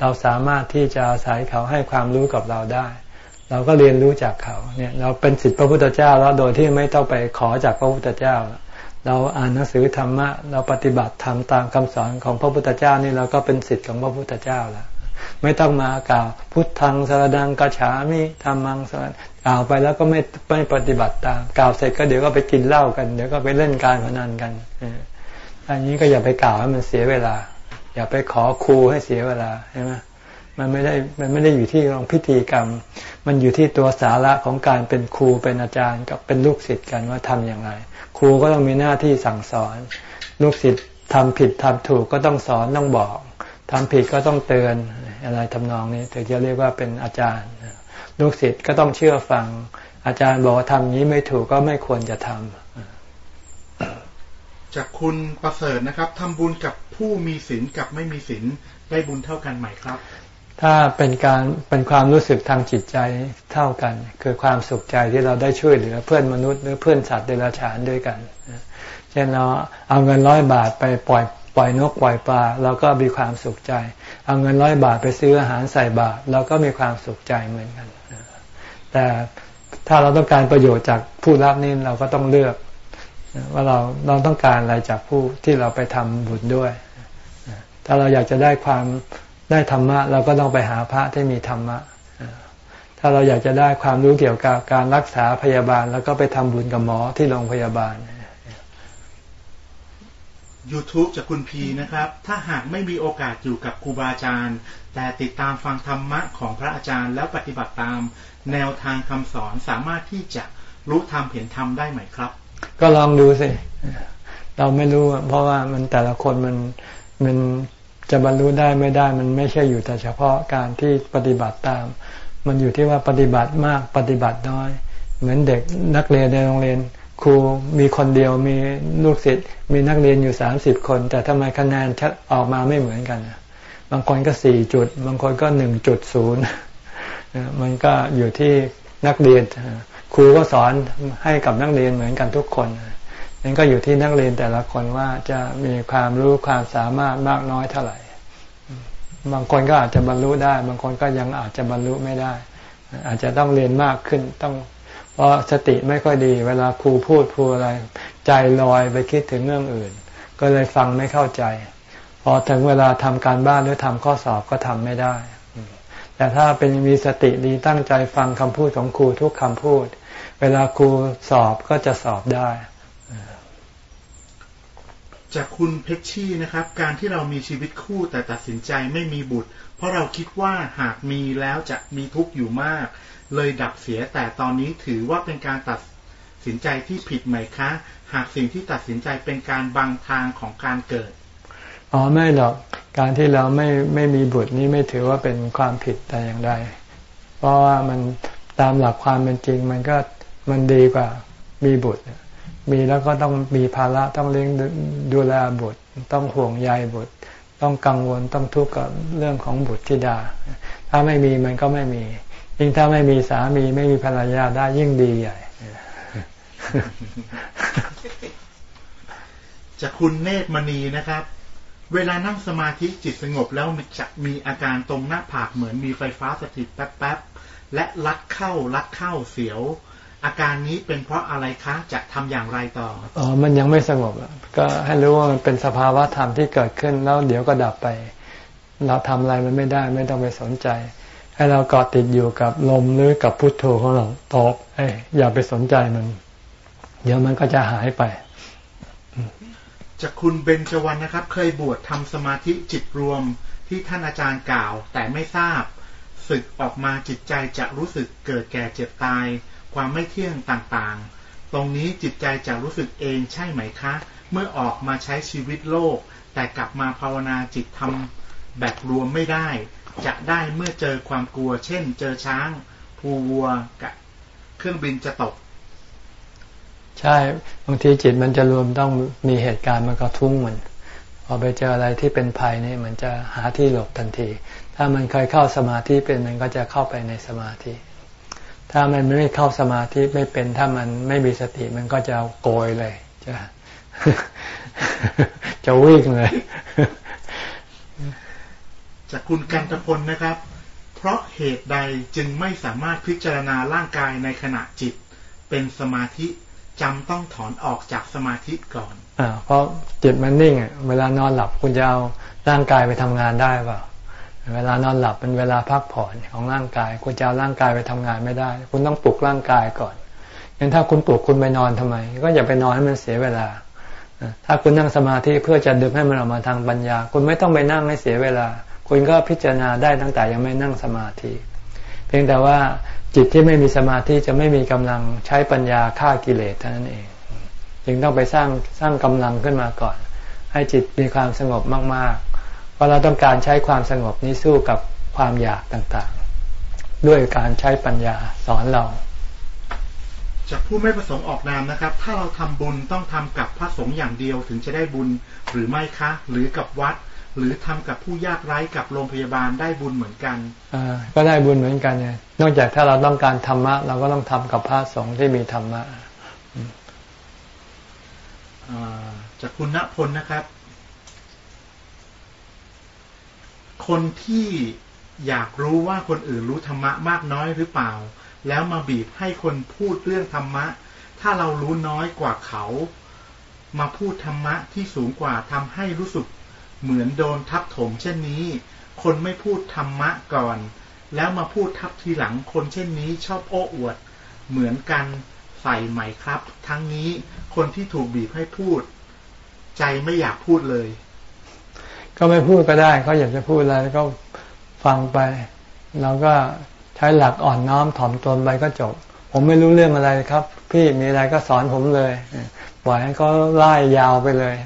S1: เราสามารถที่จะอาศัยเขาให้ความรู้กับเราได้ เราก็เรียนรู้จากเขาเนี่ยเราเป็นสิทธิพระพุทธเจ้าแล้วโดยที่ไม่ต้องไปขอจากพระพุทธเจ้า เราอ่านหนังสือธรรมะ เราปฏิบัติธรรมตามคำสอนของพระพุทธเจ้านี่เราก็เป็นสิทธิ์ของพระพุทธเจ้าแล้วไม่ต้องมากล่าวพุทธังสารดังกฉามิธรรมังสารกล่าวไปแล้วก็ไม่ไม่ปฏิบัติตามกล่าวเสร็จก็เดี๋ยวก็ไปกินเหล้ากันเดี๋ยวก็ไปเล่นการพนันกันอันนี้ก็อย่าไปกล่าวให้มันเสียเวลา อย่าไปขอครูให้เสียเวลาใช่ไหม มันไม่ได้มันไม่ได้อยู่ที่รองพิธีกรรม มันอยู่ที่ตัวสาระของการเป็นครูเป็นอาจารย์กับเป็นลูกศิษย์กันว่าทํำอย่างไร ครูก็ต้องมีหน้าที่สั่งสอน ลูกศิษย์ทำผิดทำถูกก็ต้องสอนต้องบอกทำผิดก็ต้องเตือนอะไรทำนองนี้ถึงจะเรียกว่าเป็นอาจารย์ ลูกศิษย์ก็ต้องเชื่อฟัง อาจารย์บอกว่าทำนี้ไม่ถูกก็ไม่ควรจะทำ
S4: จากคุณประเสริฐนะครับทำบุญกับผู้มีศีลกับไม่มีศีลได้บุญเท่ากันไหมครับ
S1: ถ้าเป็นการเป็นความรู้สึกทางจิตใจเท่ากัน คือความสุขใจที่เราได้ช่วยเหลือเพื่อนมนุษย์หรือเพื่อนสัตว์เดรัจฉานด้วยกันเช่นเราเอาเงินร้อยบาทไปปล่อยปล่อยนกปล่อยปลาเราก็มีความสุขใจ เอาเงินร้อยบาทไปซื้ออาหารใส่บาตรเราก็มีความสุขใจเหมือนกัน แต่ถ้าเราต้องการประโยชน์จากผู้รับนี่เราก็ต้องเลือก ว่าเราเราต้องการอะไรจากผู้ที่เราไปทำบุญด้วย ถ้าเราอยากจะได้ความ ได้ธรรมะเราก็ต้องไปหาพระที่มีธรรมะ ถ้าเราอยากจะได้ความรู้เกี่ยวกับการรักษาพยาบาล แล้วก็ไปทำบุญกับหมอที่โรงพยาบาล
S4: YouTube จากคุณพีนะครับ ถ้าหากไม่มีโอกาสอยู่กับครูบาอาจารย์ แต่ติดตามฟังธรรมะของพระอาจารย์ แล้วปฏิบัติตาม แนวทางคำสอนสามารถที่จะรู้ธรรมเห็นธรรมได้ไหมครับ
S1: ก็ลองดูสิ เราไม่รู้เพราะว่ามันแต่ละคนมันมัน จะบรรลุได้ไม่ได้มันไม่ใช่อยู่แต่เฉพาะการที่ปฏิบัติตาม มันอยู่ที่ว่าปฏิบัติมากปฏิบัติน้อย เหมือนเด็กนักเรียนในโรงเรียน ครูมีคนเดียวมีลูกศิษย์มีนักเรียนอยู่สามสิบคน แต่ทำไมคะแนนออกมาไม่เหมือนกันบางคนก็สี่จุด บางคนก็หนึ่งจุดศูนย์มันก็อยู่ที่นักเรียนครูก็สอนให้กับนักเรียนเหมือนกันทุกคน นั่นก็อยู่ที่นักเรียนแต่ละคนว่าจะมีความรู้ความสามารถมากน้อยเท่าไหร่ บางคนก็อาจจะบรรลุได้ บางคนก็ยังอาจจะบรรลุไม่ได้ อาจจะต้องเรียนมากขึ้นต้องเพราะสติไม่ค่อยดี เวลาครูพูดพูดอะไร ใจลอยไปคิดถึงเรื่องอื่น ก็เลยฟังไม่เข้าใจ พอถึงเวลาทำการบ้านหรือทำข้อสอบก็ทำไม่ได้ แต่ถ้าเป็นมีสติดีตั้งใจฟังคำพูดของครูทุกคำพูด เวลาครูสอบก็จะสอบได้
S4: จากคุณเพชชี่นะครับ การที่เรามีชีวิตคู่แต่ตัดสินใจไม่มีบุตร เพราะเราคิดว่าหากมีแล้วจะมีทุกข์อยู่มาก เลยดับเสียแต่ตอนนี้ถือว่าเป็นการตัดสินใจที่ผิดไหมคะ หากสิ่งที่ตัดสินใจเป็นการบังทางของการเกิด
S1: อ๋อไม่หรอกการที่เราไม่ไม่มีบุตรนี้ไม่ถือว่าเป็นความผิดแต่อย่างใดเพราะว่ามันตามหลักความเป็นจริง มันก็มันดีกว่ามีบุตร มีแล้วก็ต้องมีภาระต้องเลี้ยงดูแลบุตร ต้องห่วงใยบุตร ต้องกังวลต้องทุกข์กับเรื่องของบุตรธิดา ถ้าไม่มีมันก็ไม่มี ยิ่งถ้าไม่มีสามีไม่มีภรรยาได้ยิ่งดีใหญ่
S4: จะคุณเนตรมณีนะครับ เวลานั่งสมาธิจิตสงบแล้วจะมีอาการตรงหน้าผากเหมือนมีไฟฟ้าสถิตแป๊บๆและลัดเข้าลัดเข้าเสียว อาการนี้เป็นเพราะอะไรคะจะทำอย่างไรต่อ
S1: อ๋อมันยังไม่สงบก็ให้รู้ว่ามันเป็นสภาวะธรรมที่เกิดขึ้นแล้วเดี๋ยวก็ดับไป เราทำอะไรมันไม่ได้ไม่ต้องไปสนใจ ให้เราเกาะติดอยู่กับลมหรือกับพุทโธของเราตอบเอ้อย่าไปสนใจมัน เดี๋ยวมันก็จะหายไป
S4: จากคุณเบญจวรรณนะครับ เคยบวชทำสมาธิจิตรวมที่ท่านอาจารย์กล่าว แต่ไม่ทราบศึกออกมาจิตใจจะรู้สึกเกิดแก่เจ็บตาย ความไม่เที่ยงต่างๆ ตรงนี้จิตใจจะรู้สึกเองใช่ไหมคะ เมื่อออกมาใช้ชีวิตโลก แต่กลับมาภาวนาจิตทำแบบรวมไม่ได้ จะได้เมื่อเจอความกลัว เช่น เจอช้าง ภูวัวกับเครื่องบินจะตก
S1: ใช่บางทีจิตมันจะรวมต้องมีเหตุการณ์มันก็ทุ่งมันพอไปเจออะไรที่เป็นภัยนี่มันจะหาที่หลบทันที ถ้ามันเคยเข้าสมาธิเป็นมันก็จะเข้าไปในสมาธิ ถ้ามันไม่เข้าสมาธิไม่เป็นถ้ามันไม่มีสติมันก็จะโกยเลยจะจะวิ่งเลย
S4: จากคุณกันตพลนะครับ เพราะเหตุใดจึงไม่สามารถพิจารณาร่างกายในขณะจิต เป็นสมาธิจำต้องถอนออกจากสมาธิก่อน
S1: อ่าเพราะจิตมันนิ่งอะเวลานอนหลับคุณจะเอาร่างกายไปทำงานได้เปล่า เวลานอนหลับเป็นเวลาพักผ่อนของร่างกายคุณจะเอาร่างกายไปทำงานไม่ได้ คุณต้องปลุกร่างกายก่อนงั้นถ้าคุณปลุกคุณไปนอนทำไม ก็อย่าไปนอนให้มันเสียเวลา ถ้าคุณนั่งสมาธิเพื่อจะดึงให้มันออกมาทางปัญญา คุณไม่ต้องไปนั่งให้เสียเวลา คุณก็พิจารณาได้ตั้งแต่ยังไม่นั่งสมาธิ เพียงแต่ว่าจิตที่ไม่มีสมาธิจะไม่มีกำลังใช้ปัญญาฆ่ากิเลสเท่านั้นเอง จึงต้องไปสร้างสร้างกำลังขึ้นมาก่อน ให้จิตมีความสงบมากๆ เพราะเราต้องการใช้ความสงบนี้สู้กับความอยากต่างๆ ด้วยการใช้ปัญญาสอนเรา
S4: จากผู้ไม่ประสงค์ออกนามนะครับ ถ้าเราทำบุญต้องทำกับพระสงฆ์อย่างเดียวถึงจะได้บุญหรือไม่คะ หรือกับวัด หรือทำกับผู้ยากไร้กับโรงพยาบาลได้บุญเหมือนกัน
S1: อ่าก็ได้บุญเหมือนกันเนี่ยนอกจากถ้าเราต้องการธรรมะ เราก็ต้องทำกับพระสงฆ์ที่มีธรรมะ
S4: จากคุณณพลนะครับ คนที่อยากรู้ว่าคนอื่นรู้ธรรมะมากน้อยหรือเปล่า แล้วมาบีบให้คนพูดเรื่องธรรมะ ถ้าเรารู้น้อยกว่าเขา มาพูดธรรมะที่สูงกว่าทำให้รู้สึกเหมือนโดนทับถม เช่นนี้ คนไม่พูดธรรมะก่อน แล้วมาพูดทับทีหลังคนเช่นนี้ชอบโอ้อวด เหมือนกันใส่ใหม่ครับ ทั้งนี้คนที่ถูกบีบให้พูด ใจไม่อยากพูดเลย
S1: ก็ไม่พูดก็ได้เขาอยากจะพูดอะไรก็ฟังไปเราก็ใช้หลักอ่อนน้อมถ่อมตนไปก็จบ ผมไม่รู้เรื่องอะไรครับ พี่มีอะไรก็สอนผมเลยปล่อยให้เขาไล่ยาวไปเลย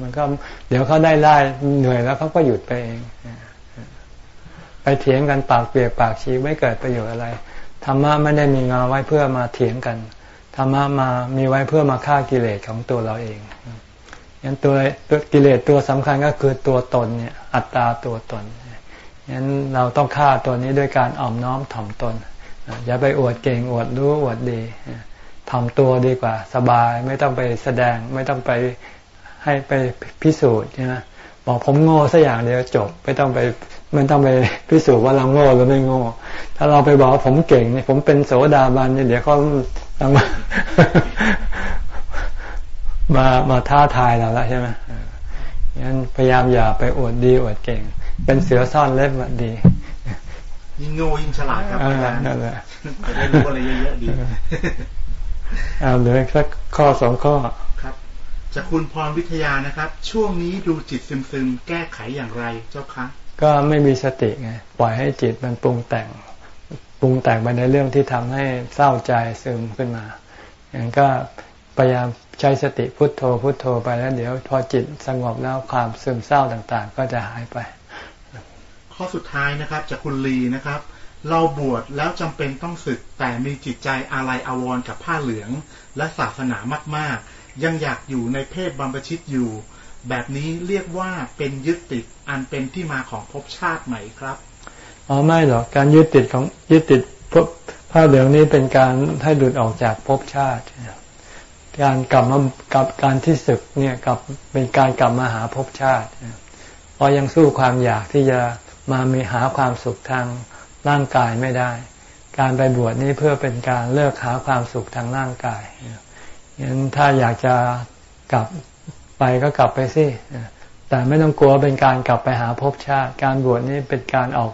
S1: มันก็เดี๋ยวเขาได้ไล่เหนื่อยแล้วเขาก็หยุดไปเองไปเถียงกันปากเปียกปากชี้ไม่เกิดประโยชน์อะไรธรรมะไม่ได้มีมาไว้เพื่อมาเถียงกันธรรมะมามีไว้เพื่อมาฆ่ากิเลสของตัวเราเอง ยันตัวกิเลสตัวสำคัญก็คือตัวตนเนี่ยอัตตาตัวตนงั้นเราต้องฆ่าตัวนี้ด้วยการอ่อมน้อมถ่อมตน อย่าไปอวดเก่งอวดรู้อวดดีถ่อมตัวดีกว่า สบายไม่ต้องไปแสดงไม่ต้องไปให้ไปพิสูจน์ใช่ไหมบอกผมโง่สักอย่างเดียวจบ ไม่ต้องไปไม่ต้องไปพิสูจน์ว่าเราโง่หรือไม่โง่ ถ้าเราไปบอกว่าผมเก่งเนี่ยผมเป็นโสดาบันเนี่ยเดี๋ยวเขาต้อง มามามาท้าทายเราแล้วใช่ไหมงั้นพยายามอย่าไปอวดดีอวดเก่ง เป็นเสือซ่อนเล็บดี
S4: ยิ่งโง่ยิ่งฉลาดครับอาจารย์นั่นแหละจะได้รู้อะไรเยอะๆดี
S1: เอาเหลือสักข้อสองข้อ
S4: ครับจากคุณพรวิทยานะครับ ช่วงนี้ดูจิตซึมๆ แก้ไขอย่างไรเจ้าคะ
S1: ก็ไม่มีสติไงปล่อยให้จิตมันปรุงแต่งปรุงแต่งไปในเรื่องที่ทำให้เศร้าใจซึมขึ้นมาอย่างก็ พยายามใช้สติพุทโธพุทโธไปแล้วเดี๋ยวพอจิตสงบแล้วความซึมเศร้าต่างๆ ก็จะหายไป
S4: ข้อสุดท้ายนะครับจากคุณลีนะครับ เราบวชแล้วจำเป็นต้องศึกแต่มีจิตใจอะไรอาวรกับผ้าเหลือง และศาสนามากๆ ยังอยากอยู่ในเพศบรรพชิตอยู่ แบบนี้เรียกว่าเป็นยึดติดอันเป็นที่มาของภพชาติใหม่ครับ
S1: อ๋อไม่หรอกการยึดติดของยึดติดผ้าเหลืองนี้เป็นการให้หลุดออกจากภพชาติ การกลับมากับการที่ศึกเนี่ยกับเป็นการกลับมาหาภพชาติเพราะยังสู้ความอยากที่จะมามีหาความสุขทางร่างกายไม่ได้ การไปบวชนี้เพื่อเป็นการเลิกหาความสุขทางร่างกายงั้นถ้าอยากจะกลับไปก็กลับไปสิแต่ไม่ต้องกลัวเป็นการกลับไปหาภพชาติ การบวชนี้เป็นการออก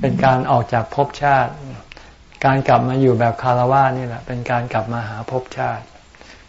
S1: เป็นการออกจากภพชาติ การกลับมาอยู่แบบคารวะนี่แหละเป็นการกลับมาหาภพชาติ